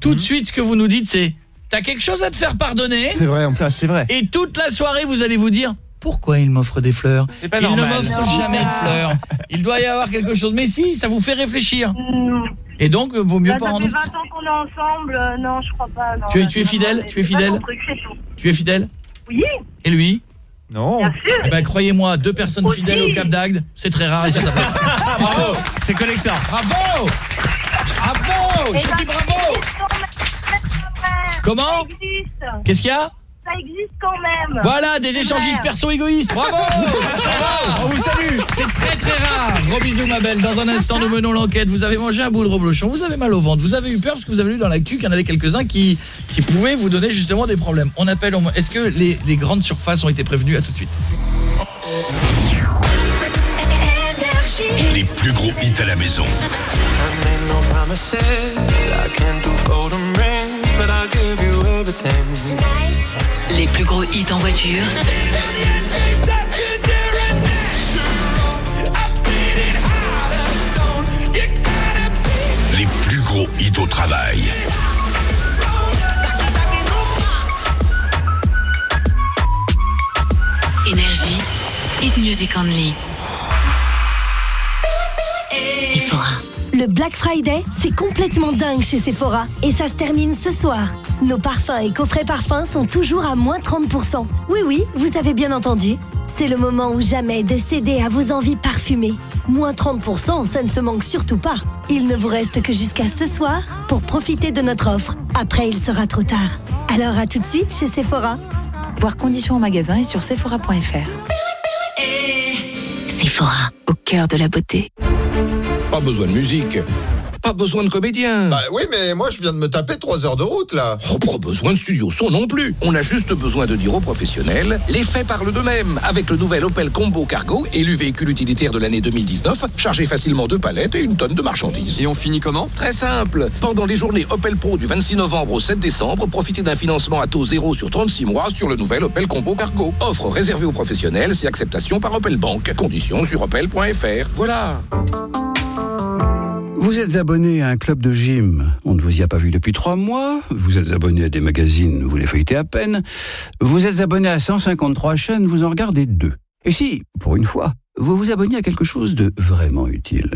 tout de suite ce que vous nous dites c'est t'as quelque chose à te faire pardonner? C'est vrai. Ça, c'est vrai. et toute la soirée vous allez vous dire pourquoi il m'offre des fleurs? C'est pas Il ne m'offre jamais de fleurs. Il doit y avoir quelque chose. Mais si, ça vous fait réfléchir. Et donc, euh, vaut mieux Là, pas ça en fait offrir. 20 ans qu'on est ensemble, euh, non, je crois pas. non. Tu es- tu es fidèle Tu es fidèle truc, tout. Tu es fidèle Oui, Et lui Non. bien sûr. Eh ben, croyez-moi, deux personnes Aussi. fidèles au Cap d'Agde, c'est très rare et ça s'appelle. Bravo. C'est collector. Bravo Bravo Eh Je ben, dis bravo ça. Comment Ça. Qu'est-ce qu'il y a Ça existe quand même. Voilà, des échangistes perso égoïstes. Bravo On vous salue. C'est très très rare. Gros bisous ma belle. Dans un instant nous menons l'enquête. Vous avez mangé un bout de reblochon, vous avez mal au ventre, vous avez eu peur parce que vous avez lu dans l'actu qu'il y en avait quelques-uns qui qui pouvaient vous donner justement des problèmes. On appelle au moins- Est-ce que les, les grandes surfaces ont été prévenues? À tout de suite Les plus gros hits à la maison. Les plus gros hits en voiture. Les plus gros hits au travail. Énergie. Hit Music Only. Sephora. Le Black Friday, c'est complètement dingue chez Sephora. Et ça se termine ce soir. Nos parfums et coffrets parfums sont toujours à moins 30%. Oui, oui, vous avez bien entendu. C'est le moment ou jamais de céder à vos envies parfumées. Moins 30%, ça ne se manque surtout pas. Il ne vous reste que jusqu'à ce soir pour profiter de notre offre. Après, il sera trop tard. Alors à tout de suite chez Sephora. Voir conditions en magasin et sur sephora.fr. Sephora, au cœur de la beauté. Pas besoin de musique. Pas besoin de comédien. Bah oui, mais moi je viens de me taper 3 heures de route là. Oh, pas besoin de studio son non plus. On a juste besoin de dire aux professionnels, les faits parlent d'eux-mêmes. Avec le nouvel Opel Combo Cargo, élu véhicule utilitaire de l'année 2019, chargé facilement deux palettes et une tonne de marchandises. Et on finit comment? Très simple. Pendant les journées Opel Pro du 26 novembre au 7 décembre, profitez d'un financement à taux zéro sur 36 mois sur le nouvel Opel Combo Cargo. Offre réservée aux professionnels, c'est acceptation par Opel Bank. Conditions sur opel.fr. Voilà. Vous êtes abonné à un club de gym, on ne vous y a pas vu depuis trois mois, vous êtes abonné à des magazines, vous les feuilletez à peine, vous êtes abonné à 153 chaînes, vous en regardez deux. Et si, pour une fois, vous vous abonnez à quelque chose de vraiment utile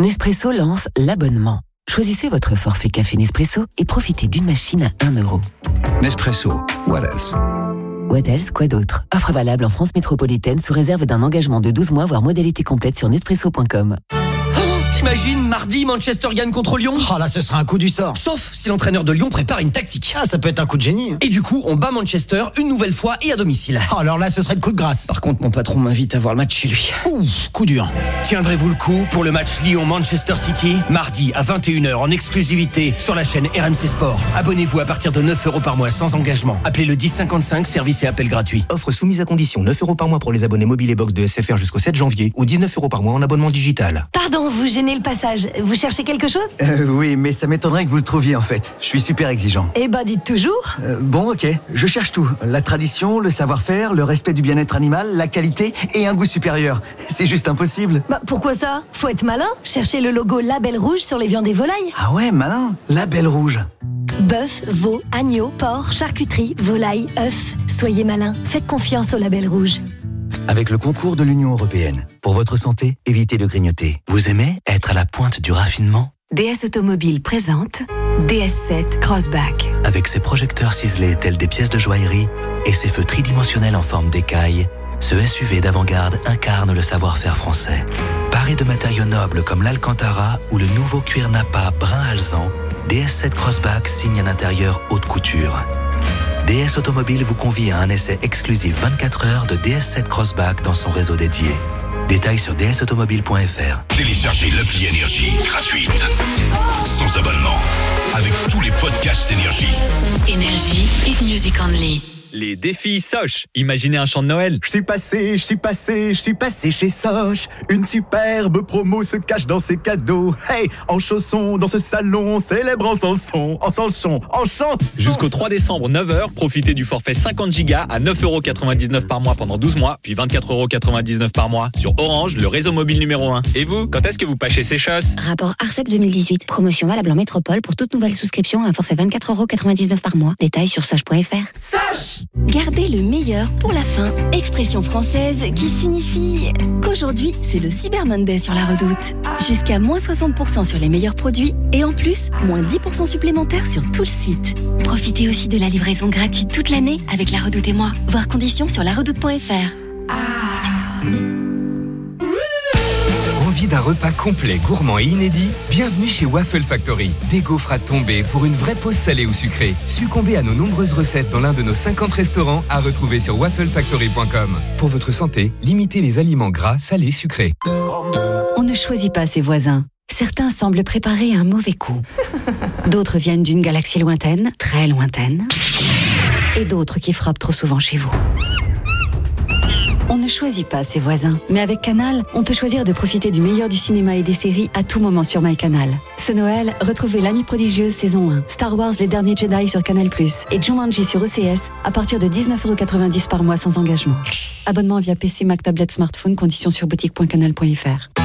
Nespresso lance l'abonnement. Choisissez votre forfait café Nespresso et profitez d'une machine à 1 euro. Nespresso, what else? What else, quoi d'autre? Offre valable en France métropolitaine sous réserve d'un engagement de 12 mois, voire modalité complète sur nespresso.com. T'imagines, mardi, Manchester gagne contre Lyon Oh là, ce sera un coup du sort. Sauf si l'entraîneur de Lyon prépare une tactique. Ah, ça peut être un coup de génie. Et du coup, on bat Manchester une nouvelle fois et à domicile. Oh, alors là, ce serait le coup de grâce. Par contre, mon patron m'invite à voir le match chez lui. Ouh, coup dur. Tiendrez-vous le coup pour le match Lyon-Manchester City Mardi à 21h en exclusivité sur la chaîne RMC Sport. Abonnez-vous à partir de 9 euros par mois sans engagement. Appelez le 1055, service et appel gratuit. Offre soumise à condition 9 euros par mois pour les abonnés mobile et box de SFR jusqu'au 7 janvier ou 19 euros par mois en abonnement digital. Pardon Pardon, vous gênez le passage. Vous cherchez quelque chose? Euh, oui, mais ça m'étonnerait que vous le trouviez en fait. Je suis super exigeant. Eh ben, dites toujours. Euh, bon, ok, je cherche tout. La tradition, le savoir-faire, le respect du bien-être animal, la qualité et un goût supérieur. C'est juste impossible. Bah, pourquoi ça? Faut être malin. Cherchez le logo Label Rouge sur les viandes et volailles. Ah ouais, malin. La belle rouge. Bœuf, veau, agneau, porc, charcuterie, volaille, œufs. Soyez malin. Faites confiance au Label Rouge. Avec le concours de l'Union européenne. Pour votre santé, évitez de grignoter. Vous aimez être à la pointe du raffinement? DS Automobile présente DS7 Crossback. Avec ses projecteurs ciselés tels des pièces de joaillerie et ses feux tridimensionnels en forme d'écaille, ce SUV d'avant-garde incarne le savoir-faire français. Paré de matériaux nobles comme l'Alcantara ou le nouveau cuir Napa brun alezan, DS7 Crossback signe un intérieur haute couture. DS Automobile vous convie à un essai exclusif 24 heures de DS7 Crossback dans son réseau dédié. Détails sur dsautomobile.fr. Téléchargez l'appli Énergie gratuite. Sans abonnement. Avec tous les podcasts Énergie. Énergie, hit music only. Les défis Soch. Imaginez un chant de Noël. Je suis passé, je suis passé, je suis passé chez Soch. Une superbe promo se cache dans ses cadeaux. Hey, en chaussons, dans ce salon, célèbre en chanson, en chanson, en chanson. Jusqu'au 3 décembre, 9h, profitez du forfait 50 Go à 9,99€ par mois pendant 12 mois, puis 24,99€ par mois sur Orange, le réseau mobile numéro 1. Et vous, quand est-ce que vous pâchez ces choses Rapport ARCEP 2018. Promotion valable en métropole pour toute nouvelle souscription à un forfait 24,99€ par mois. Détails sur sage.fr. Sage Gardez le meilleur pour la fin. Expression française qui signifie qu'aujourd'hui, c'est le Cyber Monday sur la redoute. Jusqu'à moins 60% sur les meilleurs produits et en plus, moins 10% supplémentaires sur tout le site. Profitez aussi de la livraison gratuite toute l'année avec la redoute et moi. Voir conditions sur laredoute.fr. D'un repas complet, gourmand et inédit Bienvenue chez Waffle Factory. Des gaufres à tomber pour une vraie pause salée ou sucrée. Succombez à nos nombreuses recettes dans l'un de nos 50 restaurants à retrouver sur wafflefactory.com. Pour votre santé, limitez les aliments gras, salés, sucrés. On ne choisit pas ses voisins. Certains semblent préparer un mauvais coup. D'autres viennent d'une galaxie lointaine, très lointaine. Et d'autres qui frappent trop souvent chez vous. On ne choisit pas ses voisins, mais avec Canal, on peut choisir de profiter du meilleur du cinéma et des séries à tout moment sur MyCanal. Ce Noël, retrouvez L'Ami prodigieuse saison 1, Star Wars Les Derniers Jedi sur Canal+, et Jumanji sur ECS à partir de 19,90€ par mois sans engagement. Abonnement via PC, Mac, tablette, smartphone, conditions sur boutique.canal.fr.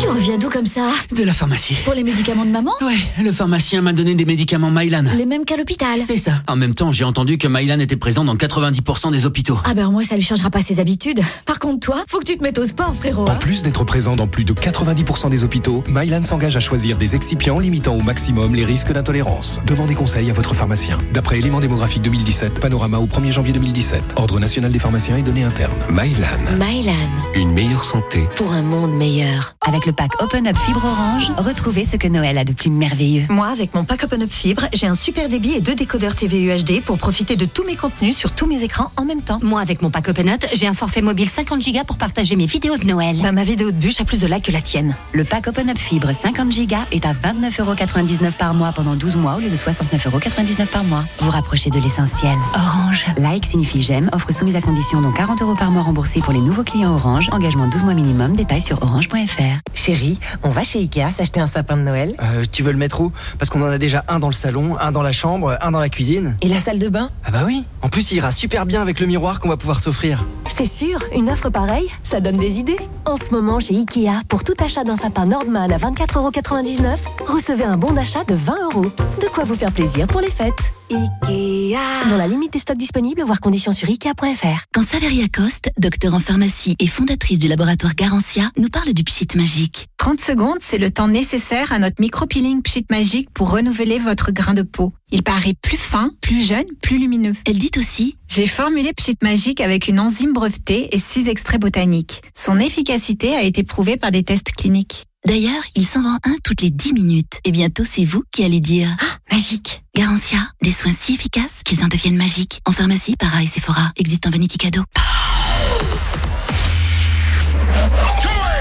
Tu reviens d'où comme ça De la pharmacie. Pour les médicaments de maman Ouais, le pharmacien m'a donné des médicaments Mylan. Les mêmes qu'à l'hôpital C'est ça. En même temps, j'ai entendu que Mylan était présent dans 90% des hôpitaux. Ah ben moi ça lui changera pas ses habitudes. Par contre toi, faut que tu te mettes au sport frérot. En hein. plus d'être présent dans plus de 90% des hôpitaux, Mylan s'engage à choisir des excipients limitant au maximum les risques d'intolérance. Demandez conseil à votre pharmacien. D'après éléments démographiques 2017, panorama au 1er janvier 2017. Ordre national des pharmaciens et données internes. Mylan. Mylan, Une meilleure santé. pour un monde meilleur. Avec le pack Open Up Fibre Orange, retrouvez ce que Noël a de plus merveilleux. Moi, avec mon pack Open Up Fibre, j'ai un super débit et deux décodeurs TV UHD pour profiter de tous mes contenus sur tous mes écrans en même temps. Moi, avec mon pack Open Up, j'ai un forfait mobile 50 Go pour partager mes vidéos de Noël. Bah, ma vidéo de bûche a plus de likes que la tienne. Le pack Open Up Fibre 50 Go est à 29,99€ par mois pendant 12 mois au lieu de 69,99€ par mois. Vous rapprochez de l'essentiel. Orange. Like signifie j'aime, offre soumise à condition dont 40 euros par mois remboursés pour les nouveaux clients Orange. Engagement 12 mois minimum. Détails sur orange.fr. Chérie, on va chez Ikea s'acheter un sapin de Noël. Euh, tu veux le mettre où? Parce qu'on en a déjà un dans le salon, un dans la chambre, un dans la cuisine. Et la salle de bain? Ah bah oui. En plus, il ira super bien avec le miroir qu'on va pouvoir s'offrir. C'est sûr, une offre pareille, ça donne des idées. En ce moment, chez Ikea, pour tout achat d'un sapin Nordman à 24,99€, recevez un bon d'achat de 20 euros. De quoi vous faire plaisir pour les fêtes. Ikea Dans la limite des stocks disponibles, voir conditions sur ikea.fr. Quand Saveria Coste, docteur en pharmacie et fondatrice du laboratoire Garantia, nous parle du pchit magique. 30 secondes, c'est le temps nécessaire à notre micro-peeling Pchit Magique pour renouveler votre grain de peau. Il paraît plus fin, plus jeune, plus lumineux. Elle dit aussi J'ai formulé Pchit Magique avec une enzyme brevetée et 6 extraits botaniques. Son efficacité a été prouvée par des tests cliniques. D'ailleurs, il s'en vend un toutes les 10 minutes. Et bientôt, c'est vous qui allez dire Magique Garantia, des soins si efficaces qu'ils en deviennent magiques. En pharmacie, para et Sephora, existe en vanity cadeau.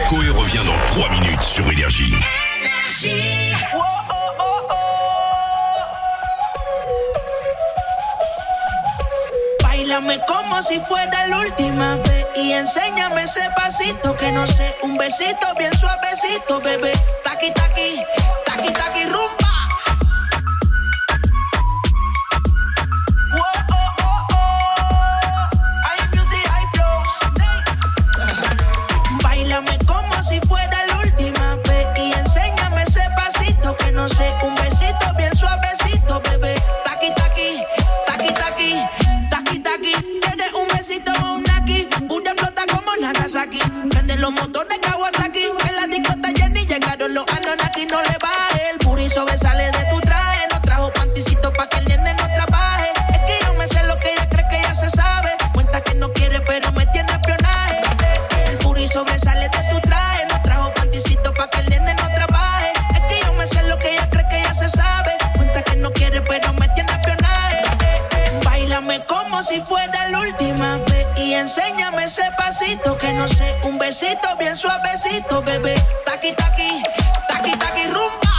Coé revient dans 3 minutes sur Énergie. Bailame como si fuera la última vez y enséñame ese pasito que no sé, un besito bien suavecito, bebé. Taqui taqui, taqui taqui rumba. Que no sé, un besito bien suavecito, bebé. Taqui taqui, taqui taqui, taqui taqui. ¿Quieres un besito o un aquí? Una explota como Nagasaki. Prende los motores Kawasaki. En la discota Jenny llegaron los Anunnaki. No le baje, el puri sobresale de tu traje. No trajo panticito pa' que el nene no trabaje. Es que yo me sé lo que ella cree que ya se sabe. Cuenta que no quiere, pero me tiene espionaje. El puri sobresale de tu traje. Sé lo que ella cree que ya se sabe. Cuenta que no quiere, pero me tiene espionaje. Bailame como si fuera la última vez y enséñame ese pasito que no sé, un besito bien suavecito, bebé. Taqui taqui, taqui taqui rumba.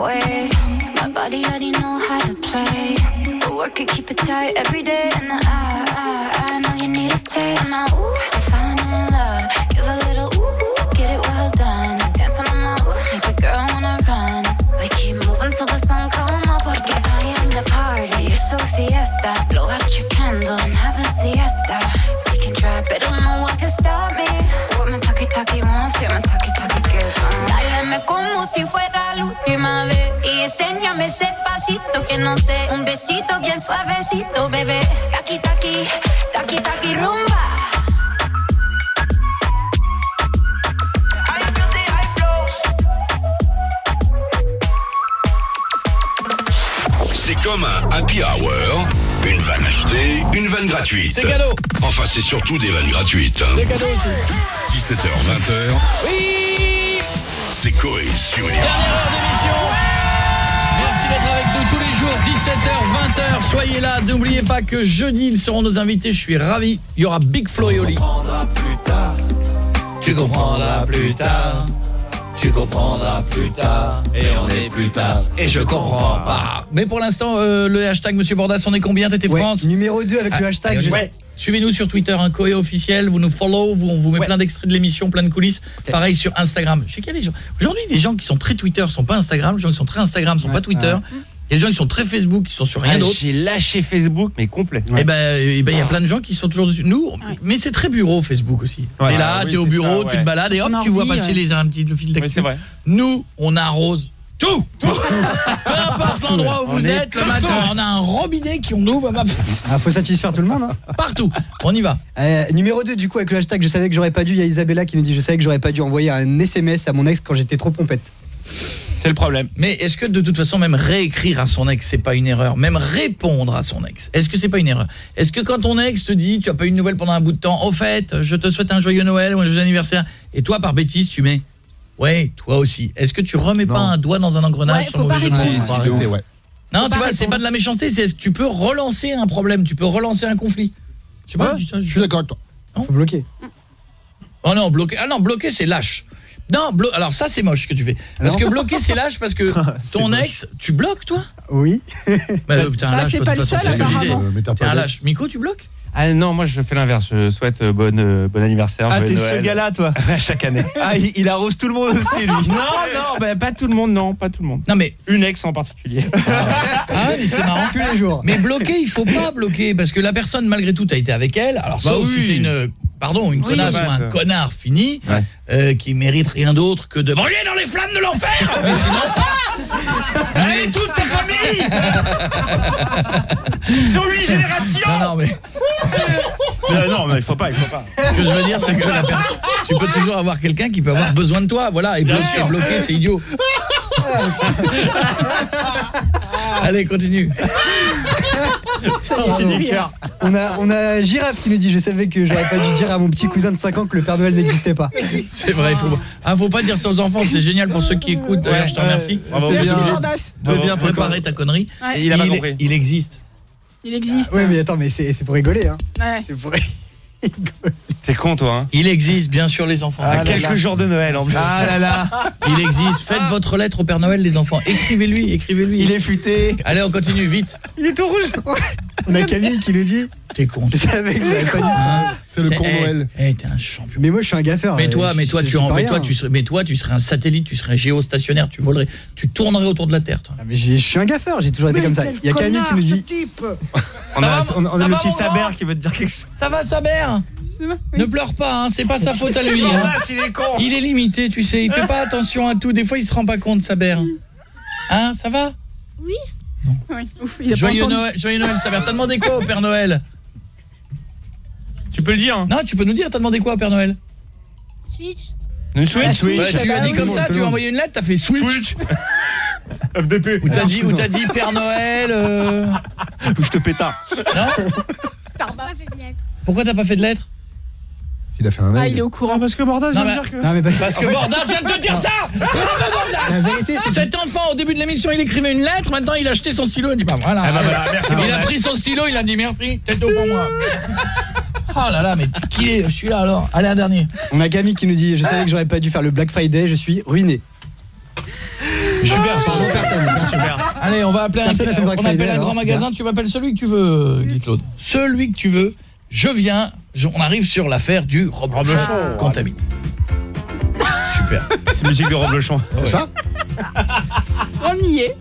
Way. My body already know how to play. But work it, keep it tight every day. And I, I, I know you need a taste. Now, ooh, I'm falling in love. Give a little ooh, ooh, get it well done. Dance on my ooh, make a girl wanna run. We keep moving till the sun come up. Porque I am the party. It's so fiesta. Blow out your candles and have a siesta. We can try, but no one can stop me. What my talkie talkie wants, get my talkie talkie gives. Uh. Báilame como si fuera enséñame ese pasito que no sé Un besito bien suavecito, bebé Taki, taki, taki, taki, rumba C'est comme un happy hour. Une vanne achetée, une vanne gratuite. C'est cadeau. Enfin, c'est surtout des vannes gratuites. hein. C'est cadeau aussi. 17h, 20h. Oui C'est Coé sur. Dernière heure d'émission. Tous les jours, 17h, 20h. Soyez là. N'oubliez pas que jeudi, ils seront nos invités. Je suis ravi. Il y aura Big Flo et Oli. plus tard. Tu comprendras plus tard. Tu comprendras plus tard. Et on est plus tard. Et je comprends pas. Mais pour l'instant, euh, le hashtag Monsieur Bordas, on est combien? T'étais Ouais, France? numéro 2 avec le hashtag, je- ouais. Suivez-nous sur Twitter, un Coé officiel, vous nous follow, vous, on vous met plein d'extraits de l'émission, plein de coulisses. Pareil sur Instagram. Je sais qu'il y a des gens. Aujourd'hui, des gens qui sont très Twitter sont pas Instagram, les gens qui sont très Instagram sont pas Twitter. Il y a des gens qui sont très Facebook, qui sont sur rien Ah, d'autre. J'ai lâché Facebook, mais complet. Et ben eh ben, il y a plein de gens qui sont toujours dessus. Nous, mais c'est très bureau Facebook aussi. Ouais. T'es là, Ah oui, t'es au bureau, ça, tu te balades et hop, tu vois passer ouais. les un petit le fil d'actu. Oui, c'est vrai. Nous, on arrose tout. Peu importe l'endroit où On vous êtes, le matin, on a un robinet qui on ouvre Ah, faut satisfaire tout le monde. Hein. partout. On y va. Euh, numéro 2 du coup avec le hashtag je savais que j'aurais pas dû, il y a Isabella qui nous dit je savais que j'aurais pas dû envoyer un SMS à mon ex quand j'étais trop pompette. C'est le problème. Mais est-ce que de toute façon même réécrire à son ex c'est pas une erreur? Même répondre à son ex, est-ce que c'est pas une erreur? Est-ce que quand ton ex te dit tu as pas eu de nouvelles pendant un bout de temps, au fait, je te souhaite un joyeux Noël ou un joyeux anniversaire et toi par bêtise tu mets Ouais, toi aussi. Est-ce que tu remets pas un doigt dans un engrenage Ouais, pas mauvais jeu Si, arrêter, ouais. Non, Faut tu vois, c'est pas de la méchanceté, c'est tu peux relancer un problème, tu peux relancer un conflit. Je sais pas, je suis d'accord avec toi. Faut bloquer. Oh non, bloquer. Ah non, bloquer c'est lâche. Non, blo- alors ça c'est moche ce que tu fais. Parce Non. que bloquer c'est lâche parce que C'est ton moche. ex, tu bloques toi? Oui. Bah, euh, t'es un Bah, lâche, c'est pas le seul, c'est ce que je disais. apparemment. Euh, t'as T'es pas un lâche. Miko, tu bloques? Ah non, moi je fais l'inverse. Je souhaite euh, bonne, euh, bon anniversaire. Ah, t'es ce gars-là, toi Chaque année. Ah, il, il arrose tout le monde aussi, lui. Non, non, bah, pas tout le monde, non, pas tout le monde. Non mais Une ex en particulier. ah mais c'est marrant Tous les jours. Mais bloquer, il faut pas bloquer parce que la personne malgré tout a été avec elle. Alors Bah sauf si oui. c'est une pardon, une Oui, connasse ou un connard fini Ouais. euh, qui mérite rien d'autre que de brûler dans les flammes de l'enfer. Mais sinon Elle et toute sa famille Sur huit générations Non non mais Euh, Non, non, il faut pas, il faut pas. ce que je veux dire c'est que la per- tu peux toujours avoir quelqu'un qui peut avoir besoin de toi, voilà, et sûr. bloquer, c'est idiot. Allez, continue. On a, on a Girafe qui nous dit Je savais que j'aurais pas dû dire à mon petit cousin de 5 ans que le Père Noël n'existait pas. C'est vrai, il faut ah, faut pas dire ça aux enfants, c'est génial pour ceux qui écoutent. D'ailleurs, je te remercie. C'est bien. bien. Jordas. De bien préparer ta connerie. Ouais. Et il a pas il, compris. il existe. Il existe. Oui, mais attends, mais c'est pour rigoler, hein. Ouais. C'est pour T'es con, toi, hein Il existe, bien sûr, les enfants. À quelques jours de Noël, en plus. Ah là là Il existe. Faites votre lettre au Père Noël, les enfants. Écrivez-lui, écrivez-lui. Il est futé Allez, on continue, vite. Il est tout rouge. On a Camille qui nous dit T'es con. Je savais que pas. Hein C'est le Eh, con eh, Noël. Eh, t'es un champion. Mais moi, je suis un gaffeur. Mais euh, toi, mais toi, tu en, mais toi, rien. tu serais, mais toi, tu serais un satellite, tu serais géostationnaire, tu volerais, tu tournerais autour de la Terre. toi. Ah, mais j'ai- je suis un gaffeur, j'ai toujours été comme ça. Il y a Camille qui nous dit On a, on a le petit Saber qui veut te dire quelque chose. Ça va, Saber Ne pleure pas, hein, c'est pas sa faute à lui. hein. il est con. Il est limité, tu sais, il fait pas attention à tout. Des fois, il se rend pas compte, Saber. Hein, ça va? Oui, ouf, il a pas Joyeux entendu. Noël, joyeux Noël, Saber. T'as demandé quoi au Père Noël? Tu peux le dire. Hein. Non, tu peux nous dire, t'as demandé quoi Père Noël? Switch. Une Switch, Switch. Ouais, Tu bah as dit comme ça, tu as envoyé une lettre, t'as fait switch. Switch. FDP. Ou t'as dit, ou t'as dit Père Noël. euh, Ou je te pétard Non? Pourquoi t'as pas fait de lettre? Il a fait un Ah, mail. il est au courant. Parce que Bordas va mais- dire que. Non, mais parce, Parce que fait, Bordas vient de te dire ça La vérité, Cet enfant, au début de l'émission, il écrivait une lettre, maintenant il a acheté son stylo, il dit bah voilà. Ah bah voilà, merci, il a pris son stylo, il a dit merci, t'es tout pour moi. Oh là là, mais qui est Je suis là alors. Allez, un dernier. On a Camille qui nous dit Je savais que j'aurais pas dû faire le Black Friday, je suis ruiné. Super, Bonjour, personne. Super. Allez, on va appeler un, Personne Black on appelle Friday, un alors, grand magasin, tu m'appelles celui que tu veux, Guy Claude. Celui que tu veux. Je viens, je- on arrive sur l'affaire du Roblochon Roblochon. contaminé. Super. C'est musique de Roblochon. Ouais. Ça? On y est.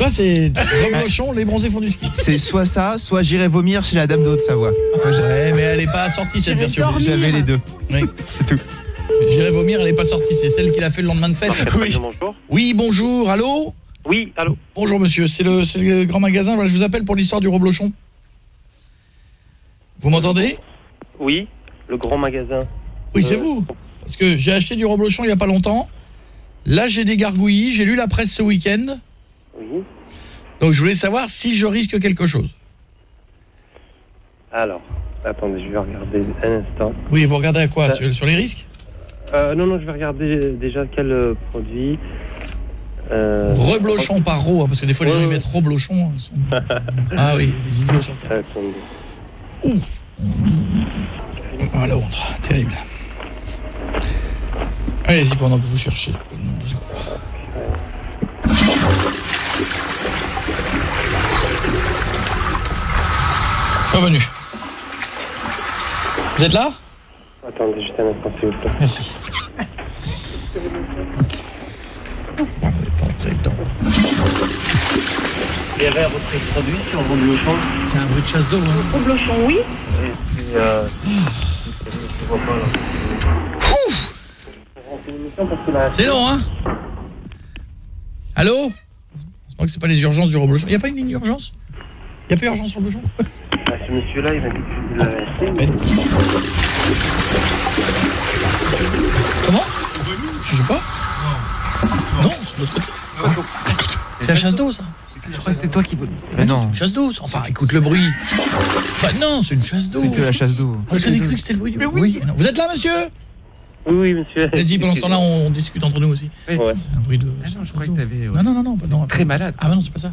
Toi, c'est Roblochon, les bronzés font du ski. C'est soit ça, soit j'irai vomir chez la dame de Haute-Savoie. Ouais, mais elle est pas sortie cette version. J'avais les deux. Oui. C'est tout. J'irai vomir, elle est pas sortie, c'est celle qu'il a fait le lendemain de fête. Oui. Bonjour. Oui, bonjour, allô Oui, allô. Bonjour monsieur, c'est le, c'est le grand magasin, Voilà, je vous appelle pour l'histoire du Roblochon. Vous m'entendez Oui, le grand magasin. Oui, c'est Euh, vous. Parce que j'ai acheté du Roblochon il y a pas longtemps. Là, j'ai des gargouillis, j'ai lu la presse ce week-end. Oui. Donc je voulais savoir si je risque quelque chose. Alors, attendez, je vais regarder un instant. Oui, vous regardez à quoi Euh, sur, sur les risques? Euh, non, non, je vais regarder déjà quel euh, produit. Euh, Reblochon par ro, hein, parce que des fois les gens ils mettent Roblochon. ils sont- ah oui, des idiots sur Terre. Attendez. Ah la honte, terrible. Allez-y pendant que vous cherchez. Revenu. Vous êtes là? Attendez, juste un instant, s'il vous plaît. Merci. Le. Il y avait un retrait de produit sur Reblochon. C'est un bruit de chasse d'eau. Hein. Reblochon, oui. Et puis, euh, je vois pas là. C'est long, hein Allô? J'espère que c'est pas les urgences du Reblochon. Il n'y a pas une ligne d'urgence? Il n'y a pas urgence Reblochon Ah, ce monsieur-là, il m'a dit que l'avait acheté. Comment? Je sais pas. Non, c'est l'autre côté. C'est la chasse d'eau, ça. Je crois que c'était toi qui voulais. Mais non. C'est une chasse d'eau. ça. Enfin, écoute le bruit. Bah non, c'est une chasse d'eau. C'était la chasse d'eau. Ah, Vous avez cru que c'était le bruit du oui. Vous êtes là, monsieur? Oui, oui, monsieur. Vas-y, pendant ce temps-là, on discute entre nous aussi. Ouais. C'est un bruit de... Ah non, je croyais que t'avais. Non, non, non, non. bah non Très malade. Ah bah non, c'est pas ça.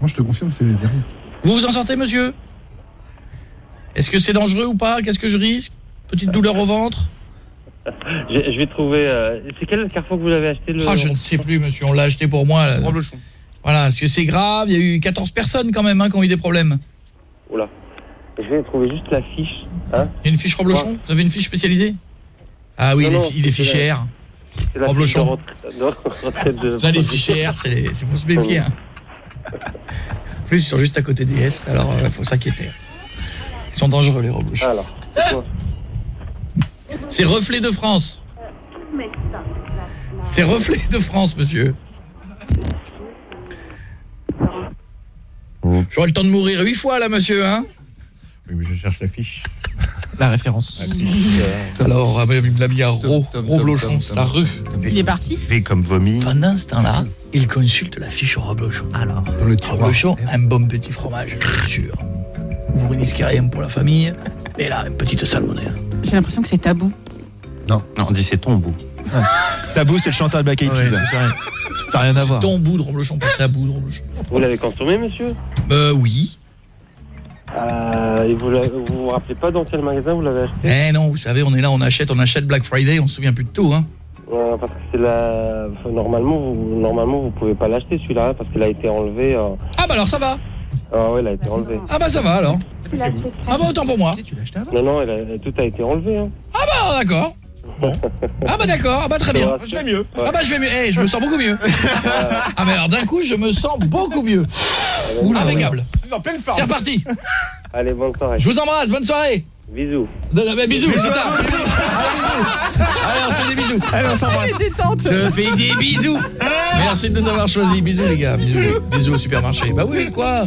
Moi, je te confirme, c'est derrière. Vous vous en sortez, monsieur? Est-ce que c'est dangereux ou pas? Qu'est-ce que je risque? Petite douleur au ventre? Je, je vais trouver. euh, c'est quel carrefour que vous avez acheté le Ah, je ne sais plus, monsieur. On l'a acheté pour moi. là. Voilà, parce que c'est grave. Il y a eu 14 personnes quand même hein, qui ont eu des problèmes. Oula. Je vais trouver juste la fiche. Hein Il y a une fiche Roblochon Vous avez une fiche spécialisée? Ah oui, Non, il, est, non, fi- il est c'est la- fiché R. C'est la Roblochon. fiche de retraite- de retraite de- Ça, les fichiers R, c'est faut se méfier. hein. En plus, ils sont juste à côté des S, alors il faut s'inquiéter. Ils sont dangereux, les Roblochon. Alors, c'est Reflet de France. C'est Reflet de France, monsieur. J'aurai le temps de mourir huit fois, là, monsieur, hein Oui, mais je cherche la fiche. La référence. Alors, il l'a mis à Ro, Roblochon, c'est la rue. Il est parti Fait comme vomi. Pendant ce temps-là, il consulte la fiche Roblochon. Alors, Roblochon, un bon petit fromage, bien sûr. Vous risquez rien pour la famille, mais là, une petite salmonelle. J'ai l'impression que c'est tabou. Non, on dit c'est ton bout. Tabou, c'est le chanteur de Black Eyed Peas. c'est ça. Ça n'a rien à C'est voir. ton bout de Roblochon, pas ta bout de Roblochon. Vous l'avez consommé, monsieur? Euh, oui. euh, et vous, vous vous rappelez pas dans quel magasin vous l'avez acheté? Eh non, vous savez, on est là, on achète, on achète Black Friday, on se souvient plus de tout, hein. Ouais, Parce que c'est la... enfin, normalement, vous, normalement, vous pouvez pas l'acheter celui-là, parce qu'il a été enlevé. euh, Ah bah alors ça va. Ah ouais, il a été enlevé. Ah bah ça va alors. Ah bah autant pour moi. Non, non, il a- tout a été enlevé. Hein. Ah bah d'accord. Ah bah d'accord, ah bah très bien. Je vais mieux. Ah bah je vais mieux, Eh, je me sens beaucoup mieux. Ah mais alors d'un coup, je me sens beaucoup mieux. Impeccable. C'est reparti. Allez, bonne soirée. Je vous embrasse, bonne soirée. Bisous. Non, non, mais bisous, c'est ça. Allez, bisous. Allez, on se fait des bisous. Allez, on s'embrasse. Je fais des bisous. Merci de nous avoir choisis. Bisous les gars, bisous. Bisous au supermarché. Bah oui, quoi?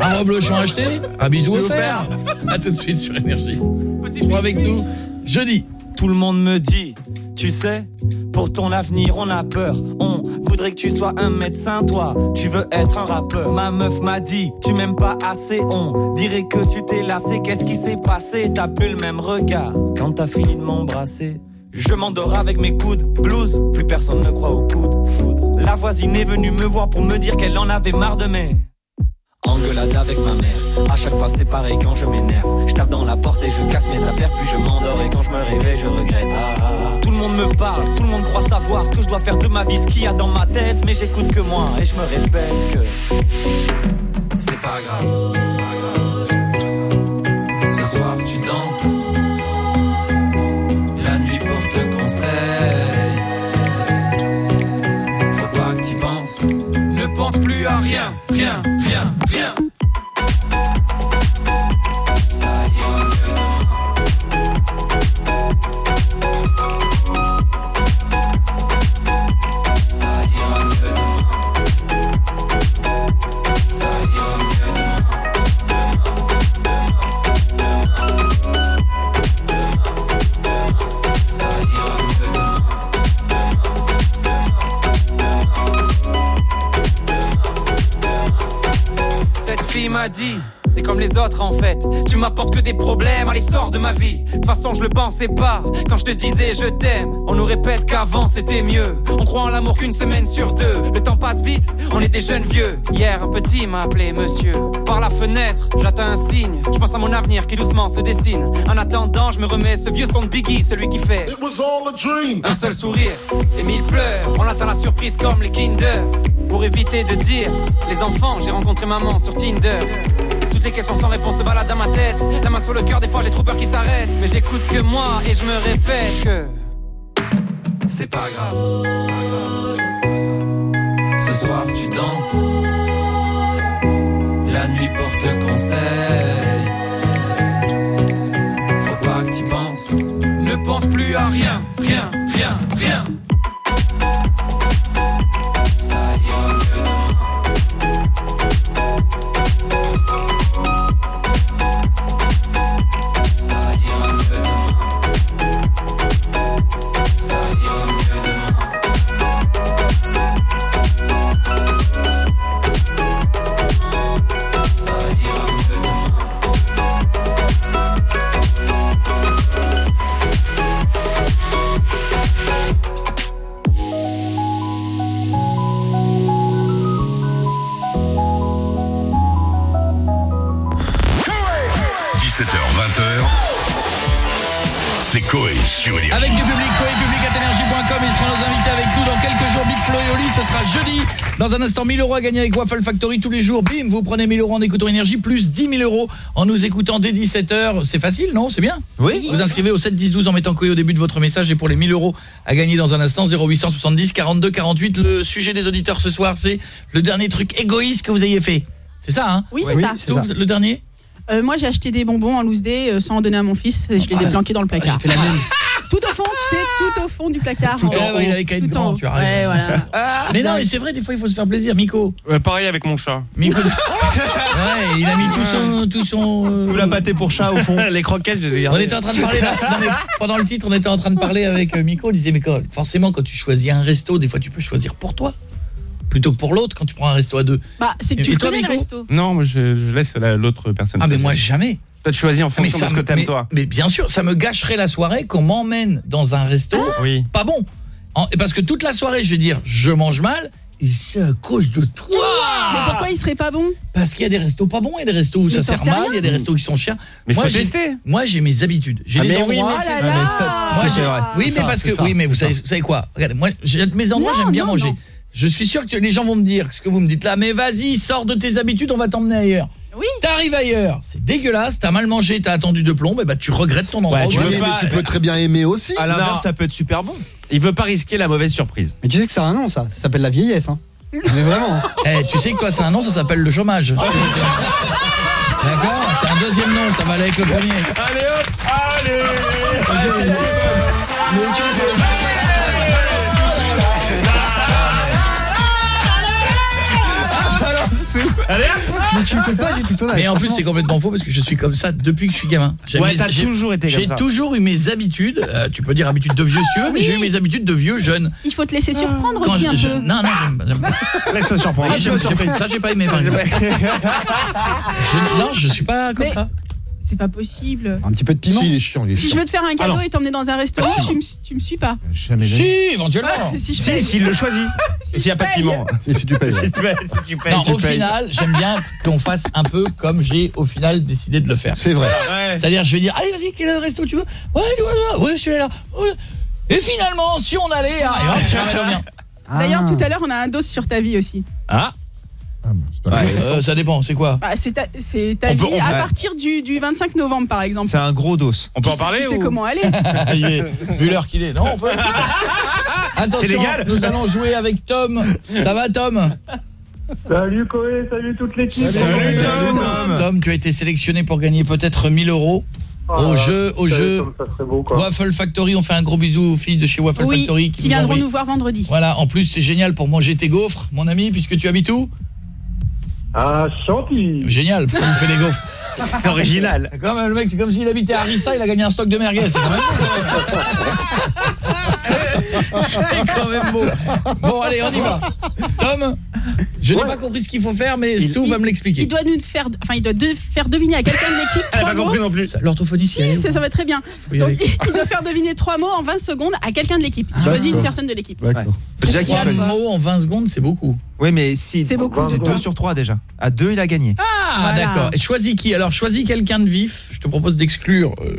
Un reblochon acheté, un bisou offert? À tout de suite sur Énergie. Ils seront avec nous jeudi. Tout le monde me dit, tu sais, pour ton avenir on a peur. On voudrait que tu sois un médecin, toi, tu veux être un rappeur. Ma meuf m'a dit, tu m'aimes pas assez, on dirait que tu t'es lassé. Qu'est-ce qui s'est passé? T'as plus le même regard quand t'as fini de m'embrasser. Je m'endors avec mes coudes, blues, plus personne ne croit au coup de foudre. La voisine est venue me voir pour me dire qu'elle en avait marre de mes Engueulade avec ma mère, à chaque fois c'est pareil quand je m'énerve. Je tape dans la porte et je casse mes affaires, puis je m'endors et quand je me réveille je regrette. Ah, ah, ah. Monde me parle, tout le monde croit savoir ce que je dois faire de ma vie, ce qu'il y a dans ma tête, mais j'écoute que moi et je me répète que c'est pas grave. Ce soir tu danses, la nuit porte conseil. Faut pas que tu penses, ne pense plus à rien, rien, rien, rien. M'a dit T'es comme les autres en fait. Tu m'apportes que des problèmes Allez sors de ma vie. De toute façon je le pensais pas. Quand je te disais je t'aime On nous répète qu'avant c'était mieux. On croit en l'amour qu'une semaine sur deux. Le temps passe vite On est des jeunes vieux. Hier un petit m'a appelé monsieur. Par la fenêtre j'attends un signe. Je pense à mon avenir qui doucement se dessine. En attendant je me remets ce vieux son de Biggie Celui qui fait Un seul sourire. Et mille pleurs On attend la surprise comme les Kinder Pour éviter de dire Les enfants j'ai rencontré maman sur Tinder toutes les questions sans réponse se baladent dans ma tête. La main sur le cœur, des fois j'ai trop peur qu'il s'arrête. Mais j'écoute que moi et je me répète que c'est pas grave. Ce soir tu danses. La nuit porte conseil. Faut pas que tu penses. Ne pense plus à rien, rien, rien, rien. Sur Énergie. Avec du public, Coé, public.énergie.com. Il sera nos invités avec nous dans quelques jours. Big Flo et Oli, ce sera jeudi. Dans un instant, 1000 euros à gagner avec Waffle Factory tous les jours. Bim, vous prenez 1000 euros en écoutant Énergie, plus 10 000 euros en nous écoutant dès 17h. C'est facile, non? C'est bien? Oui. Vous inscrivez au 7 10 12 en mettant Coé au début de votre message. Et pour les 1000 euros à gagner dans un instant, 0870 42 48. Le sujet des auditeurs ce soir, c'est le dernier truc égoïste que vous ayez fait. C'est ça, hein? Oui, c'est Oui, ça. c'est Tout, ça. Le dernier? Euh, moi, j'ai acheté des bonbons en loose day euh, sans en donner à mon fils. et Je les ai Ah, planqués dans le placard. j'ai fait la même. Tout au fond, tu sais, tout au fond du placard. Tout en haut. haut. Il avait qu'à être grand, tu raison. Ouais, voilà. Mais non, mais c'est vrai, des fois, il faut se faire plaisir. Miko pareil avec mon chat. Miko Ouais, il a mis tout son... Tout son euh, Tout la pâté pour chat au fond. Les croquettes, je les On était en train de parler là. Non, mais pendant le titre, on était en train de parler avec euh, Miko. On disait, mais quand- forcément, quand tu choisis un resto, des fois, tu peux choisir pour toi. Plutôt que pour l'autre quand tu prends un resto à deux. Bah, c'est que Et tu toi, connais le resto. Non, moi je, je laisse la- l'autre personne. Ah, mais moi, jamais. Toi, tu choisis en Ah, mais fonction de ce que t'aimes toi. Mais bien sûr, ça me gâcherait la soirée qu'on m'emmène dans un resto Oui. pas bon. En- parce que toute la soirée, je vais dire, je mange mal. Et c'est à cause de toi Mais pourquoi il serait pas bon Parce qu'il y a des restos pas bons, il y a des restos où Mais ça sert mal, il y a des restos qui sont chers. Mais faut tester. Moi, j'ai mes habitudes. J'ai Ah, des mais oui, mais c'est là là ça- Moi, vrai. Oui, mais ça, parce que ça, oui, mais vous c'est savez, vous savez quoi? Regardez, moi, j'ai mes endroits, j'aime bien non, manger. non. Je suis sûr que les gens vont me dire ce que vous me dites là, mais vas-y, sors de tes habitudes, on va t'emmener ailleurs. Oui. T'arrives ailleurs, c'est dégueulasse, t'as mal mangé, t'as attendu de plomb, et bah tu regrettes ton endroit. Ouais, tu pas- mais tu peux très bien aimer aussi. À l'inverse, ça peut être super bon. Il veut pas risquer la mauvaise surprise. Mais tu sais que c'est un nom, ça. Ça s'appelle la vieillesse. Hein. Mais vraiment. Eh, tu sais que toi c'est un nom, ça s'appelle le chômage. D'accord C'est un deuxième nom, ça va aller avec le premier. Allez hop Allez Allez hop Mais tu ne fais pas du tout ton âge, Mais en plus c'est complètement faux parce que je suis comme ça depuis que je suis gamin. J'ai Ouais, mes- t'as j'ai- toujours été comme J'ai ça. toujours eu mes habitudes, euh, tu peux dire habitudes de vieux si tu veux, mais j'ai eu mes habitudes de vieux jeunes. Il faut te laisser surprendre Quand aussi un je- peu. Non, non, j'aime pas. Laisse-toi surprendre. Ça j'ai pas aimé. par exemple. Je- non, je suis pas comme Mais- ça. C'est pas possible. Un petit peu de piment. Si, il est chiant, il est Si je veux te faire un cadeau Alors. et t'emmener dans un restaurant, tu me tu me suis pas. Jamais Si, éventuellement. Si je Si, s'il le choisit. Si S'il n'y a pas de piment. Et si tu payes. Si tu payes, si tu payes, Non, tu au payes. final, j'aime bien qu'on fasse un peu comme j'ai au final décidé de le faire. C'est vrai. C'est-à-dire, je vais dire, allez, vas-y, quel resto tu veux? Ouais, tu vois, ouais, celui-là. Ouais. Et finalement, si on allait, ah. D'ailleurs, Ah. tout à l'heure, on a un dos sur ta vie aussi. Ah Ah, bah, c'est. Euh, ça dépend, c'est quoi Bah, c'est ta, c'est ta On peut- vie à partir du, du 25 novembre, par exemple. C'est un gros dos. On peut Tu en sais- parler Tu sais ou... comment est- Vu l'heure qu'il est, non on peut... Attention, légal nous allons jouer avec Tom. Ça va Tom? Salut Coé, salut toute l'équipe. Salut, Tom. Tom, tu as été sélectionné pour gagner peut-être 1000 euros au jeu, au jeu Ça serait beau quoi. Waffle Factory. On fait un gros bisou aux filles de chez Waffle Oui, Factory qui nous viendront nous voir vendredi. Voilà, en plus c'est génial pour manger tes gaufres, mon ami, puisque tu habites où? Ah, Chantilly. Génial, nous faire des gaufres? C'est original. Quand même, le mec, c'est comme s'il habitait à Harissa, il a gagné un stock de merguez. C'est quand même beau. C'est quand même beau. Bon, allez, on y va. Tom, je n'ai pas compris ce qu'il faut faire, mais Stu va me l'expliquer. Il doit nous faire, enfin, il doit de- faire deviner à quelqu'un de l'équipe Elle a trois pas compris mots. non plus. L'orthophonie, Si, ça, ça va très bien. Donc, il doit faire deviner trois mots en 20 secondes à quelqu'un de l'équipe. Il choisit une personne de l'équipe. Qu'il Trois mots en 20 secondes, c'est beaucoup. Oui, mais si C'est beaucoup. c'est 2 sur 3 déjà. À 2, il a gagné. Ah, Voilà. d'accord. Choisis qui Alors, choisis quelqu'un de vif. Je te propose d'exclure euh,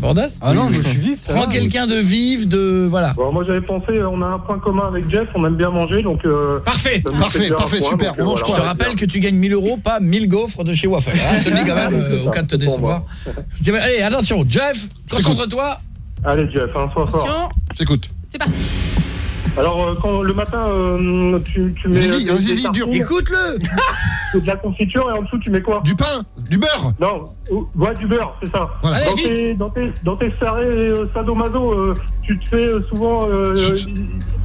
Bordas. Ah non, je suis vif. ça Prends quelqu'un de vif, de... Voilà. Bon, moi j'avais pensé, on a un point commun avec Jeff, on aime bien manger, donc. euh, Parfait. Parfait, un parfait, point, super. donc, On mange euh, Je te rappelle que tu gagnes 1000 euros, pas 1000 gaufres de chez Waffle. hein. je te le dis quand même, euh, au cas de te décevoir. Allez, attention, Jeff, concentre-toi. Allez Jeff, hein, sois fort. Attention, J'écoute. c'est parti. Alors, euh, quand le matin, euh, tu, tu mets. Zizi, euh, un des zizi tartines, dur. Écoute-le. c'est de la confiture et en dessous tu mets quoi? Du pain, du beurre. Non, ouais, du beurre, c'est ça. Voilà. Allez, Dans vite. tes, dans, tes, dans tes soirées euh, sadomaso, euh, tu te fais euh, souvent. Euh,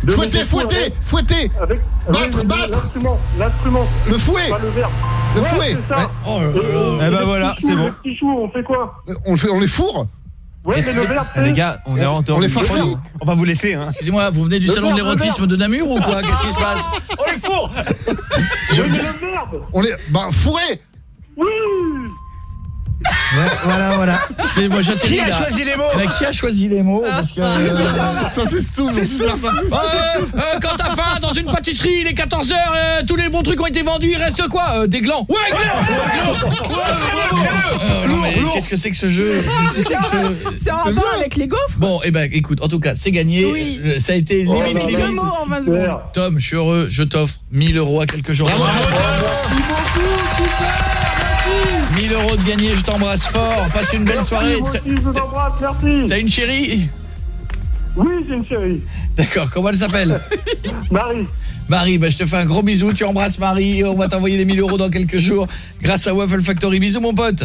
Fouetter, fouetter, avec- fouetter. Avec, Battre, avec battre. L'instrument, l'instrument, Le fouet. pas le verre. Le Ouais, fouet. c'est ça. Oh là là. Et, Eh ben le voilà, c'est bon. Le petit chou, on fait quoi? On, le fait, on les fourre. Ouais, mais le verre, Ah, Les gars, on est en dehors On les du micro. On va vous laisser. Hein. Excusez-moi, vous venez du Le salon de le l'érotisme de Namur ou quoi? Qu'est-ce qui se passe? On les fourre Je verbe On les. Bah, fourrer. Oui voilà, voilà. Mais moi, j'atterris Qui a là. choisi les mots Mais Qui a choisi les mots Parce que, euh, Ça, c'est. Euh, euh, quand t'as faim dans une pâtisserie, il est 14h, tous les bons trucs ont été vendus, il reste quoi Euh, Des glands. Ouais, glands Euh, Qu'est-ce que c'est que ce jeu c'est en rapport avec les gaufres Bon, eh ben, écoute, en tout cas, c'est gagné. Oui. Euh, Ça a été a limite, deux mots en 20 secondes. Tom, je suis heureux, je t'offre 1000 euros à quelques jours. 1000 euros de gagné, je t'embrasse fort. Passe une belle soirée. T'as une chérie Oui, j'ai une chérie. D'accord, comment elle s'appelle Marie. Marie, bah, je te fais un gros bisou, tu embrasses Marie, et on va t'envoyer les 1000 euros dans quelques jours grâce à Waffle Factory. Bisous mon pote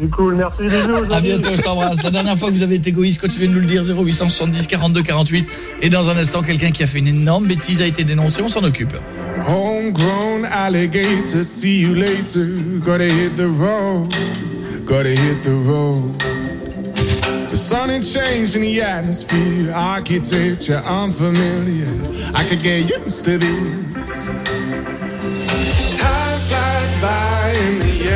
C'est cool, merci, bisous. À bientôt, je t'embrasse. La dernière fois que vous avez été égoïste, continuez de nous le dire, 0870 42 48. Et dans un instant, quelqu'un qui a fait une énorme bêtise a été dénoncé, on s'en occupe. Homegrown alligator, see you later. Gotta hit the road, gotta hit the road. The sun ain't changed in the atmosphere, architecture unfamiliar. I could get used to this. Time flies by in the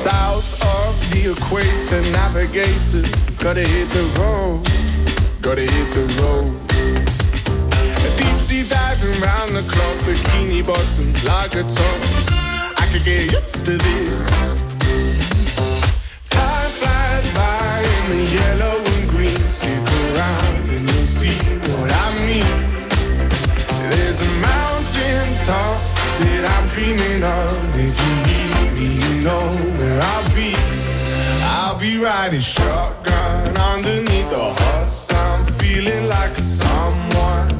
South of the equator, navigator. Gotta hit the road, gotta hit the road. Deep sea diving round the clock, bikini bottoms, lager tops. I could get used to this. Time flies by in the yellow and green. Stick around and you'll see what I mean. There's a mountain top that I'm dreaming of. If you need me, you know where I'll be. I'll be riding shotgun underneath the hot sun, feeling like someone.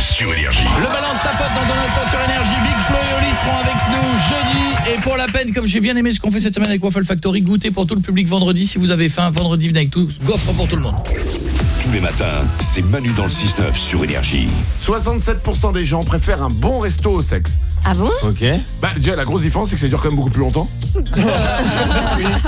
Sur Énergie. Le balance tapote dans un instant sur Énergie. Big Flo et Oli seront avec nous jeudi. Et pour la peine, comme j'ai bien aimé ce qu'on fait cette semaine avec Waffle Factory, goûtez pour tout le public vendredi. Si vous avez faim, vendredi, venez avec tous. Gaufre pour tout le monde. Tous les matins, c'est Manu dans le 6-9 sur Énergie. 67% des gens préfèrent un bon resto au sexe. Ah bon? Ok. Bah déjà la grosse différence c'est que ça dure quand même beaucoup plus longtemps.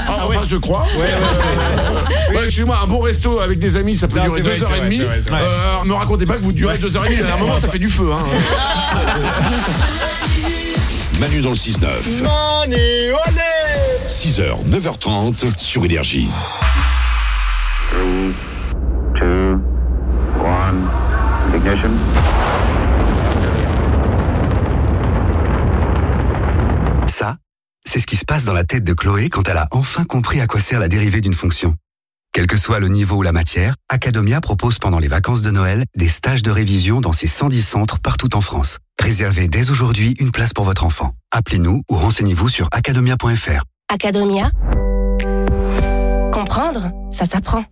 Ah, enfin je crois. Ouais, ouais, excuse-moi, un bon resto avec des amis ça peut Non, durer c'est vrai, deux heures c'est et vrai, demie. c'est vrai, c'est vrai. Euh, me racontez pas que vous durez deux heures et demie. À un moment ça fait du feu. Hein. Manu dans le 6-9. Manu, allez 6h, 9h30 sur Énergie. Ignition. Ça, c'est ce qui se passe dans la tête de Chloé quand elle a enfin compris à quoi sert la dérivée d'une fonction. Quel que soit le niveau ou la matière, Academia propose pendant les vacances de Noël des stages de révision dans ses 110 centres partout en France. Réservez dès aujourd'hui une place pour votre enfant. Appelez-nous ou renseignez-vous sur academia.fr. Academia. Comprendre, ça s'apprend.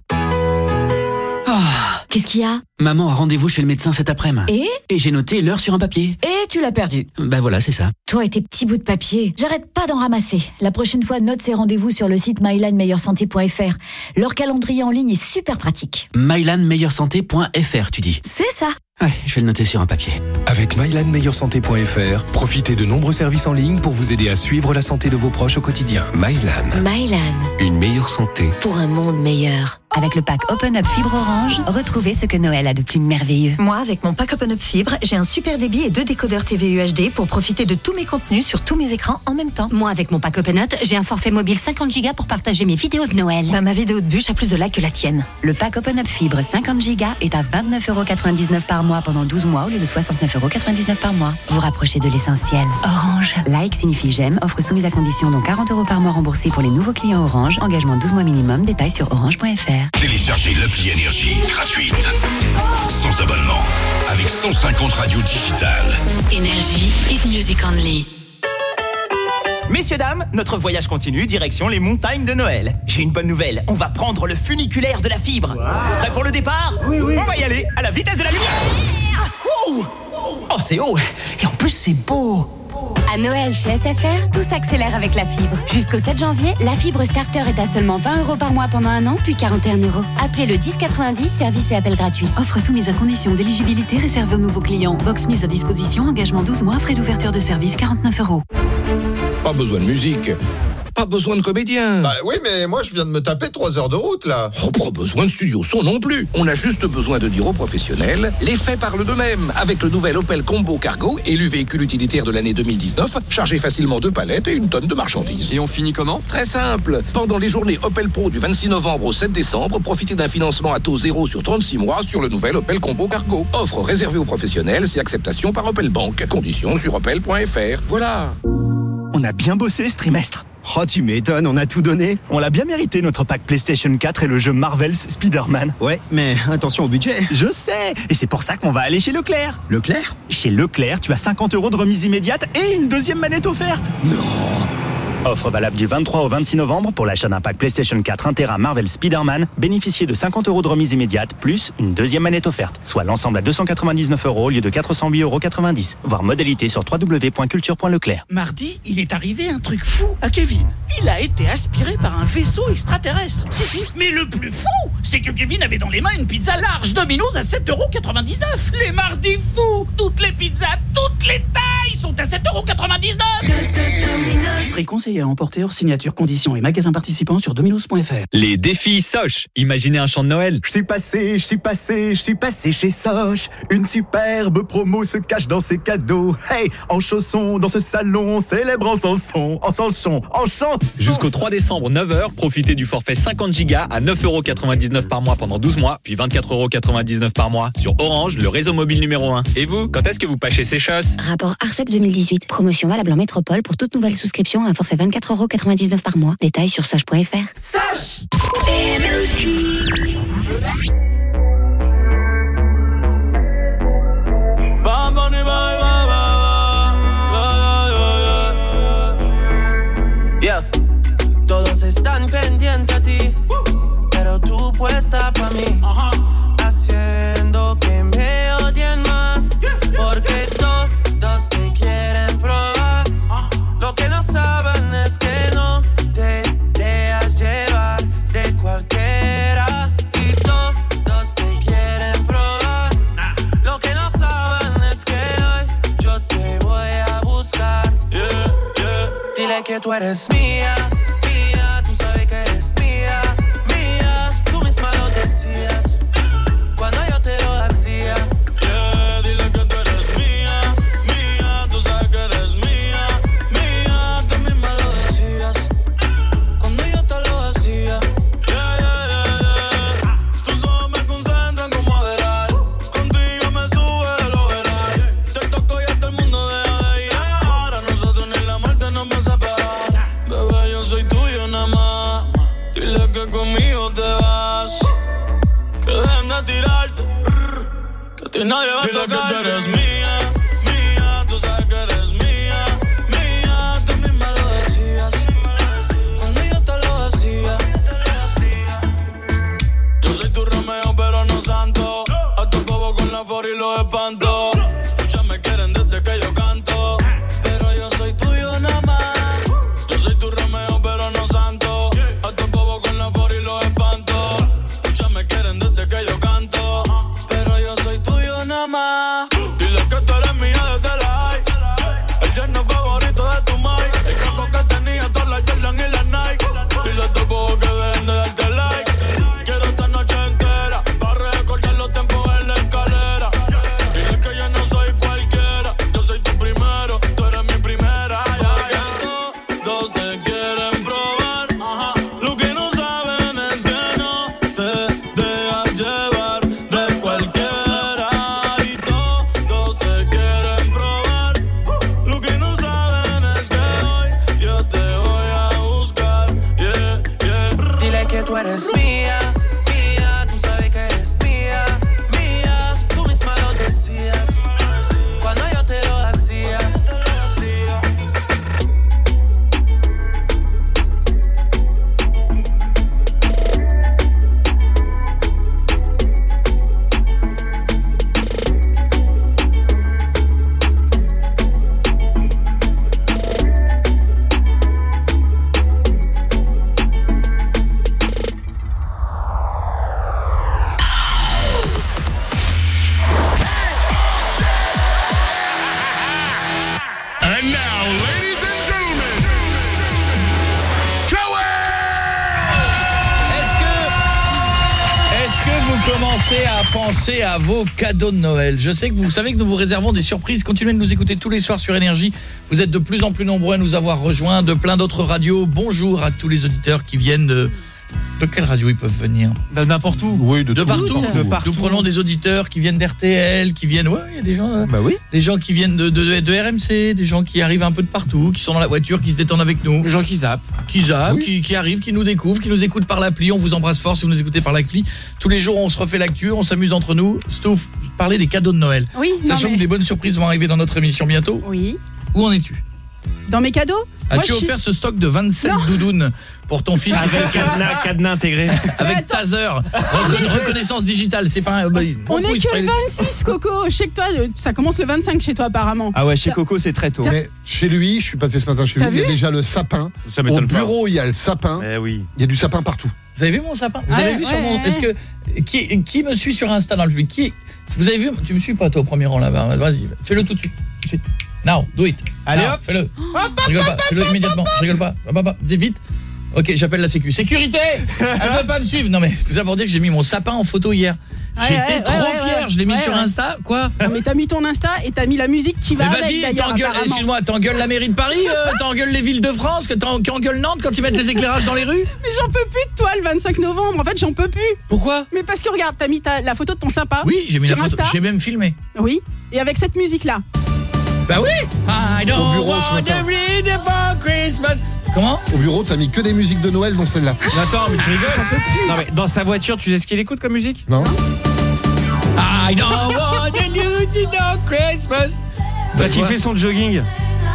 Qu'est-ce qu'il y a? Maman a rendez-vous chez le médecin cet après-midi. Et? Et j'ai noté l'heure sur un papier. Et tu l'as perdu. Bah voilà, c'est ça. Toi et tes petits bouts de papier, j'arrête pas d'en ramasser. La prochaine fois, note ces rendez-vous sur le site mylinemeilleursanté.fr. Leur calendrier en ligne est super pratique. mylandmeilleursanté.fr, tu dis. C'est ça. Ouais, je vais le noter sur un papier. Avec mylanmeilleursanté.fr, profitez de nombreux services en ligne pour vous aider à suivre la santé de vos proches au quotidien. Mylan, Mylan, une meilleure santé. pour un monde meilleur. Avec le pack Open Up Fibre Orange, retrouvez ce que Noël a de plus merveilleux. Moi, avec mon pack Open Up Fibre, j'ai un super débit et deux décodeurs TV UHD pour profiter de tous mes contenus sur tous mes écrans en même temps. Moi, avec mon pack Open Up, j'ai un forfait mobile 50 Go pour partager mes vidéos de Noël. Bah, ma vidéo de bûche a plus de likes que la tienne. Le pack Open Up Fibre 50 Go est à 29,99€ par mois pendant 12 mois au lieu de 69,99€ par mois. Vous rapprochez de l'essentiel. Orange. Like signifie j'aime, offre soumise à condition dont 40 euros par mois remboursés pour les nouveaux clients Orange. Engagement 12 mois minimum. Détails sur orange.fr. Téléchargez l'appli Énergie gratuite. Sans abonnement. Avec 150 radios digitales. Énergie, hit music only. Messieurs, dames, notre voyage continue, direction les montagnes de Noël. J'ai une bonne nouvelle, on va prendre le funiculaire de la fibre. Prêt pour le départ Oui, oui. On va y aller, à la vitesse de la lumière Oh, c'est haut Et en plus, c'est beau À Noël chez SFR, tout s'accélère avec la fibre. Jusqu'au 7 janvier, la fibre starter est à seulement 20 euros par mois pendant un an, puis 41 euros. Appelez le 1090, service et appel gratuit. Offre soumise à condition d'éligibilité réservée aux nouveaux clients. Box mise à disposition, engagement 12 mois, frais d'ouverture de service 49 euros. Pas besoin de musique. Pas besoin de comédien. Bah oui, mais moi je viens de me taper 3 heures de route là. Oh, pas besoin de studio son non plus. On a juste besoin de dire aux professionnels, les faits parlent d'eux-mêmes. Avec le nouvel Opel Combo Cargo, élu véhicule utilitaire de l'année 2019, chargé facilement deux palettes et une tonne de marchandises. Et on finit comment? Très simple. Pendant les journées Opel Pro du 26 novembre au 7 décembre, profitez d'un financement à taux zéro sur 36 mois sur le nouvel Opel Combo Cargo. Offre réservée aux professionnels, c'est acceptation par Opel Bank. Conditions sur opel.fr. Voilà. On a bien bossé ce trimestre. Oh, tu m'étonnes, on a tout donné. On l'a bien mérité notre pack PlayStation 4 et le jeu Marvel's Spider-Man. Ouais, mais attention au budget. Je sais, et c'est pour ça qu'on va aller chez Leclerc. Leclerc? Chez Leclerc, tu as 50 euros de remise immédiate et une deuxième manette offerte. Non Offre valable du 23 au 26 novembre pour l'achat d'un pack PlayStation 4 Intera Marvel Spider-Man. Bénéficiez de 50 euros de remise immédiate plus une deuxième manette offerte, soit l'ensemble à 299 euros au lieu de 408,90 euros. Voir modalité sur www.culture.leclerc. Mardi, il est arrivé un truc fou à Kevin. Il a été aspiré par un vaisseau extraterrestre. Si, si. Mais le plus fou, c'est que Kevin avait dans les mains une pizza large Domino's à 7,99€. Les mardis fous, toutes les pizzas, toutes les tailles sont à 7,99€. Conseillé à emporter hors signature, conditions et magasins participants sur dominos.fr. Les défis Soch. Imaginez un chant de Noël. Je suis passé, je suis passé, je suis passé chez Soch. Une superbe promo se cache dans ses cadeaux. Hey, en chaussons, dans ce salon, célèbre en chanson, en chanson, en chanson. Jusqu'au 3 décembre, 9h, profitez du forfait 50 Go à 9,99€ par mois pendant 12 mois, puis 24,99€ par mois sur Orange, le réseau mobile numéro 1. Et vous, quand est-ce que vous pâchez ces choses Rapport ARCEP 2018. Promotion valable en métropole pour toute nouvelle souscription à un forfait 24,99€ par mois. Détails sur soch.fr. Sache Yeah. Todos están pendientes a ti, pero tú puesta pa' mí. Que tú eres mía, nadie va a tocar. que tú eres mía. À vos cadeaux de Noël Je sais que vous savez que nous vous réservons des surprises. Continuez de nous écouter tous les soirs sur Énergie. Vous êtes de plus en plus nombreux à nous avoir rejoints de plein d'autres radios. Bonjour à tous les auditeurs qui viennent de... De quelle radio ils peuvent venir? N'importe où. Oui, de, de tout. partout. De partout. Nous prenons des auditeurs qui viennent d'RTL, qui viennent ouais, il y a des gens euh, Bah oui. des gens qui viennent de, de, de RMC, des gens qui arrivent un peu de partout, qui sont dans la voiture, qui se détendent avec nous. Les gens qui zappent. Qui zappent, qui, qui arrivent, qui nous découvrent, qui nous écoutent par l'appli. On vous embrasse fort si vous nous écoutez par l'appli. Tous les jours, on se refait l'actu, on s'amuse entre nous. Stouff, parler des cadeaux de Noël. Oui, non, Sachant mais- que des bonnes surprises vont arriver dans notre émission bientôt. Oui. Où en es-tu? Dans mes cadeaux? As-tu offert ce stock de 27 doudounes pour ton fils qui Avec cadenas, cadenas intégré. avec taser, Reconna- reconnaissance digitale, c'est pas bah, On est que le 26, Coco. Chez toi, le- ça commence le 25 chez toi, apparemment. Ah ouais, chez Coco, c'est très tôt. Mais chez lui, je suis passé ce matin chez lui, il y a déjà le sapin. Ça Au bureau, il y a le sapin. Eh oui. Il y a du sapin partout. Vous avez vu mon sapin? Vous avez vu sur ouais, mon ouais. est-ce que qui, qui me suit sur Insta dans le public? Qui Vous avez vu Tu me suis pas toi au premier rang là-bas. Vas-y, fais-le tout de suite. Tout de suite. Now, do it. Allez, Now, hop. fais-le. Je rigole pas, fais-le immédiatement. Je rigole pas. Hop, hop, hop, dis vite. OK, j'appelle la sécu. Sécurité Elle veut pas me suivre. Non mais tout ça pour dire que j'ai mis mon sapin en photo hier. J'étais ouais, trop ouais, ouais, fier, ouais. je l'ai mis Ouais, sur ouais. Insta. Quoi? Non, mais t'as mis ton Insta et t'as mis la musique qui va mais avec, vas-y, t'engueules, excuse-moi, t'engueules la mairie de Paris, euh, t'engueules les villes de France, que t'en- t'engueules Nantes quand ils mettent les éclairages dans les rues Mais j'en peux plus de toi le 25 novembre. En fait, j'en peux plus. Pourquoi? Mais parce que regarde, t'as mis ta- la photo de ton sympa. Oui, j'ai mis la photo, j'ai même filmé. Oui. Et avec cette musique là. Bah oui I don't Au bureau, ce want matin. to read it for Christmas Comment Au bureau, t'as mis que des musiques de Noël dans celle-là. Mais attends, mais tu rigoles Non mais dans sa voiture, tu sais ce qu'il écoute comme musique? Non I don't want to do it for Christmas Bah il fait son jogging.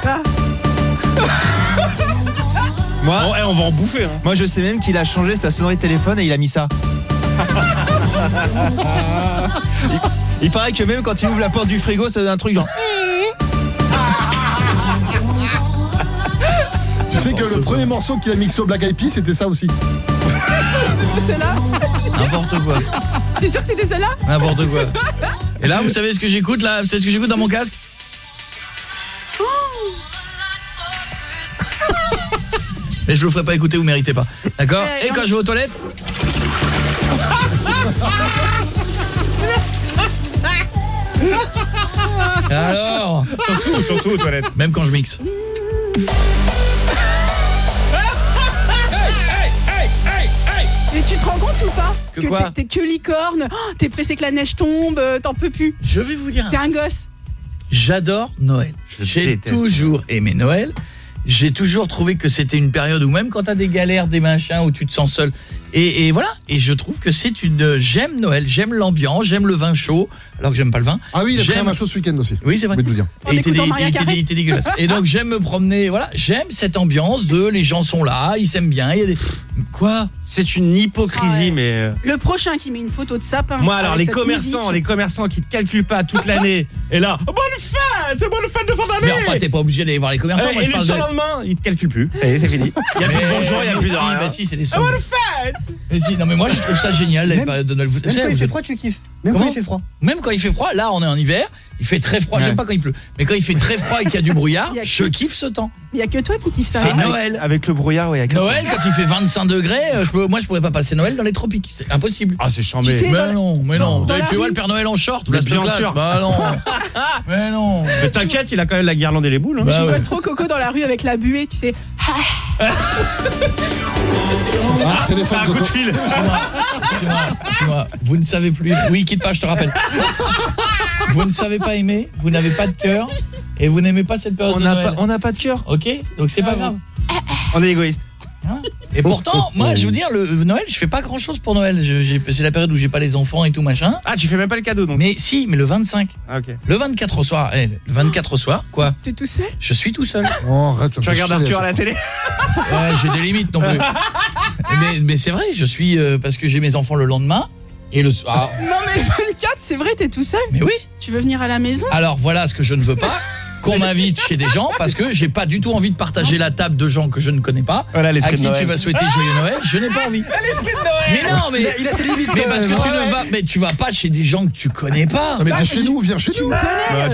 Ah. Moi, bon, eh, on va en bouffer. Hein. Moi, je sais même qu'il a changé sa sonnerie de téléphone et il a mis ça. il, il paraît que même quand il ouvre la porte du frigo, ça donne un truc genre. Sais que le premier morceau qu'il a mixé au Black Eyed Peas, c'était ça aussi. C'était celle-là N'importe quoi, T'es sûr que c'était celle-là n'importe quoi. Et là, vous savez ce que j'écoute là? Vous savez ce que j'écoute dans mon casque? Mais je vous le ferai pas écouter, vous méritez pas. D'accord? Et quand je vais aux toilettes? Alors? Surtout, surtout aux toilettes. Même quand je mixe. Ou pas Que quoi t'es- que licorne, oh, t'es pressé que la neige tombe, euh, t'en peux plus. Je vais vous dire T'es un gosse. J'adore Noël. J'ai toujours aimé Noël. J'ai toujours trouvé que c'était une période où même quand t'as des galères, des machins, où tu te sens seul. Et, et voilà. Et je trouve que c'est une... J'aime Noël, j'aime l'ambiance, j'aime le vin chaud, alors que j'aime pas le vin. Ah oui, il a pris un vin chaud ce week-end aussi. Oui, c'est vrai. Et il était dé- dé- dégueulasse. Et donc j'aime me promener, voilà, j'aime cette ambiance de les gens sont là, ils s'aiment bien, il y a des Quoi? C'est une hypocrisie, mais... euh, Le prochain qui met une photo de sapin. Moi alors les commerçants, musique. les commerçants qui te calculent pas toute l'année et là oh, bonne fête, bonne fête de fin d'année. Mais enfin, t'es pas obligé d'aller voir les commerçants. Euh, Moi, et je le parle de- surlendemain, ils te calculent plus. Est, c'est fini. Il y a plus de bonjour, il y a plus de rien. bah si, c'est les Ah, bonne fête. Mais si, non mais moi je trouve ça génial la période de Noël. Vous- Même savez, quand il fait froid, tu kiffes. Même Comment quand il fait froid. Même quand il fait froid, là on est en hiver, il fait très froid, Ouais. j'aime pas quand il pleut. Mais quand il fait très froid et qu'il y a du brouillard, Il y a que- je kiffe ce temps. Il y a que toi qui kiffe ça. C'est hein. Noël. Avec le brouillard, oui. Noël quand il fait 25 degrés, euh, je peux- moi je pourrais pas passer Noël dans les tropiques, c'est impossible. Ah, c'est chambé. Tu sais, Mais non, mais non. Tu vois le Père Noël en short, Mais la bien sûr. Bah non. mais non. Mais t'inquiète, il a quand même la guirlande et les boules. hein. Bah Je vois ouais. trop Coco dans la rue avec la buée, tu sais. Ah, téléphone un coup de fil. Vous ne savez plus. Oui, quitte pas, je te rappelle. Vous ne savez pas aimer, vous n'avez pas de cœur et vous n'aimez pas cette période On de n'a Noël. pas, on n'a pas de cœur. OK Donc c'est pas grave. On est égoïste. Hein et pourtant, moi, je veux dire, le Noël, je fais pas grand-chose pour Noël. C'est la période où j'ai pas les enfants et tout machin. Ah, tu fais même pas le cadeau donc. Mais si, mais le 25. Ah, OK. Le 24 au soir, eh, le 24 au soir, quoi T'es tout seul? Je suis tout seul. Oh, arrête, Tu regardes Arthur à la télé? Ouais, j'ai des limites non plus. mais mais c'est vrai, je suis euh, parce que j'ai mes enfants le lendemain et le soir. Non mais 24, c'est vrai, t'es tout seul Mais oui. Tu veux venir à la maison? Alors voilà ce que je ne veux pas qu'on m'invite chez des gens parce que j'ai pas du tout envie de partager la table de gens que je ne connais pas. Voilà à l'esprit qui de Noël. tu vas souhaiter joyeux Noël, je n'ai pas envie. L'esprit de Noël. Mais non, mais Il a- il a ses limites, Mais parce que tu ne vas mais tu vas pas chez des gens que tu connais pas. Non, mais viens chez nous, viens chez Tu nous. Bah,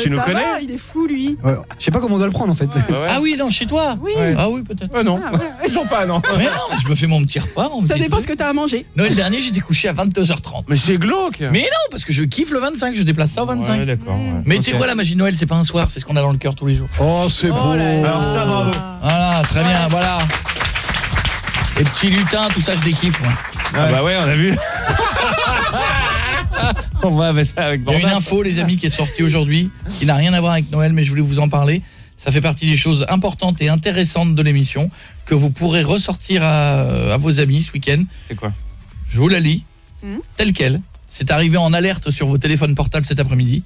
tu nous ça connais. va, il est fou lui. Ouais. Je sais pas comment on doit le prendre en fait. Ah oui, non, chez toi. Oui. Ah oui, peut-être. Ouais, non. Ah. Toujours pas, non. Mais non, mais je me fais mon petit repas, Ça dépend ce que t'as à manger. Noël dernier, j'étais couché à 22h30. Mais c'est glauque. Mais non, parce que je kiffe le 25, je déplace ça au 25. Ouais, d'accord. ouais. Mais tu sais quoi, la magie de Noël, c'est pas un soir, c'est ce qu'on a dans le cœur tous les jours. Oh, c'est beau. Oh là. Alors ça, bravo. Voilà, très bien, voilà. Les petits lutins, tout ça, je les kiffe, moi. Ah bah ouais, on a vu. on va avec ça avec Il y a une info, les amis, qui est sortie aujourd'hui, qui n'a rien à voir avec Noël, mais je voulais vous en parler. Ça fait partie des choses importantes et intéressantes de l'émission que vous pourrez ressortir à, à vos amis ce week-end. C'est quoi? Je vous la lis, Mhm. telle qu'elle. C'est arrivé en alerte sur vos téléphones portables cet après-midi.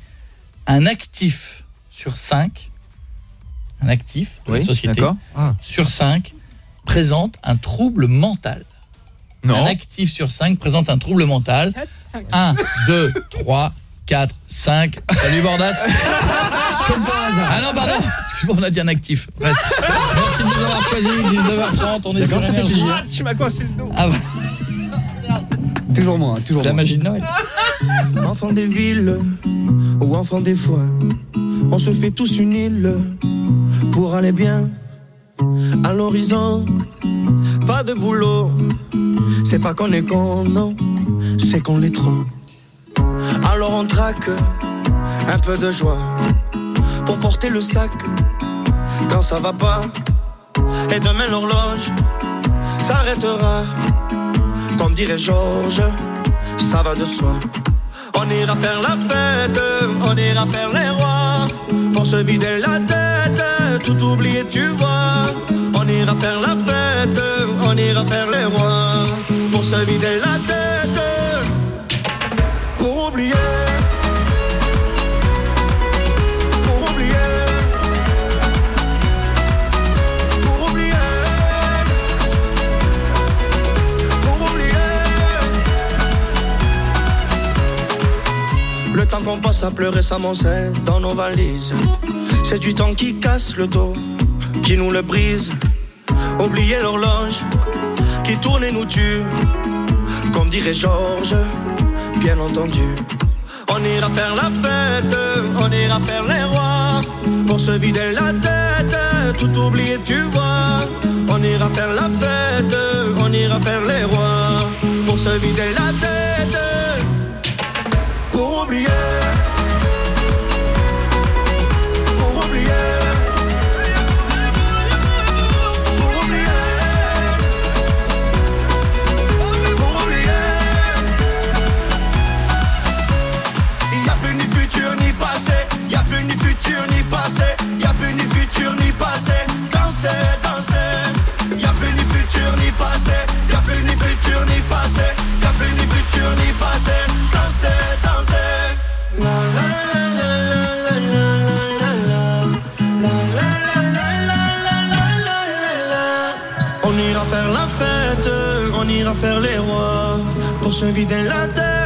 Un actif sur 5, un actif de la société. Ah. sur 5, présente un trouble mental. Non. Un actif sur 5 présente un trouble mental. 4, 5. 1, 2, 3, 4, 5. Salut Bordas. Ah non, pardon. Excuse-moi, on a dit un actif. Reste. Merci de nous avoir choisi. 19h30, on est D'accord, sur ça fait plaisir. Ah, tu m'as coincé le dos. Ah, Toujours moi, toujours c'est la moi. magie de Noël. Enfant des villes ou enfant des foins, on se fait tous une île pour aller bien à l'horizon. Pas de boulot, c'est pas qu'on est con, non, c'est qu'on l'est trop. Alors on traque un peu de joie pour porter le sac quand ça va pas. Et demain l'horloge s'arrêtera. Comme dirait Georges, ça va de soi. On ira faire la fête, on ira faire les rois. Pour se vider la tête, tout oublier, tu vois. On ira faire la fête, on ira faire les rois. Pour se vider la tête, pour oublier. Qu'on passe à pleurer s'amoncelle dans nos valises. C'est du temps qui casse le dos, qui nous le brise. Oublier l'horloge qui tourne et nous tue. Comme dirait Georges, bien entendu. On ira faire la fête, on ira faire les rois. Pour se vider la tête, tout oublier, tu vois. On ira faire la fête, on ira faire les rois. Pour se vider la tête, pour oublier. Pour oublier. Pour oublier. Pour oublier. Y a plus ni futur ni passé, y a plus ni futur ni passé, faire les rois pour se vider la terre.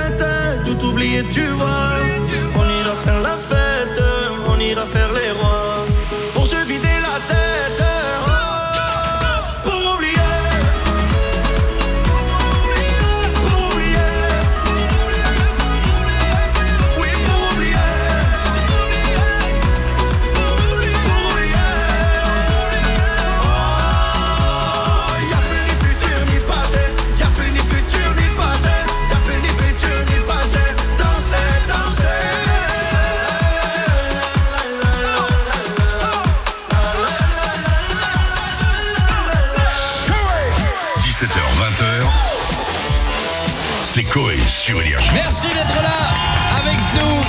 Sur Énergie. Merci d'être là avec nous.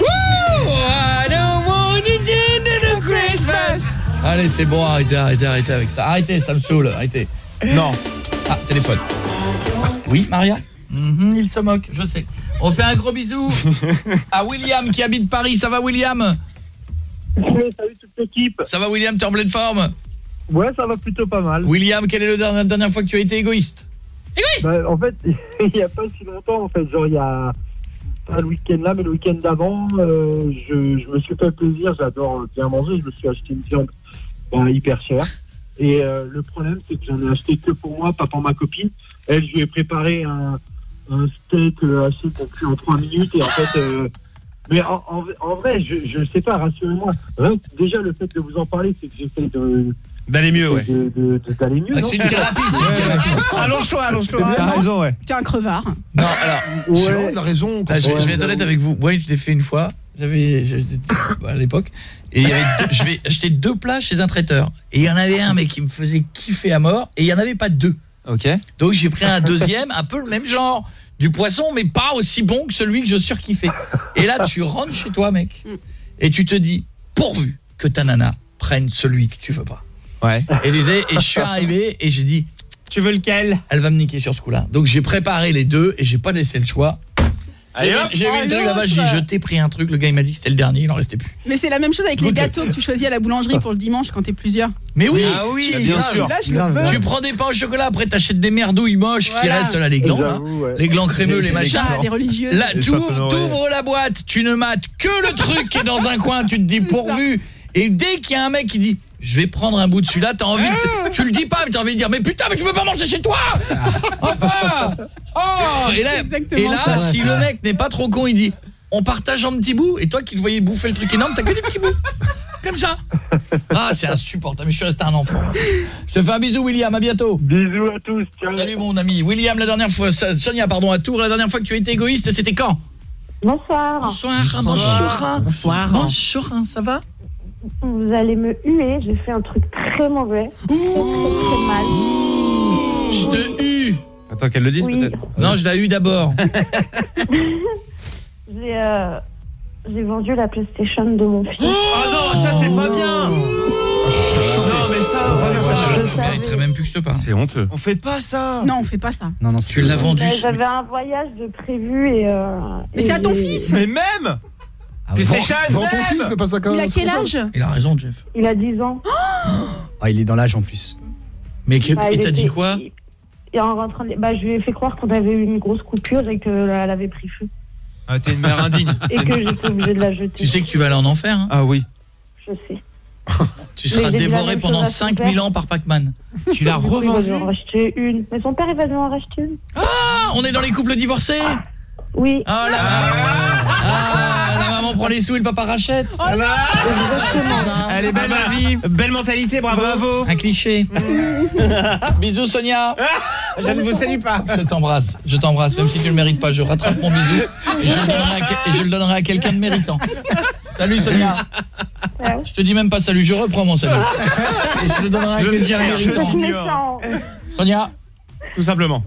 Woo! I don't want it in the Christmas. Allez, c'est bon, arrêtez, arrêtez, arrêtez avec ça. Arrêtez, ça me saoule, arrêtez. Non. Ah, téléphone. Oui, Maria Mhm, Il se moque, je sais. On fait un gros bisou à William qui habite Paris. Ça va, William? Salut toute l'équipe. Ça va, William? T'es en pleine forme? Ouais, ça va plutôt pas mal. William, quelle est le dernier- la dernière fois que tu as été égoïste Bah, en fait, il n'y a pas si longtemps, en fait, genre il y a pas le week-end là, mais le week-end d'avant, euh, je, je me suis fait plaisir. J'adore bien manger. Je me suis acheté une viande bah, hyper chère. Et euh, le problème, c'est que j'en ai acheté que pour moi, pas pour ma copine. Elle, je lui ai préparé un, un steak euh, haché qu'on cuit en 3 minutes. Et en fait, euh, mais en, en- en vrai, je, je sais pas, rassurez-moi. Déjà, le fait de vous en parler, c'est que j'essaie de. D'aller mieux, ouais. de- de- de- D'aller mieux. Ah, c'est une thérapie, c'est une thérapie. Allonge-toi, allonge-toi. T'as raison, ouais. Tu es un crevard. Non, alors, Ouais. Sinon, il a raison. Ah, je, vais- je vais être honnête avec vous. Moi, je l'ai fait une fois. J'avais à l'époque et il y avait deux- je vais acheter deux plats chez un traiteur et il y en avait un mais qui me faisait kiffer à mort et il y en avait pas deux. OK. Donc j'ai pris un deuxième un peu le même genre du poisson mais pas aussi bon que celui que je surkiffais. Et là tu rentres chez toi mec et tu te dis pourvu que ta nana prenne celui que tu veux pas. Ouais. Et, disait, et je suis arrivé et j'ai dit Tu veux lequel? elle va me niquer sur ce coup-là. Donc j'ai préparé les deux et j'ai pas laissé le choix. J'ai vu- hop. j'ai vu le truc là-bas, j'ai dit je t'ai pris un truc, le gars il m'a dit que c'était le dernier, il en restait plus. Mais c'est la même chose avec les Good. gâteaux que tu choisis à la boulangerie pour le dimanche quand t'es plusieurs. Mais oui, Ah oui, bien sûr. Là, je le veux. tu prends des pains au chocolat, après t'achètes des merdouilles moches qui Voilà. restent là, les glands, là. Ouais. les glands crémeux, les machins. Ça, les religieuses. Là, t'ouvres la boîte, tu ne mates que le truc qui est dans un coin, tu te dis pourvu. Et dès qu'il y a un mec qui dit je vais prendre un bout de celui-là, t'as envie de, tu le dis pas mais t'as envie de dire mais putain mais tu peux pas manger chez toi Enfin Oh Et là, C'est exactement et là ça. si le mec n'est pas trop con, il dit on partage en petits bouts et toi qui le voyais bouffer le truc énorme, t'as que des petits bouts. Comme ça. Ah, c'est insupportable, mais je suis resté un enfant. Je te fais un bisou William, à bientôt. Bisous à tous. Ciao. Salut mon ami. William, la dernière fois Sonia pardon à Tours, la dernière fois que tu as été égoïste, c'était quand? Bonsoir. Bonsoir, bonjour. Bonsoir. Bonjour, ça va? Vous allez me huer, j'ai fait un truc très mauvais. Très, très, très mal. Je te hue. Attends qu'elle le dise Oui. peut-être. Non, je l'ai eu d'abord. J'ai euh, j'ai vendu la PlayStation de mon fils. Ah non, ça c'est pas bien. Non, mais ça, Ouais, je je savais. mériterais même plus que je te parle. C'est honteux. on fait pas ça. Non, on fait pas ça. Non, non, Tu l'as vendu. J'avais un voyage de prévu et. euh, Mais et c'est à ton fils. Mais même PlayStation Vends ton même fils, mais pas ça comme Il a quel âge Il a raison, Jeff. Il a 10 ans. Ah, il est dans l'âge en plus. Mais que- Bah, et il t'as dit quoi il- Et en rentrant, de- bah, je lui ai fait croire qu'on avait eu une grosse coupure et qu'elle avait pris feu. Ah, t'es une mère indigne. Et que j'étais obligée de la jeter. Tu sais que tu vas aller en enfer. hein Ah oui. Je sais. tu seras Mais j'ai dit la dévoré même pendant chose à son 5000 père. ans par Pac-Man. Tu l'as Du coup, il va lui en racheter une. Mais son père, il va lui en racheter une. Ah, on est dans les couples divorcés Oui. Ah, la, ah, maman prend les sous et le papa rachète. Elle est belle la vie. Belle mentalité, bravo. Bravo. Un cliché. Bisous Sonia. Je ne vous salue pas. Je t'embrasse, je t'embrasse, même si tu ne le mérites pas, je rattrape mon bisou et je le donnerai à, que- et je le donnerai à quelqu'un de méritant. Salut Sonia. Je te dis même pas salut, je reprends mon salut. Et je le donnerai à quelqu'un de méritant. Sonia, Tout simplement.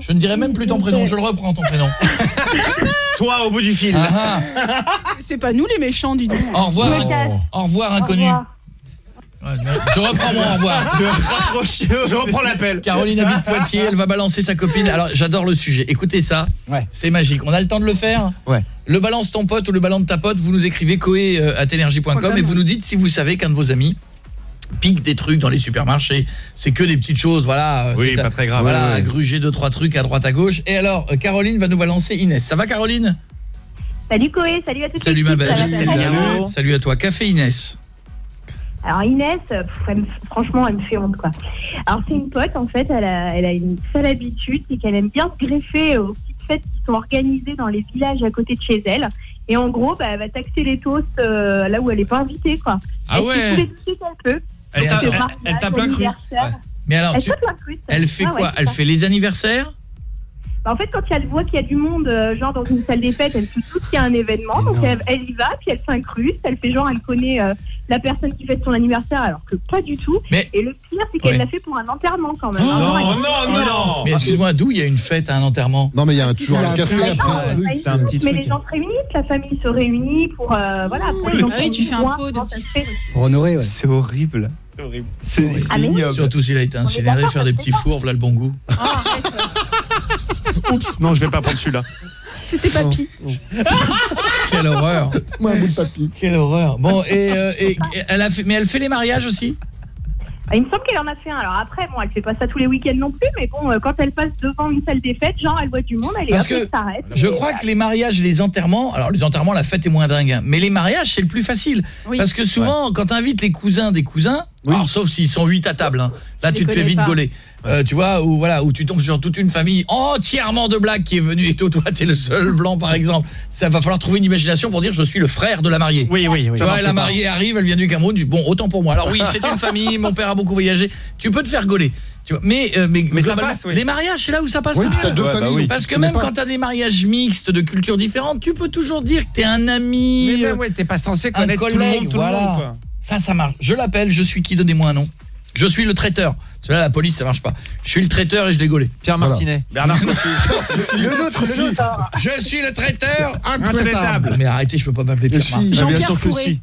Je ne dirai même plus ton prénom, je le reprends ton prénom. Toi au bout du fil. Ah, C'est pas nous les méchants, dis donc. ah. Au revoir, casse. au revoir Au inconnu. revoir. Je- reprends mon au revoir. Je reprends l'appel. Caroline habite Poitiers, elle va balancer sa copine. Alors j'adore le sujet. Écoutez ça, Ouais. c'est magique. On a le temps de le faire Ouais. Le balance ton pote ou le ballon de ta pote, vous nous écrivez coé euh, à ténergie.com et vous nous dites si vous savez qu'un de vos amis piquent des trucs dans les supermarchés. C'est que des petites choses, voilà. Oui, C'est pas très grave. Voilà, Ouais, ouais. gruger deux trois trucs à droite à gauche. Et alors, euh, Caroline va nous balancer Inès. Ça va Caroline? Salut Koé, salut à tous. Salut ma belle. Salut à toi. Café Inès. Alors Inès, euh, pff, elle me- franchement, elle me fait honte quoi. Alors c'est une pote en fait, elle a, elle a une seule habitude, c'est qu'elle aime bien se greffer aux petites fêtes qui sont organisées dans les villages à côté de chez elle. Et en gros, bah, elle va taxer les toasts euh, là où elle n'est pas invitée quoi. Ah elle ouais. fait tous les qu'elle peut. Elle tape l'incruste. l'anniversaire. Mais alors, elle tu- fait quoi Elle fait les anniversaires? Bah, en fait, quand elle voit qu'il y a du monde, euh, genre dans une salle des fêtes, elle se doute qu'il y a un événement, donc elle, elle y va, puis elle s'incruste, elle fait genre, elle connaît euh, la personne qui fête son anniversaire, alors que pas du tout. Et le pire, c'est qu'elle Ouais. l'a fait pour un enterrement quand même. Oh, non, elle- non, non Mais excuse-moi, d'où il y a une fête à un enterrement? Non, mais il y a Si, toujours c'est un café Mais après. non, un truc. mais les gens se réunissent, la famille se réunit pour, euh, voilà, pour les gens Ah oui, qui tu fais un pot de. Pour honorer, ouais. C'est horrible. C'est c'est Ah, mais ignoble. Surtout s'il a été incinéré, faire des petits fours, voilà le bon goût. Oups, non, je vais pas prendre celui-là. C'était papy. Quelle horreur. Moi, un bout de papy. Quelle horreur. Bon, et, euh, et- et elle a fait, mais elle fait les mariages aussi? Ah, Il me semble qu'elle en a fait un. Alors après, bon, elle fait pas ça tous les week-ends non plus, mais bon, euh, quand elle passe devant une salle des fêtes, genre, elle voit du monde, elle est Parce que s'arrête. je crois que les mariages et les enterrements, alors les enterrements, la fête est moins dingue, hein, mais les mariages, c'est le plus facile. Parce que souvent, quand tu invites les cousins des cousins, alors, sauf s'ils sont huit à table, hein, là Je tu te fais vite pas. gauler. Euh, tu vois, ou voilà, où tu tombes sur toute une famille entièrement de blagues qui est venue et toi, toi t'es le seul blanc par exemple. Ça va falloir trouver une imagination pour dire je suis le frère de la mariée. Oui, oui, oui. Tu vois, la mariée arrive, elle vient du Cameroun, du bon, autant pour moi. Alors oui, c'est une famille, mon père a beaucoup voyagé. Tu peux te faire gauler. Tu vois, mais euh, mais, Mais ça passe, oui. les mariages, c'est là où ça passe Oui, deux Ouais, bah oui. Parce que Tu même pas. quand t'as des mariages mixtes de cultures différentes, tu peux toujours dire que t'es un ami, Mais euh, même, ouais, t'es pas censé connaître tout le collègue, monde, tout le monde, quoi. Ça, ça marche. Je l'appelle, je suis qui Donnez-moi un nom. Je suis le traiteur. Cela, la police, ça marche pas. Je suis le traiteur et je l'ai gaulé. Pierre Martinet. Bernard Le nôtre, le nôtre. Je suis le traiteur Intraitable. Mais arrêtez, je peux pas m'appeler Pierre si. Martin. Ah, bien Jean-Pierre.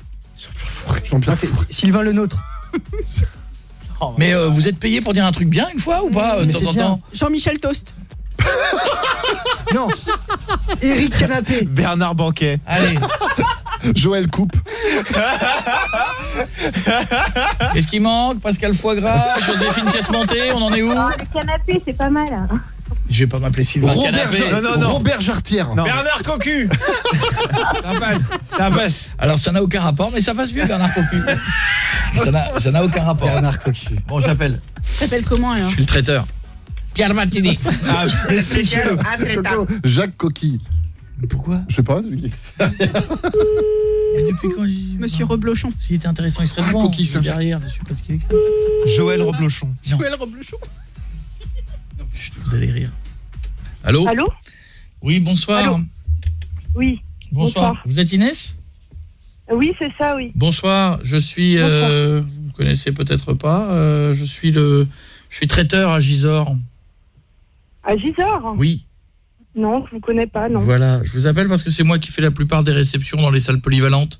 Jean-Pierre Fou. Sylvain le nôtre. Mais euh, vous êtes payé pour dire un truc bien une fois ou pas euh, de temps en temps Jean-Michel Toast. Non. Eric Canapé. Bernard Banquet. Allez, Joël Coupe. qu'est-ce qui manque Pascal Foie Gras, Joséphine Pièce Montée, on en est où Ah, le canapé, c'est pas mal. hein. Je vais pas m'appeler Sylvain Robert, Canapé. Non, non, non. Robert Jartière. Non. Bernard Cocu Ça passe, ça passe. Alors ça n'a aucun rapport, mais ça passe mieux Bernard Cocu. ça n'a- aucun rapport. Bernard Cocu. Bon, j'appelle. T'appelles comment Je alors suis le traiteur. Pierre Martini. Ah. Jacques Coquille. Pourquoi Je sais pas, celui qui. Depuis quand il... Monsieur Reblochon. S'il était intéressant, il serait Ah, devant. Coquille derrière, je sais pas ce qu'il est. Joël Reblochon. Non. Joël Reblochon. Vous allez rire. Allô Allô Oui, bonsoir. Allô Oui. Bonsoir. Bonsoir. Vous êtes Inès Oui, c'est ça, oui. Bonsoir, je suis euh, vous me connaissez peut-être pas, euh, je suis le je suis traiteur à Gisors. À Gisors Oui, Non, je vous connais pas, non. voilà, je vous appelle parce que c'est moi qui fais la plupart des réceptions dans les salles polyvalentes.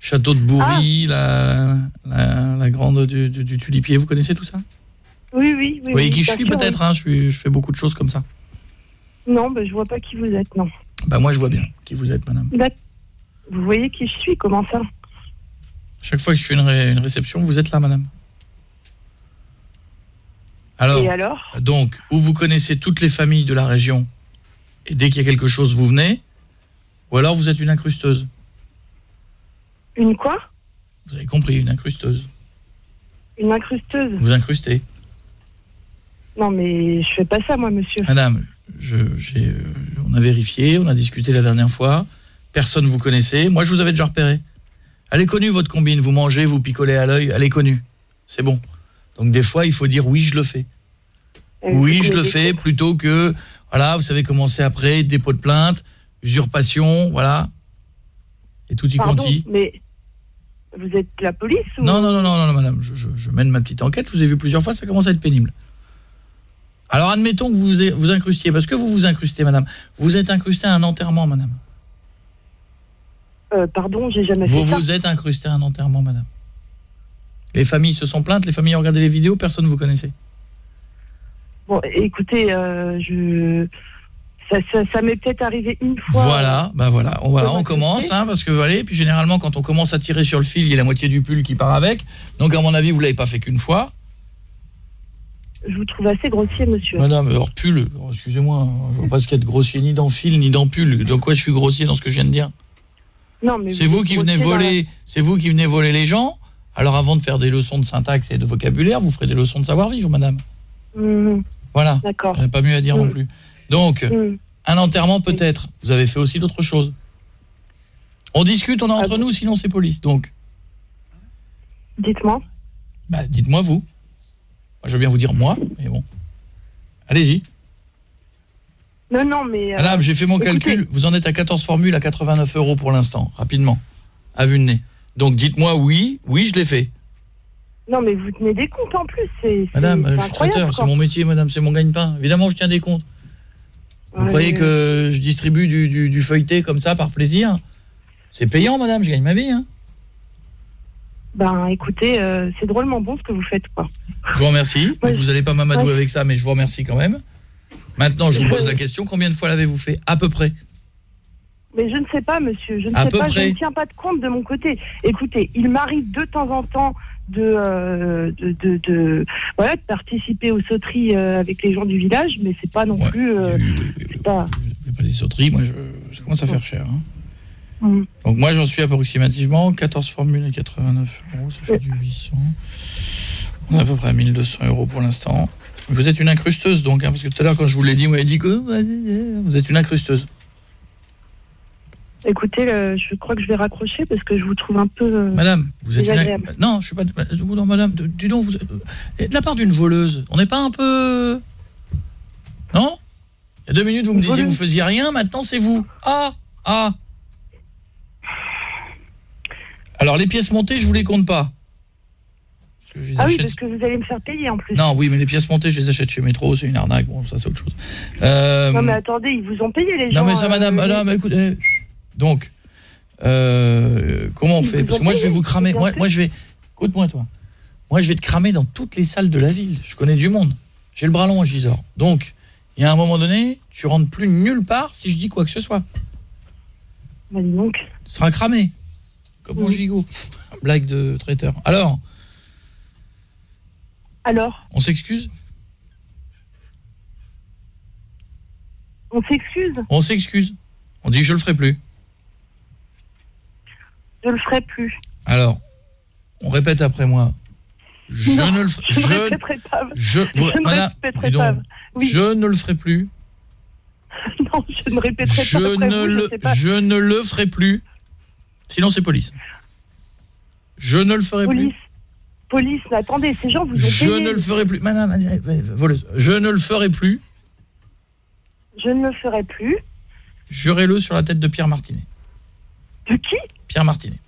Château de Bourry, la, la, la grande du, du, du Tulipier, vous connaissez tout ça? Oui, oui, oui. Vous voyez oui, qui je suis peut-être hein, je, suis, je fais beaucoup de choses comme ça. Non, bah, je vois pas qui vous êtes, non. Bah moi je vois bien qui vous êtes madame. Vous voyez qui je suis, comment ça? Chaque fois que je fais une, ré- une réception, vous êtes là madame. Alors Et alors? Donc, ou vous connaissez toutes les familles de la région, et dès qu'il y a quelque chose, vous venez, ou alors vous êtes une incrusteuse. Une quoi Vous avez compris, une incrusteuse. Une incrusteuse Vous incrustez. Non, mais je fais pas ça, moi, monsieur. Madame, je, euh, on a vérifié, on a discuté la dernière fois, personne vous connaissait, moi je vous avais déjà repéré. Elle est connue, votre combine, vous mangez, vous picolez à l'œil, elle est connue. C'est bon. Donc des fois, il faut dire oui, je le fais. Euh, Oui, je le fais, plutôt que, voilà, vous savez comment c'est après, dépôt de plainte, usurpation, voilà. Et tout y Pardon, conti. mais vous êtes la police ou... Non, non, non, non, non, madame, je, je- je mène ma petite enquête, je vous ai vu plusieurs fois, ça commence à être pénible. Alors admettons que vous vous incrustiez, parce que vous vous incrustez, madame. Vous êtes incrusté à un enterrement, madame. Euh, pardon, j'ai jamais Vous fait ça. vous êtes incrusté à un enterrement, madame. Les familles se sont plaintes, les familles ont regardé les vidéos, personne ne vous connaissait. Bon, écoutez, euh, je... Ça, ça, ça m'est peut-être arrivé une fois. Voilà, bah voilà, on, voilà, on commence, hein, parce que voilà, puis généralement quand on commence à tirer sur le fil, il y a la moitié du pull qui part avec. Donc à mon avis, vous l'avez pas fait qu'une fois. Je vous trouve assez grossier, monsieur. Madame, hors pull, oh, excusez-moi, hein, je vois pas ce qu'il y a de grossier ni dans fil ni dans pull. Donc quoi, je suis grossier dans ce que je viens de dire? C'est vous qui venez la- voler, c'est vous qui venez voler les gens? Alors avant de faire des leçons de syntaxe et de vocabulaire, vous ferez des leçons de savoir-vivre, madame. Mhm. Voilà. D'accord. Pas mieux à dire non Mm. plus. Donc, Mm. un enterrement peut-être. Vous avez fait aussi d'autres choses. On discute, on est Ah entre nous, sinon c'est police. Donc, Dites-moi. bah, dites-moi vous. Moi, je veux bien vous dire moi, mais bon. Allez-y. Non, non, mais... euh, Madame, j'ai fait mon écoutez, calcul. Vous en êtes à 14 formules à 89 euros pour l'instant, rapidement. À vue de nez. Donc, dites-moi oui, oui, je l'ai fait. Non, mais vous tenez des comptes en plus. c'est Madame, je suis traiteur, c'est mon métier, madame, c'est mon gagne-pain. Évidemment, je tiens des comptes. Vous Ouais, croyez que je distribue du, du, du feuilleté comme ça par plaisir? C'est payant, madame, je gagne ma vie. Hein. Ben, écoutez, euh, c'est drôlement bon ce que vous faites, quoi. Je vous remercie. Ouais. Vous n'allez pas m'amadouer Ouais. avec ça, mais je vous remercie quand même. Maintenant, je vous pose la question, combien de fois l'avez-vous fait? À peu près. Mais je ne sais pas, monsieur. Je ne À sais pas. près. Je ne tiens pas de compte de mon côté. Écoutez, il m'arrive de temps en temps de, euh, de, de, de- voilà, de participer aux sauteries euh, avec les gens du village, mais c'est pas non plus. euh, c'est pas. pas des sauteries, moi, je, ça commence à faire cher. hein. Mm. Donc moi, j'en suis approximativement 14 formules à 89 euros, ça fait du 800. On est à peu près à 1200 euros pour l'instant. Vous êtes une incrusteuse, donc, hein, parce que tout à l'heure, quand je vous l'ai dit, vous m'avez dit que vous êtes une incrusteuse. Écoutez, euh, je crois que je vais raccrocher parce que je vous trouve un peu. euh, Madame, vous êtes une... Non, je suis pas... Non, madame, dis donc, vous êtes... De la part d'une voleuse, on n'est pas un peu... Non? Il y a deux minutes, vous me disiez que vous faisiez rien, maintenant c'est vous. Ah Ah Alors, les pièces montées, je vous les compte pas. Parce que je les Ah oui, parce que vous allez me faire payer en plus. Non, oui, mais les pièces montées, je les achète chez Métro, c'est une arnaque, bon, ça c'est autre chose. Euh, Non, mais attendez, ils vous ont payé les gens. non mais ça euh, madame, madame, écoutez. Donc euh, comment on fait Parce que moi je vais vous cramer. Moi, je vais écoute-moi toi. Moi je vais te cramer dans toutes les salles de la ville. Je connais du monde. J'ai le bras long à Gisors. Donc il y a un moment donné, tu rentres plus nulle part si je dis quoi que ce soit. Bah, dis donc. Tu seras cramé. Comme mon gigot. Blague de traiteur. Alors, Alors, on s'excuse on s'excuse On s'excuse. On dit je le ferai plus. Je le ferai plus. Alors, on répète après moi. Je Non, ne le ferai je ne répéterai pas. Je, Je ne répéterai pas. Oui. Je ne le ferai plus. Non, je ne répéterai Je pas. après ne vous, le je pas. je ne le ferai plus. Sinon c'est police. Je ne le ferai Police. plus. Police, mais attendez, ces gens vous ont Je payé. ne le ferai plus. Madame, voleuse. Je ne le ferai plus. Je ne le ferai plus. Jurez-le sur la tête de Pierre Martinet. De qui? Pierre Martinet.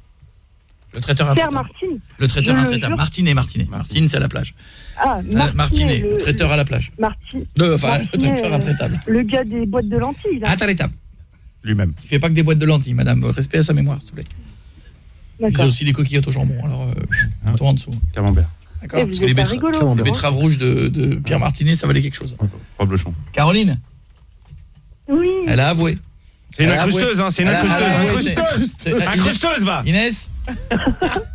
Le traiteur Pierre. Martine. Le traiteur intraitable. Martinet, Martinet. Martine, c'est à la plage. Ah, Euh, Martinet. Martinet, le traiteur à la plage. Marti- Le- enfin, le Martinet, traiteur euh, intraitable. Le gars des boîtes de lentilles. Là. Intraitable. Lui-même. Il fait pas que des boîtes de lentilles, madame. Respect à sa mémoire, s'il te plaît. Il fait aussi des coquillettes au jambon. Alors, euh, un tour en dessous. Camembert. D'accord Eh, Parce vous que les, rigolo. betteraves rouges de, de Pierre Martinet, ça valait quelque chose. Caroline, Oui. elle a avoué. C'est une incrusteuse, hein, c'est une incrusteuse. Incrusteuse. va. Inès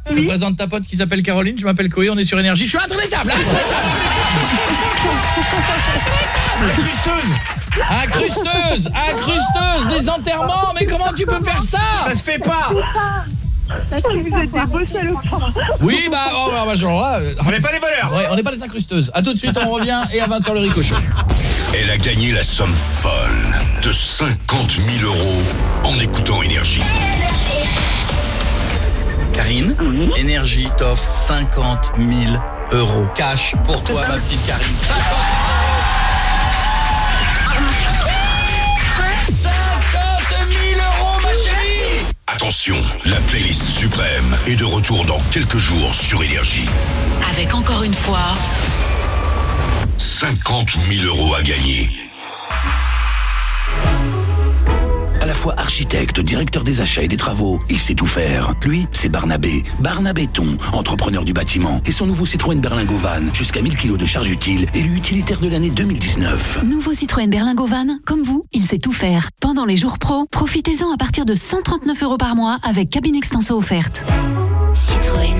Je te présente ta pote qui s'appelle Caroline, je m'appelle Coé, on est sur énergie. Je suis intraitable. Incrusteuse. Incrusteuse Incrusteuse Des enterrements Mais comment tu peux faire ça? Ça se fait pas. Parce que vous êtes des beaux salopards. Oui, bah, oh, bah, bah, genre là, euh, On n'est pas des voleurs. ouais, on n'est pas des incrusteuses. A tout de suite, on revient et à 20h le ricochet. Elle a gagné la somme folle de 50 000 euros en écoutant Énergie. Karine, Énergie t'offre 50 000 euros cash pour toi, ma petite Karine. 50 50 Attention, la playlist suprême est de retour dans quelques jours sur Énergie. Avec encore une fois 50 000 euros à gagner. La fois architecte, directeur des achats et des travaux, il sait tout faire. Lui, c'est Barnabé. Barnabéton, entrepreneur du bâtiment. Et son nouveau Citroën Berlingo Van, jusqu'à 1000 kg de charge utile, élu utilitaire de l'année 2019. Nouveau Citroën Berlingo Van, comme vous, il sait tout faire. Pendant les jours pro, profitez-en à partir de 139 euros par mois avec cabine extenso offerte. Citroën.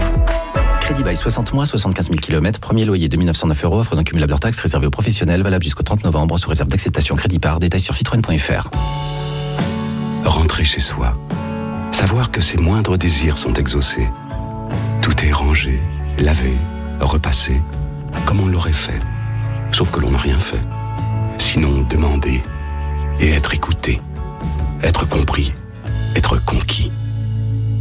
Crédit bail 60 mois, 75 000 km, premier loyer de 1909 euros, offre non cumulable hors taxe réservé aux professionnels, valable jusqu'au 30 novembre, sous réserve d'acceptation crédit par, détail sur citroën.fr. Rentrer chez soi. Savoir que ses moindres désirs sont exaucés. Tout est rangé, lavé, repassé, comme on l'aurait fait. Sauf que l'on n'a rien fait. Sinon, demander et être écouté. Être compris. Être conquis.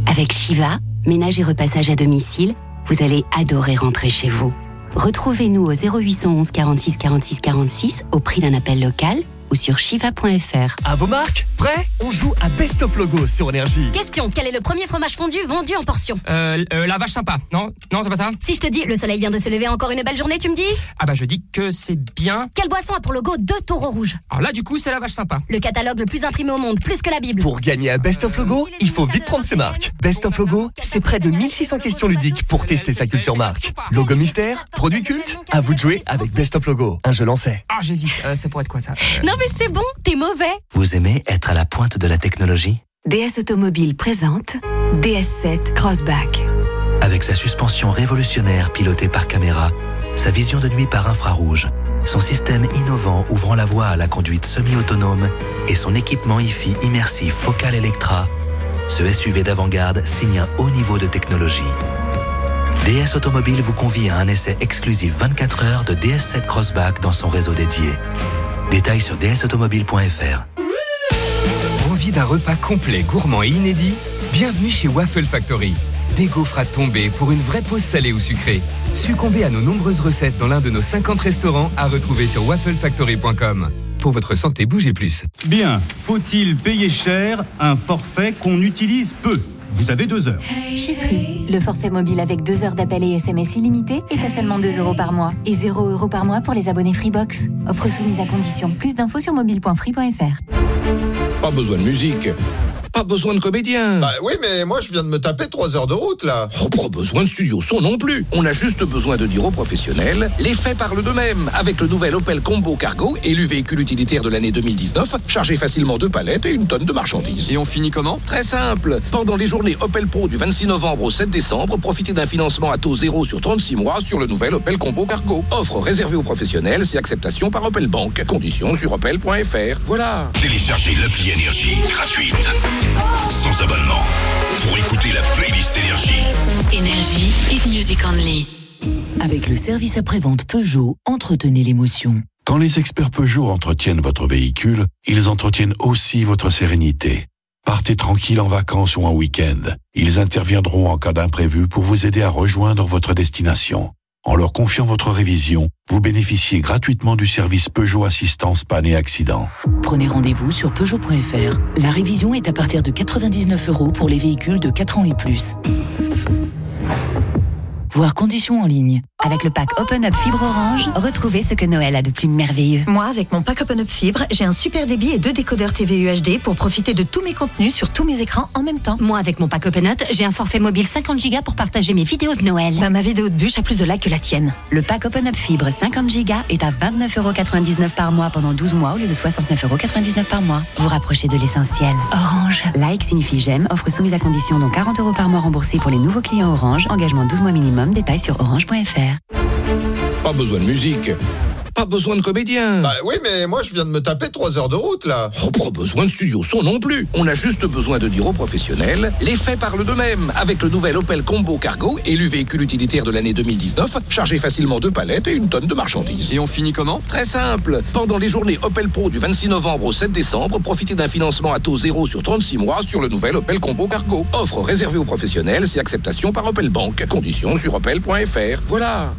Avec Shiva, ménage et repassage à domicile, vous allez adorer rentrer chez vous. Retrouvez-nous au 0811 46 46 46 au prix d'un appel local ou sur shiva.fr. À vos marques, prêt On joue à Best of Logo sur Énergie. Question, quel est le premier fromage fondu vendu en portion? Euh, euh, la vache sympa, non Non, c'est pas ça? Si je te dis le soleil vient de se lever, encore une belle journée, tu me dis? Ah bah je dis que c'est bien. Quelle boisson a pour logo deux taureaux rouges? Alors là du coup c'est la vache sympa. Le catalogue le plus imprimé au monde, plus que la Bible. Pour gagner à Best of Logo, il faut vite prendre ses marques. Best of Logo, c'est près de 1600 questions ludiques pour tester sa culture marque. Logo mystère, produit culte, à vous de jouer avec Best of Logo. Un jeu lancé. Ah j'hésite, euh, c'est pour être quoi ça? Non mais c'est bon, t'es mauvais. Vous aimez être à la pointe de la technologie? DS Automobile présente DS7 Crossback. Avec sa suspension révolutionnaire pilotée par caméra, sa vision de nuit par infrarouge, son système innovant ouvrant la voie à la conduite semi-autonome et son équipement IFI immersif Focal Electra, ce SUV d'avant-garde signe un haut niveau de technologie. DS Automobile vous convie à un essai exclusif 24 heures de DS7 Crossback dans son réseau dédié. Détails sur dsautomobile.fr. Envie d'un repas complet, gourmand et inédit? Bienvenue chez Waffle Factory. Des gaufres à tomber pour une vraie pause salée ou sucrée. Succombez à nos nombreuses recettes dans l'un de nos 50 restaurants à retrouver sur wafflefactory.com. Pour votre santé, bougez plus. Bien, faut-il payer cher un forfait qu'on utilise peu? Vous avez deux heures. Chez Free, le forfait mobile avec 2 heures d'appel et SMS illimité est à seulement 2 euros par mois et 0 euros par mois pour les abonnés Freebox. Offre soumise à condition. Plus d'infos sur mobile.free.fr. Pas besoin de musique. Pas besoin de comédien. Bah oui, mais moi je viens de me taper 3 heures de route là. Oh, pas besoin de studio son non plus. On a juste besoin de dire aux professionnels, les faits parlent d'eux-mêmes. Avec le nouvel Opel Combo Cargo, élu véhicule utilitaire de l'année 2019, chargé facilement deux palettes et une tonne de marchandises. Et on finit comment? Très simple. Pendant les journées Opel Pro du 26 novembre au 7 décembre, profitez d'un financement à taux zéro sur 36 mois sur le nouvel Opel Combo Cargo. Offre réservée aux professionnels, c'est acceptation par Opel Bank. Conditions sur opel.fr. Voilà. Téléchargez l'appli Énergie gratuite. Sans abonnement. Pour écouter la playlist Énergie. Énergie, hit music only. Avec le service après-vente Peugeot, entretenez l'émotion. Quand les experts Peugeot entretiennent votre véhicule, ils entretiennent aussi votre sérénité. Partez tranquille en vacances ou en week-end. Ils interviendront en cas d'imprévu pour vous aider à rejoindre votre destination. En leur confiant votre révision, vous bénéficiez gratuitement du service Peugeot Assistance Panne et Accident. Prenez rendez-vous sur Peugeot.fr. La révision est à partir de 99 euros pour les véhicules de 4 ans et plus. Voir conditions en ligne. Avec le pack Open Up Fibre Orange, retrouvez ce que Noël a de plus merveilleux. Moi, avec mon pack Open Up Fibre, j'ai un super débit et deux décodeurs TV UHD pour profiter de tous mes contenus sur tous mes écrans en même temps. Moi, avec mon pack Open Up, j'ai un forfait mobile 50 Go pour partager mes vidéos de Noël. Bah, ma vidéo de bûche a plus de likes que la tienne. Le pack Open Up Fibre 50 Go est à 29,99€ par mois pendant 12 mois au lieu de 69,99€ par mois. Vous rapprochez de l'essentiel. Orange. Like signifie j'aime, offre soumise à condition dont 40 euros par mois remboursés pour les nouveaux clients Orange, engagement 12 mois minimum, détails sur orange.fr. Pas besoin de musique. Pas besoin de comédien. Bah oui, mais moi je viens de me taper 3 heures de route là. Oh, pas besoin de studio son non plus. On a juste besoin de dire aux professionnels, les faits parlent d'eux-mêmes. Avec le nouvel Opel Combo Cargo, élu véhicule utilitaire de l'année 2019, chargé facilement deux palettes et une tonne de marchandises. Et on finit comment? Très simple. Pendant les journées Opel Pro du 26 novembre au 7 décembre, profitez d'un financement à taux zéro sur 36 mois sur le nouvel Opel Combo Cargo. Offre réservée aux professionnels, c'est acceptation par Opel Bank. Conditions sur opel.fr. Voilà.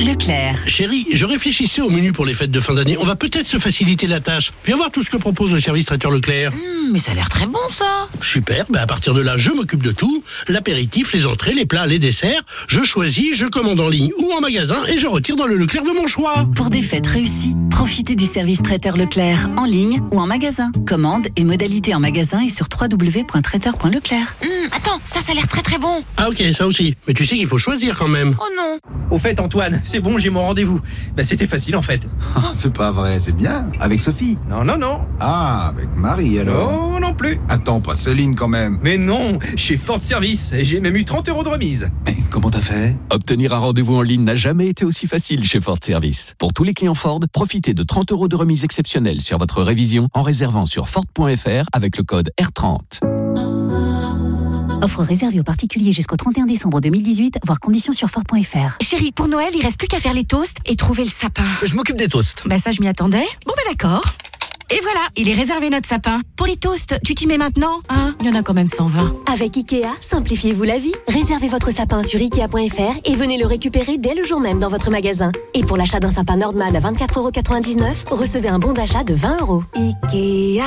Leclerc. Chérie, je réfléchissais au menu pour les fêtes de fin d'année. On va peut-être se faciliter la tâche. Viens voir tout ce que propose le service traiteur Leclerc. Hum, mais ça a l'air très bon ça. Super, ben à partir de là, je m'occupe de tout. L'apéritif, les entrées, les plats, les desserts. Je choisis, je commande en ligne ou en magasin et je retire dans le Leclerc de mon choix. Pour des fêtes réussies, profitez du service traiteur Leclerc en ligne ou en magasin. Commande et modalités en magasin et sur www.traiteur.leclerc. Hum, attends, ça, ça a l'air très très bon. Ah ok, ça aussi. Mais tu sais qu'il faut choisir quand même. Oh non. Au fait, Antoine, c'est bon, j'ai mon rendez-vous. Bah, c'était facile en fait. c'est pas vrai, c'est bien. Avec Sophie Non, non, non. Ah, avec Marie alors Non, non plus. Attends, pas Céline quand même. Mais non, chez Ford Service, et j'ai même eu 30 euros de remise. Mais comment t'as fait? Obtenir un rendez-vous en ligne n'a jamais été aussi facile chez Ford Service. Pour tous les clients Ford, profitez de 30 euros de remise exceptionnelle sur votre révision en réservant sur Ford.fr avec le code R30. Offre réservée aux particuliers jusqu'au 31 décembre 2018, voire conditions sur Ford.fr. Chérie, pour Noël, il reste plus qu'à faire les toasts et trouver le sapin. Je m'occupe des toasts. Bah ça, je m'y attendais. Bon bah d'accord. Et voilà, il est réservé notre sapin. Pour les toasts, tu t'y mets maintenant Hein? Il y en a quand même 120. Avec Ikea, simplifiez-vous la vie. Réservez votre sapin sur Ikea.fr et venez le récupérer dès le jour même dans votre magasin. Et pour l'achat d'un sapin Nordman à 24,99€, recevez un bon d'achat de 20 euros. Ikea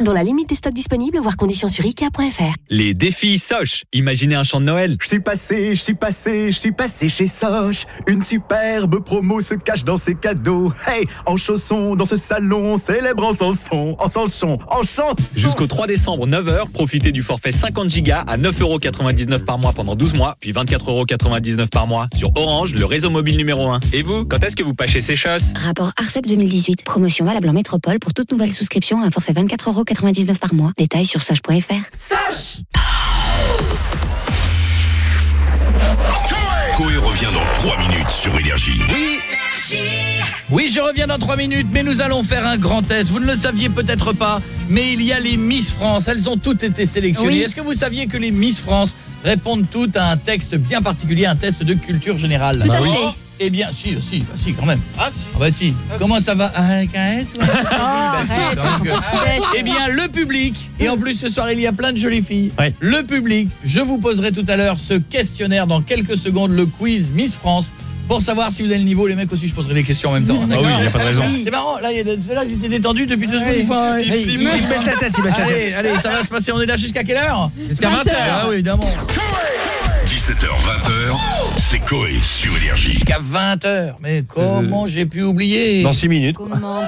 Dans la limite des stocks disponibles, voire conditions sur Ikea.fr. Les défis Soch. Imaginez un chant de Noël. Je suis passé, je suis passé, je suis passé chez Soch. Une superbe promo se cache dans ses cadeaux. Hey, en chaussons, dans ce salon, célèbre en chanson, en chanson, en chanson. Jusqu'au 3 décembre, 9h, profitez du forfait 50 Go à 9,99€ par mois pendant 12 mois, puis 24,99€ par mois sur Orange, le réseau mobile numéro 1. Et vous, quand est-ce que vous pâchez ces choses Rapport ARCEP 2018. Promotion valable en métropole pour toute nouvelle souscription à un forfait 24,99€ par mois. Détails sur soch.fr. Soch Coé revient dans 3 minutes sur Énergie. Oui. Oui, je reviens dans 3 minutes, mais nous allons faire un grand test. Vous ne le saviez peut-être pas, mais il y a les Miss France. Elles ont toutes été sélectionnées. Oui. Est-ce que vous saviez que les Miss France répondent toutes à un texte bien particulier, un test de culture générale Tout à Bah oui. fait. Eh bien, si, si, bah si, quand même. Ah, si. Ah bah si. Comment ça va Avec un S Donc. Eh bien, le public, et en plus ce soir il y a plein de jolies filles, le public, je vous poserai tout à l'heure ce questionnaire dans quelques secondes, le quiz Miss France, pour savoir si vous avez le niveau. Les mecs aussi, je poserai des questions en même temps. Ah oui, y a pas de raison. C'est marrant, là, il y a des- là ils étaient détendus depuis deux secondes. Il- il- il baisse la tête, il baisse la allez, tête. Allez, ça va se passer, on est là jusqu'à quelle heure Jusqu'à 20 heures. Ah oui, évidemment. 17h, 20h, c'est Coé sur Énergie. Jusqu'à 20h. Mais comment j'ai pu oublier Dans 6 minutes. Comment